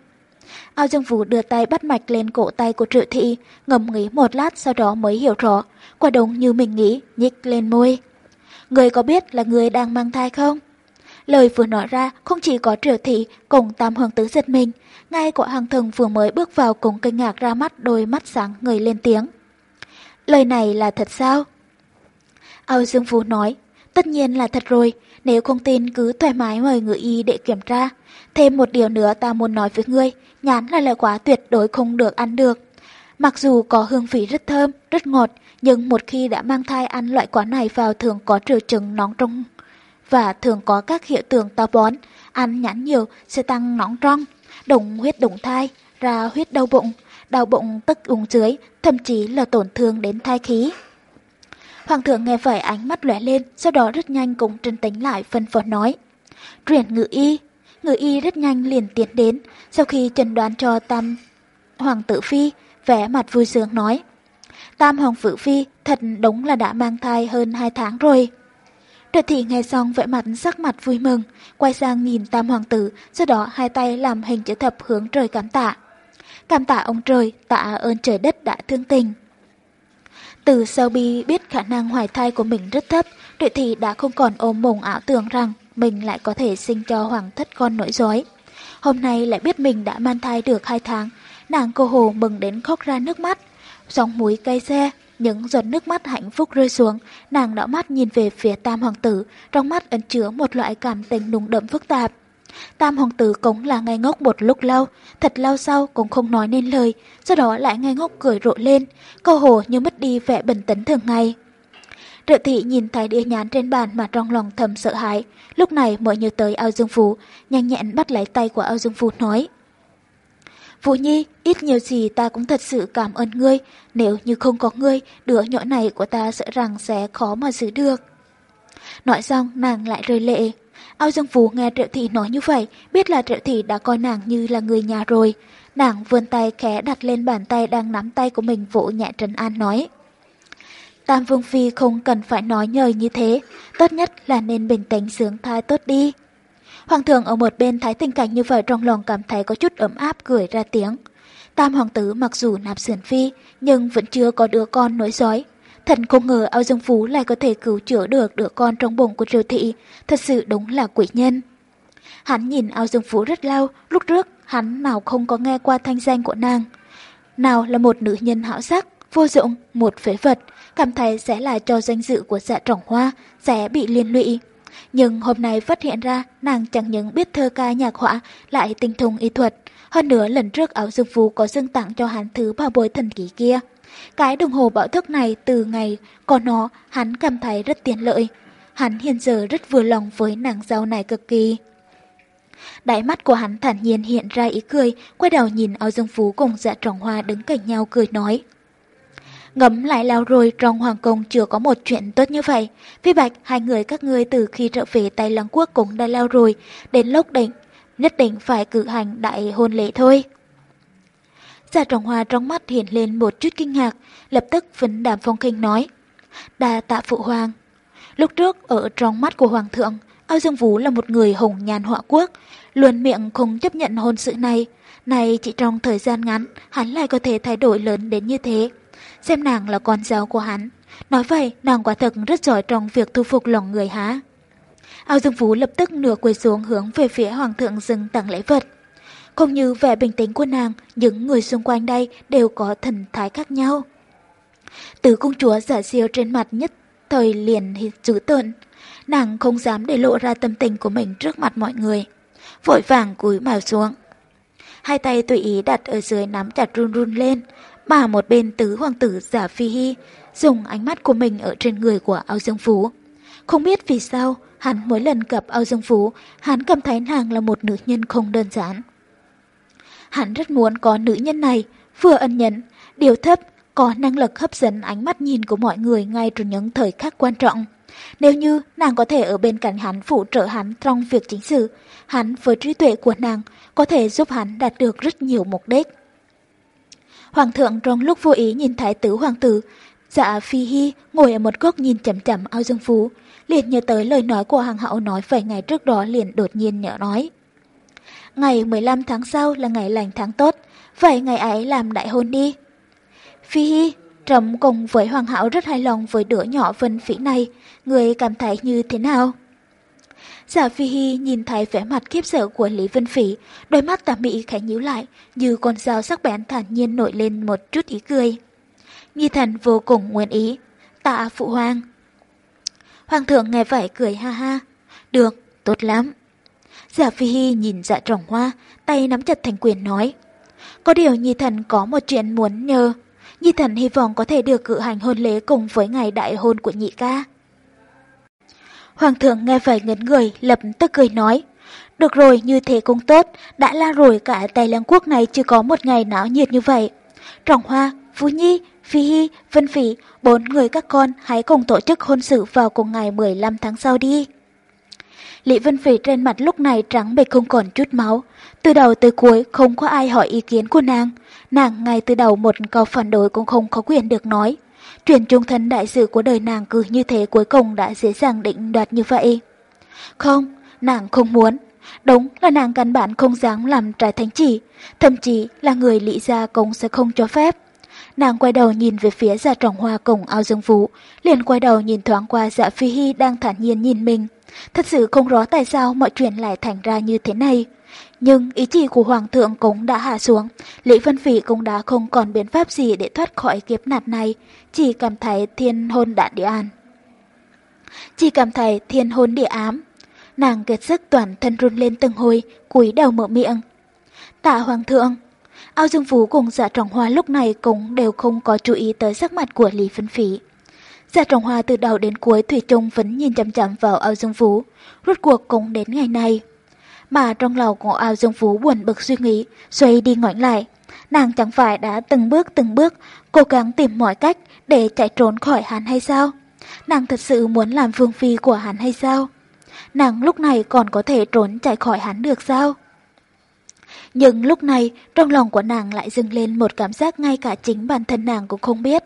Ao Dương Vũ đưa tay bắt mạch lên cổ tay của Triệu Thị, ngầm nghĩ một lát sau đó mới hiểu rõ, quả đúng như mình nghĩ, nhích lên môi. Người có biết là người đang mang thai không? Lời vừa nói ra không chỉ có Triệu Thị cùng Tam Hoàng Tứ giật mình, ngay của hàng thần vừa mới bước vào cùng kinh ngạc ra mắt đôi mắt sáng người lên tiếng. Lời này là thật sao? Ao Dương Vũ nói, tất nhiên là thật rồi, nếu không tin cứ thoải mái mời người y để kiểm tra. Thêm một điều nữa ta muốn nói với ngươi, nhãn là loại quả tuyệt đối không được ăn được. Mặc dù có hương vị rất thơm, rất ngọt, nhưng một khi đã mang thai ăn loại quả này vào thường có triệu chứng nóng trong và thường có các hiện tượng táo bón. Ăn nhãn nhiều sẽ tăng nóng trong, đồng huyết đồng thai, ra huyết đau bụng, đau bụng tức uống dưới, thậm chí là tổn thương đến thai khí. Hoàng thượng nghe vậy ánh mắt lóe lên, sau đó rất nhanh cũng trấn tĩnh lại phân phó nói. Truyền ngự y. Ngự y rất nhanh liền tiến đến, sau khi trần đoán cho tam hoàng tử phi, vẻ mặt vui sướng nói. Tam hoàng tử phi thật đúng là đã mang thai hơn hai tháng rồi. Tuyệt thị nghe xong vẻ mặt sắc mặt vui mừng, quay sang nhìn tam hoàng tử, sau đó hai tay làm hình chữ thập hướng trời cảm tạ. Cảm tạ ông trời, tạ ơn trời đất đã thương tình. Từ sau bi biết khả năng hoài thai của mình rất thấp, Tuệ Thị đã không còn ôm mộng ảo tưởng rằng mình lại có thể sinh cho hoàng thất con nổi dối. Hôm nay lại biết mình đã mang thai được hai tháng, nàng cô hồ mừng đến khóc ra nước mắt. Sóng mũi cay xe, những giọt nước mắt hạnh phúc rơi xuống, nàng đỏ mắt nhìn về phía tam hoàng tử, trong mắt ẩn chứa một loại cảm tình nung đậm phức tạp. Tam hoàng tử cũng là ngây ngốc một lúc lâu, thật lâu sau cũng không nói nên lời, sau đó lại ngây ngốc cười rộ lên, cơ hồ như mất đi vẻ bình tĩnh thường ngày. Rượu thị nhìn thấy đĩa nhán trên bàn mà trong lòng thầm sợ hãi, lúc này mới nhớ tới ao dương phú, nhanh nhẹn bắt lấy tay của ao dương phú nói. Vũ Nhi, ít nhiều gì ta cũng thật sự cảm ơn ngươi, nếu như không có ngươi, đứa nhỏ này của ta sợ rằng sẽ khó mà giữ được. Nói xong, nàng lại rơi lệ. Ao Dương Phú nghe Triệu Thị nói như vậy, biết là Triệu Thị đã coi nàng như là người nhà rồi. Nàng vươn tay khẽ đặt lên bàn tay đang nắm tay của mình vỗ nhẹ Trần an nói. Tam Vương Phi không cần phải nói nhời như thế, tốt nhất là nên bình tĩnh sướng thai tốt đi. Hoàng thượng ở một bên thấy tình cảnh như vậy trong lòng cảm thấy có chút ấm áp cười ra tiếng. Tam hoàng tử mặc dù nạp sườn phi, nhưng vẫn chưa có đứa con nối dõi. Thật không ngờ Âu dương phú lại có thể cứu chữa được đứa con trong bụng của triều thị, thật sự đúng là quỷ nhân. Hắn nhìn Âu dương phú rất lâu, lúc trước hắn nào không có nghe qua thanh danh của nàng. Nào là một nữ nhân hảo sắc, vô dụng, một phế vật, cảm thấy sẽ là cho danh dự của dạ trọng hoa, sẽ bị liên lụy. Nhưng hôm nay phát hiện ra nàng chẳng những biết thơ ca nhạc họa, lại tinh thông y thuật. Hơn nữa lần trước áo dương phú có dâng tặng cho hắn thứ bảo bối thần kỳ kia. Cái đồng hồ bảo thức này từ ngày có nó hắn cảm thấy rất tiện lợi. Hắn hiện giờ rất vừa lòng với nàng dâu này cực kỳ. Đáy mắt của hắn thản nhiên hiện ra ý cười, quay đầu nhìn áo dương phú cùng dạ trọng hoa đứng cạnh nhau cười nói. Ngấm lại lao rồi trong hoàng cung chưa có một chuyện tốt như vậy. Phi Bạch, hai người các ngươi từ khi trở về Tây Lăng Quốc cũng đã lao rồi, đến lúc định, nhất định phải cử hành đại hôn lễ thôi. Giả trọng hoa trong mắt hiện lên một chút kinh ngạc, lập tức vấn đàm phong kinh nói. Đà tạ phụ hoàng. Lúc trước ở trong mắt của hoàng thượng, Ao Dương Vũ là một người hùng nhàn họa quốc, luôn miệng không chấp nhận hôn sự này. Này chỉ trong thời gian ngắn, hắn lại có thể thay đổi lớn đến như thế xem nàng là con giáo của hắn. Nói vậy, nàng quả thật rất giỏi trong việc thu phục lòng người há. Ao Dương vũ lập tức nửa quỳ xuống hướng về phía Hoàng thượng dừng tặng lễ vật. Không như vẻ bình tĩnh của nàng, những người xung quanh đây đều có thần thái khác nhau. Từ công chúa giả siêu trên mặt nhất thời liền dữ tợn. Nàng không dám để lộ ra tâm tình của mình trước mặt mọi người. Vội vàng cúi mào xuống. Hai tay tùy ý đặt ở dưới nắm chặt run run lên, mà một bên tứ hoàng tử giả phi hy dùng ánh mắt của mình ở trên người của Âu Dương Phú. Không biết vì sao, hắn mỗi lần gặp Âu Dương Phú, hắn cảm thấy nàng là một nữ nhân không đơn giản. Hắn rất muốn có nữ nhân này, vừa ân nhẫn, điều thấp, có năng lực hấp dẫn ánh mắt nhìn của mọi người ngay trong những thời khắc quan trọng. Nếu như nàng có thể ở bên cạnh hắn phụ trợ hắn trong việc chính sự, hắn với trí tuệ của nàng có thể giúp hắn đạt được rất nhiều mục đích. Hoàng thượng trong lúc vô ý nhìn thái tử hoàng tử, dạ phi hy ngồi ở một góc nhìn chậm chậm ao dương phú, liền nhớ tới lời nói của hàng hậu nói vài ngày trước đó liền đột nhiên nhớ nói. Ngày 15 tháng sau là ngày lành tháng tốt, vậy ngày ấy làm đại hôn đi. Phi hi trầm cùng với hoàng hậu rất hài lòng với đứa nhỏ vân phỉ này, người cảm thấy như thế nào? Giả Phi hi nhìn thấy vẻ mặt khiếp sợ của Lý Vân Phỉ, đôi mắt tà mị khẽ nhíu lại, như con dao sắc bén thản nhiên nổi lên một chút ý cười. Nhi thần vô cùng nguyện ý, tạ phụ hoàng. Hoàng thượng nghe vậy cười ha ha, được, tốt lắm. Giả Phi Hy nhìn dạ trọng hoa, tay nắm chặt thành quyền nói. Có điều Nhi thần có một chuyện muốn nhờ. Nhi thần hy vọng có thể được cử hành hôn lễ cùng với ngày đại hôn của nhị ca. Hoàng thượng nghe vậy ngấn người, lập tức cười nói. Được rồi, như thế cũng tốt, đã la rồi cả Tây Lăng Quốc này chưa có một ngày náo nhiệt như vậy. Trọng Hoa, Phú Nhi, Phi Hy, Vân Phỉ, bốn người các con hãy cùng tổ chức hôn sự vào cùng ngày 15 tháng sau đi. Lý Vân Phỉ trên mặt lúc này trắng bệch không còn chút máu. Từ đầu tới cuối không có ai hỏi ý kiến của nàng. Nàng ngay từ đầu một câu phản đối cũng không có quyền được nói. Truyền trung thân đại sự của đời nàng cứ như thế cuối cùng đã dễ dàng định đoạt như vậy. Không, nàng không muốn. Đúng là nàng căn bản không dám làm trái thánh chỉ, thậm chí là người lý gia cũng sẽ không cho phép. Nàng quay đầu nhìn về phía dạ trọng hoa cùng ao dương vũ, liền quay đầu nhìn thoáng qua dạ phi hy đang thản nhiên nhìn mình. Thật sự không rõ tại sao mọi chuyện lại thành ra như thế này. Nhưng ý chỉ của Hoàng thượng cũng đã hạ xuống, Lý Vân Phỉ cũng đã không còn biện pháp gì để thoát khỏi kiếp nạt này, chỉ cảm thấy thiên hôn đã địa an. Chỉ cảm thấy thiên hôn địa ám. Nàng kết sức toàn thân run lên từng hồi, cúi đầu mở miệng. Tạ Hoàng thượng, Ao Dương Phú cùng dạ trọng hoa lúc này cũng đều không có chú ý tới sắc mặt của Lý Vân Phỉ. Dạ trọng hoa từ đầu đến cuối Thủy chung vẫn nhìn chăm chăm vào ao Dương Phú, rốt cuộc cũng đến ngày này. mà trong lòng của ao dương phú buồn bực suy nghĩ, xoay đi ngoảnh lại. Nàng chẳng phải đã từng bước từng bước cố gắng tìm mọi cách để chạy trốn khỏi hắn hay sao? Nàng thật sự muốn làm vương phi của hắn hay sao? Nàng lúc này còn có thể trốn chạy khỏi hắn được sao? Nhưng lúc này, trong lòng của nàng lại dâng lên một cảm giác ngay cả chính bản thân nàng cũng không biết.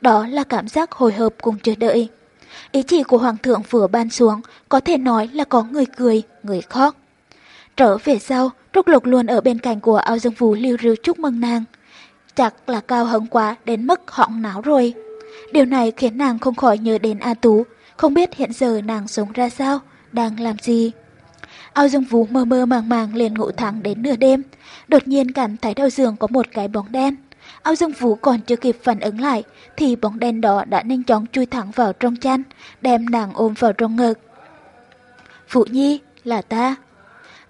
Đó là cảm giác hồi hộp cùng chờ đợi. Ý chỉ của Hoàng thượng vừa ban xuống, có thể nói là có người cười, người khóc. Trở về sau, Trúc Lục luôn ở bên cạnh của ao dương phú lưu rưu chúc mừng nàng. Chắc là cao hứng quá đến mức họng não rồi. Điều này khiến nàng không khỏi nhớ đến A Tú, không biết hiện giờ nàng sống ra sao, đang làm gì. Ao Dương Vũ mơ mơ màng màng liền ngủ thẳng đến nửa đêm, đột nhiên cảm thấy đầu giường có một cái bóng đen. Ao Dương Vũ còn chưa kịp phản ứng lại, thì bóng đen đó đã nhanh chóng chui thẳng vào trong chăn, đem nàng ôm vào trong ngực. Vũ Nhi, là ta.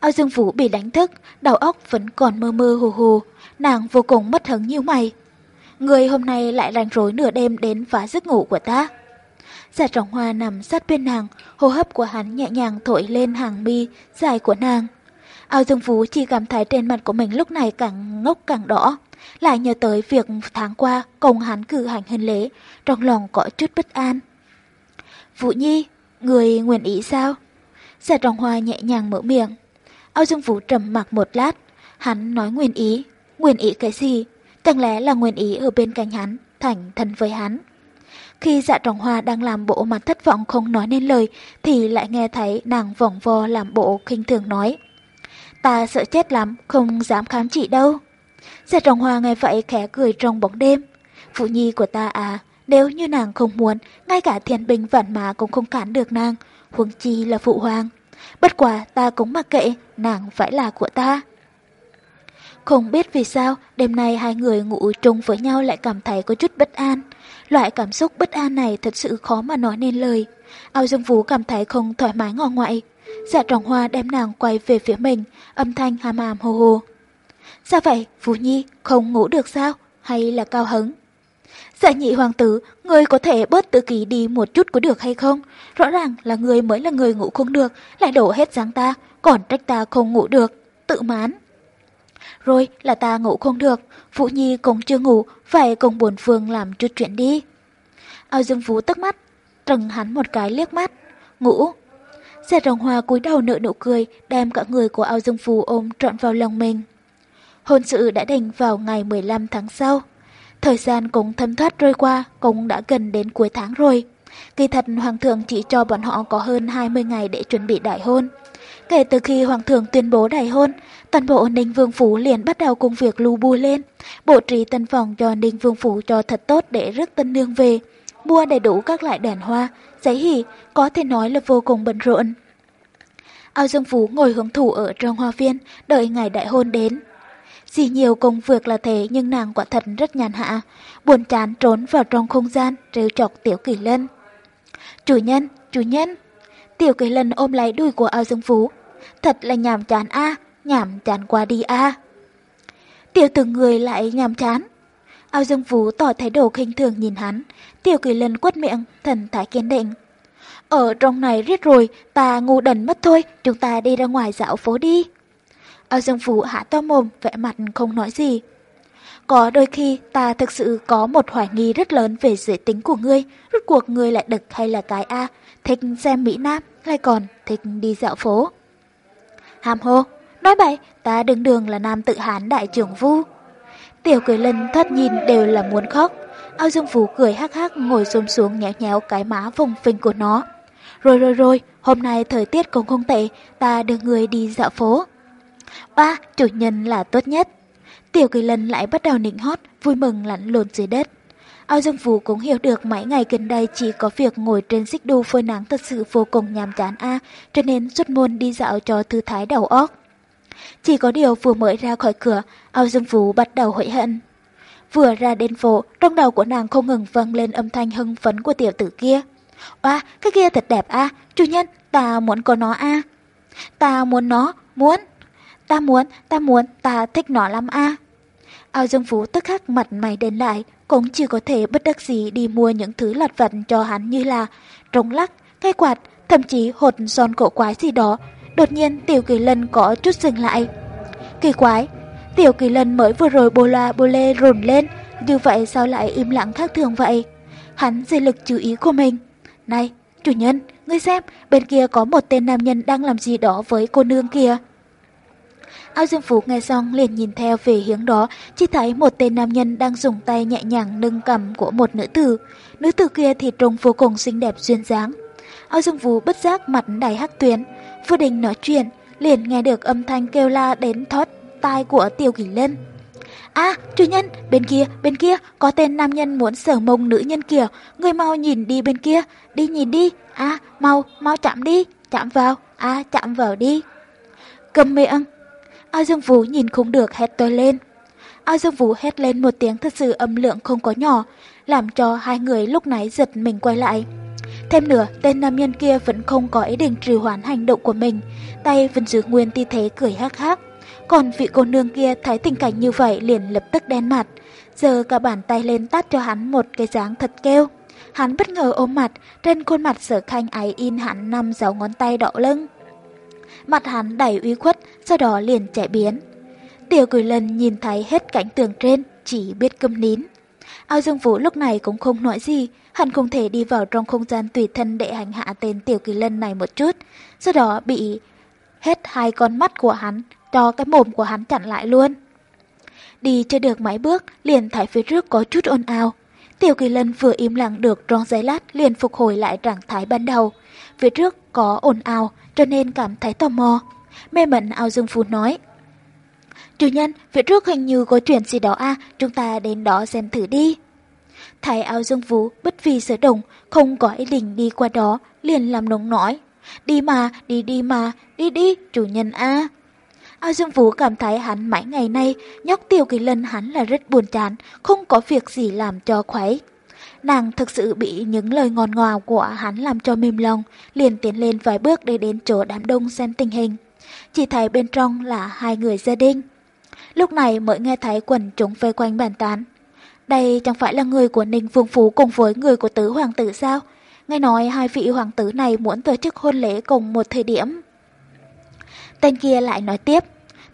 Ao Dương Vũ bị đánh thức, đầu óc vẫn còn mơ mơ hồ hồ, nàng vô cùng mất hứng như mày. Người hôm nay lại rảnh rối nửa đêm đến phá giấc ngủ của ta. Giả trọng hoa nằm sát bên nàng, hô hấp của hắn nhẹ nhàng thổi lên hàng mi dài của nàng. Ao Dương Phú chỉ cảm thấy trên mặt của mình lúc này càng ngốc càng đỏ. Lại nhớ tới việc tháng qua cùng hắn cử hành hôn lễ, trong lòng có chút bất an. Vũ Nhi, người nguyện ý sao? Giả trọng hoa nhẹ nhàng mở miệng. Ao Dương Phú trầm mặc một lát, hắn nói nguyện ý. Nguyện ý cái gì? Chẳng lẽ là nguyện ý ở bên cạnh hắn, thành thân với hắn? Khi dạ trọng hoa đang làm bộ mặt thất vọng không nói nên lời, thì lại nghe thấy nàng vòng vo làm bộ khinh thường nói. Ta sợ chết lắm, không dám khám trị đâu. Dạ trọng hoa nghe vậy khẽ cười trong bóng đêm. Phụ nhi của ta à, nếu như nàng không muốn, ngay cả thiên binh vạn mã cũng không cản được nàng, huống chi là phụ hoàng. Bất quả ta cũng mặc kệ, nàng phải là của ta. Không biết vì sao, đêm nay hai người ngủ chung với nhau lại cảm thấy có chút bất an. Loại cảm xúc bất an này thật sự khó mà nói nên lời. Ao Dương Vũ cảm thấy không thoải mái ngò ngoại. Dạ trọng hoa đem nàng quay về phía mình, âm thanh hàm hàm hồ hồ. Sao vậy, Vũ Nhi, không ngủ được sao? Hay là cao hứng? Dạ nhị hoàng tử, người có thể bớt tự kỷ đi một chút có được hay không? Rõ ràng là người mới là người ngủ không được, lại đổ hết dáng ta, còn trách ta không ngủ được. Tự mán. Rồi là ta ngủ không được, Vũ Nhi cũng chưa ngủ, phải cùng buồn phương làm chút chuyện đi. Ao Dương Vũ tức mắt, trừng hắn một cái liếc mắt, ngủ. Xe rồng hoa cúi đầu nở nụ cười, đem cả người của Ao Dương Vũ ôm trọn vào lòng mình. Hôn sự đã định vào ngày 15 tháng sau. Thời gian cũng thâm thoát trôi qua, cũng đã gần đến cuối tháng rồi. Kỳ thật Hoàng thượng chỉ cho bọn họ có hơn 20 ngày để chuẩn bị đại hôn. Kể từ khi Hoàng thượng tuyên bố đại hôn, toàn bộ Ninh Vương Phủ liền bắt đầu công việc lưu bù lên. Bộ trí tân phòng cho Ninh Vương Phủ cho thật tốt để rước tân nương về. Mua đầy đủ các loại đèn hoa, giấy hỉ, có thể nói là vô cùng bận rộn. Ao Dương Phú ngồi hưởng thủ ở trong hoa viên, đợi ngày đại hôn đến. Gì nhiều công việc là thế nhưng nàng quả thật rất nhàn hạ, buồn chán trốn vào trong không gian, trêu chọc Tiểu Kỳ Lân. Chủ nhân, chủ nhân. Tiểu Kỳ Lân ôm lấy đuôi của Ao Dương Phú. Thật là nhàm chán a, nhảm chán qua đi a. Tiểu tử người lại nhàm chán. Ao Dương vũ tỏ thái độ khinh thường nhìn hắn, Tiểu Kỳ Lân quất miệng, thần thái kiên định. Ở trong này riết rồi, ta ngu đần mất thôi, chúng ta đi ra ngoài dạo phố đi. Ao Dương vũ hạ to mồm, vẽ mặt không nói gì. Có đôi khi ta thực sự có một hoài nghi rất lớn về giới tính của ngươi, rốt cuộc ngươi lại đực hay là cái A, thích xem Mỹ Nam, hay còn thích đi dạo phố. Hàm hô, nói vậy ta đường đường là nam tự hán đại trưởng vu. Tiểu cười lần thất nhìn đều là muốn khóc. Ao Dương Phú cười hắc hắc ngồi xôm xuống nhéo nhéo cái má vùng phình của nó. Rồi rồi rồi, hôm nay thời tiết cũng không tệ, ta đưa người đi dạo phố. Ba, chủ nhân là tốt nhất. Tiểu kỳ lần lại bắt đầu nịnh hót, vui mừng lặn lộn dưới đất. Ao Dương Phú cũng hiểu được mấy ngày gần đây chỉ có việc ngồi trên xích đu phơi nắng thật sự vô cùng nhàm chán a, cho nên xuất môn đi dạo cho thư thái đầu óc. Chỉ có điều vừa mới ra khỏi cửa, Ao Dương Phú bắt đầu hối hận. Vừa ra đến phố, trong đầu của nàng không ngừng vang lên âm thanh hưng phấn của tiểu tử kia. Oa, cái kia thật đẹp a, chủ nhân, ta muốn có nó a. Ta muốn nó, muốn. Ta muốn, ta muốn, ta thích nó lắm a. Ao Dương Phú tức khắc mặt mày đen lại, cũng chỉ có thể bất đắc dĩ đi mua những thứ lặt vặt cho hắn như là trống lắc, cây quạt, thậm chí hột son cổ quái gì đó. Đột nhiên Tiểu Kỳ Lân có chút dừng lại. Kỳ quái, Tiểu Kỳ Lân mới vừa rồi bô loa bô lê rồn lên, như vậy sao lại im lặng khác thường vậy? Hắn dây lực chú ý của mình. Này, chủ nhân, ngươi xem, bên kia có một tên nam nhân đang làm gì đó với cô nương kia. Ao Dương Phú nghe xong liền nhìn theo về hướng đó, chỉ thấy một tên nam nhân đang dùng tay nhẹ nhàng nâng cầm của một nữ tử. Nữ tử kia thì trông vô cùng xinh đẹp duyên dáng. Ao Dương Phú bất giác mặt đầy hắc tuyến, vừa định nói chuyện, liền nghe được âm thanh kêu la đến thoát tai của Tiêu Kỳ Lân. À, chủ nhân, bên kia, bên kia, có tên nam nhân muốn sở mông nữ nhân kia, người mau nhìn đi bên kia, đi nhìn đi, à, mau, mau chạm đi, chạm vào, à, chạm vào đi. Cầm miệng. A Dương Vũ nhìn không được hét to lên. A Dương Vũ hét lên một tiếng thật sự âm lượng không có nhỏ, làm cho hai người lúc nãy giật mình quay lại. Thêm nữa, tên nam nhân kia vẫn không có ý định trì hoãn hành động của mình, tay vẫn giữ nguyên tư thế cười hắc hắc. Còn vị cô nương kia thấy tình cảnh như vậy liền lập tức đen mặt, giờ cả bàn tay lên tát cho hắn một cái dáng thật kêu. Hắn bất ngờ ôm mặt, trên khuôn mặt sở khanh ấy in hắn năm dấu ngón tay đỏ lưng. Mặt hắn đầy uy khuất, sau đó liền chạy biến. Tiểu cười lần nhìn thấy hết cảnh tường trên, chỉ biết câm nín. Ao Dương Vũ lúc này cũng không nói gì, hắn không thể đi vào trong không gian tùy thân để hành hạ tên Tiểu Kỳ Lân này một chút, sau đó bị hết hai con mắt của hắn, cho cái mồm của hắn chặn lại luôn. Đi chưa được mấy bước, liền thấy phía trước có chút ồn ào. Tiểu Kỳ Lân vừa im lặng được trong giây lát liền phục hồi lại trạng thái ban đầu. Phía trước có ồn ào, cho nên cảm thấy tò mò. Mê mẩn ao dương phú nói. Chủ nhân, phía trước hình như có chuyện gì đó à, chúng ta đến đó xem thử đi. Thái áo dương vũ bất vì sở đồng không có ý định đi qua đó, liền làm nóng nói. Đi mà, đi đi mà, đi đi, chủ nhân a. Ao Dương Vũ cảm thấy hắn mãi ngày nay, nhóc tiểu kỳ lân hắn là rất buồn chán, không có việc gì làm cho khuấy. Nàng thực sự bị những lời ngon ngào của hắn làm cho mềm lòng, liền tiến lên vài bước để đến chỗ đám đông xem tình hình. Chỉ thấy bên trong là hai người gia đình. Lúc này mới nghe thấy quần chúng vây quanh bàn tán. Đây chẳng phải là người của Ninh Vương Phú cùng với người của tứ hoàng tử sao? Nghe nói hai vị hoàng tử này muốn tổ chức hôn lễ cùng một thời điểm. Tên kia lại nói tiếp,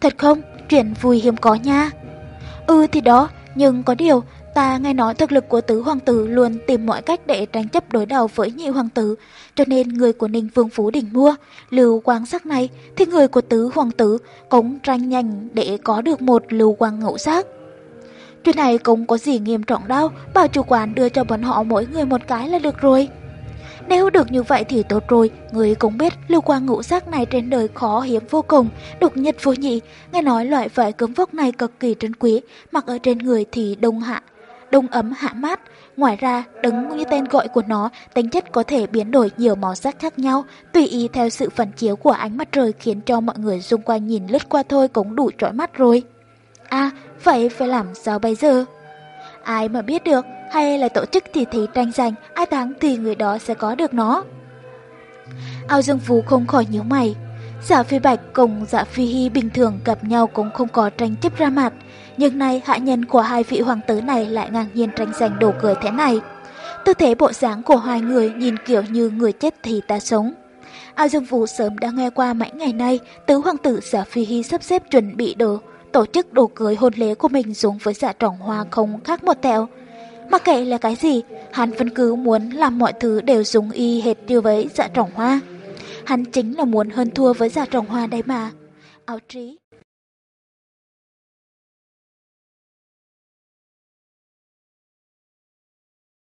thật không, chuyện vui hiếm có nha. Ừ thì đó, nhưng có điều, ta nghe nói thực lực của tứ hoàng tử luôn tìm mọi cách để tranh chấp đối đầu với nhị hoàng tử, cho nên người của Ninh Vương Phú đỉnh mua, lưu quang sắc này thì người của tứ hoàng tử cũng tranh nhanh để có được một lưu quang ngẫu sắc. Chuyện này cũng có gì nghiêm trọng đâu, bảo chủ quán đưa cho bọn họ mỗi người một cái là được rồi. Nếu được như vậy thì tốt rồi, người cũng biết lưu quang ngũ sắc này trên đời khó hiếm vô cùng, độc nhất vô nhị. Nghe nói loại vải cấm vóc này cực kỳ trân quý, mặc ở trên người thì đông hạ, đông ấm hạ mát. Ngoài ra, đứng như tên gọi của nó, tính chất có thể biến đổi nhiều màu sắc khác nhau, tùy ý theo sự phản chiếu của ánh mặt trời khiến cho mọi người xung quanh nhìn lướt qua thôi cũng đủ trói mắt rồi. À, vậy phải làm sao bây giờ? Ai mà biết được, hay là tổ chức thì thí tranh giành, ai thắng thì người đó sẽ có được nó. Ao Dương Phú không khỏi nhíu mày. Giả Phi Bạch cùng Giả Phi Hy bình thường gặp nhau cũng không có tranh chấp ra mặt, nhưng nay hạ nhân của hai vị hoàng tử này lại ngang nhiên tranh giành đồ cười thế này. Tư thế bộ dáng của hai người nhìn kiểu như người chết thì ta sống. Ao Dương Vũ sớm đã nghe qua mấy ngày nay, tứ hoàng tử Giả Phi Hy sắp xếp chuẩn bị đồ, tổ chức đồ cưới hôn lễ của mình giống với dạ trọng hoa không khác một tẹo. Mặc kệ là cái gì, hắn vẫn cứ muốn làm mọi thứ đều giống y hệt như với dạ trọng hoa. Hắn chính là muốn hơn thua với dạ trọng hoa đấy mà. Áo trí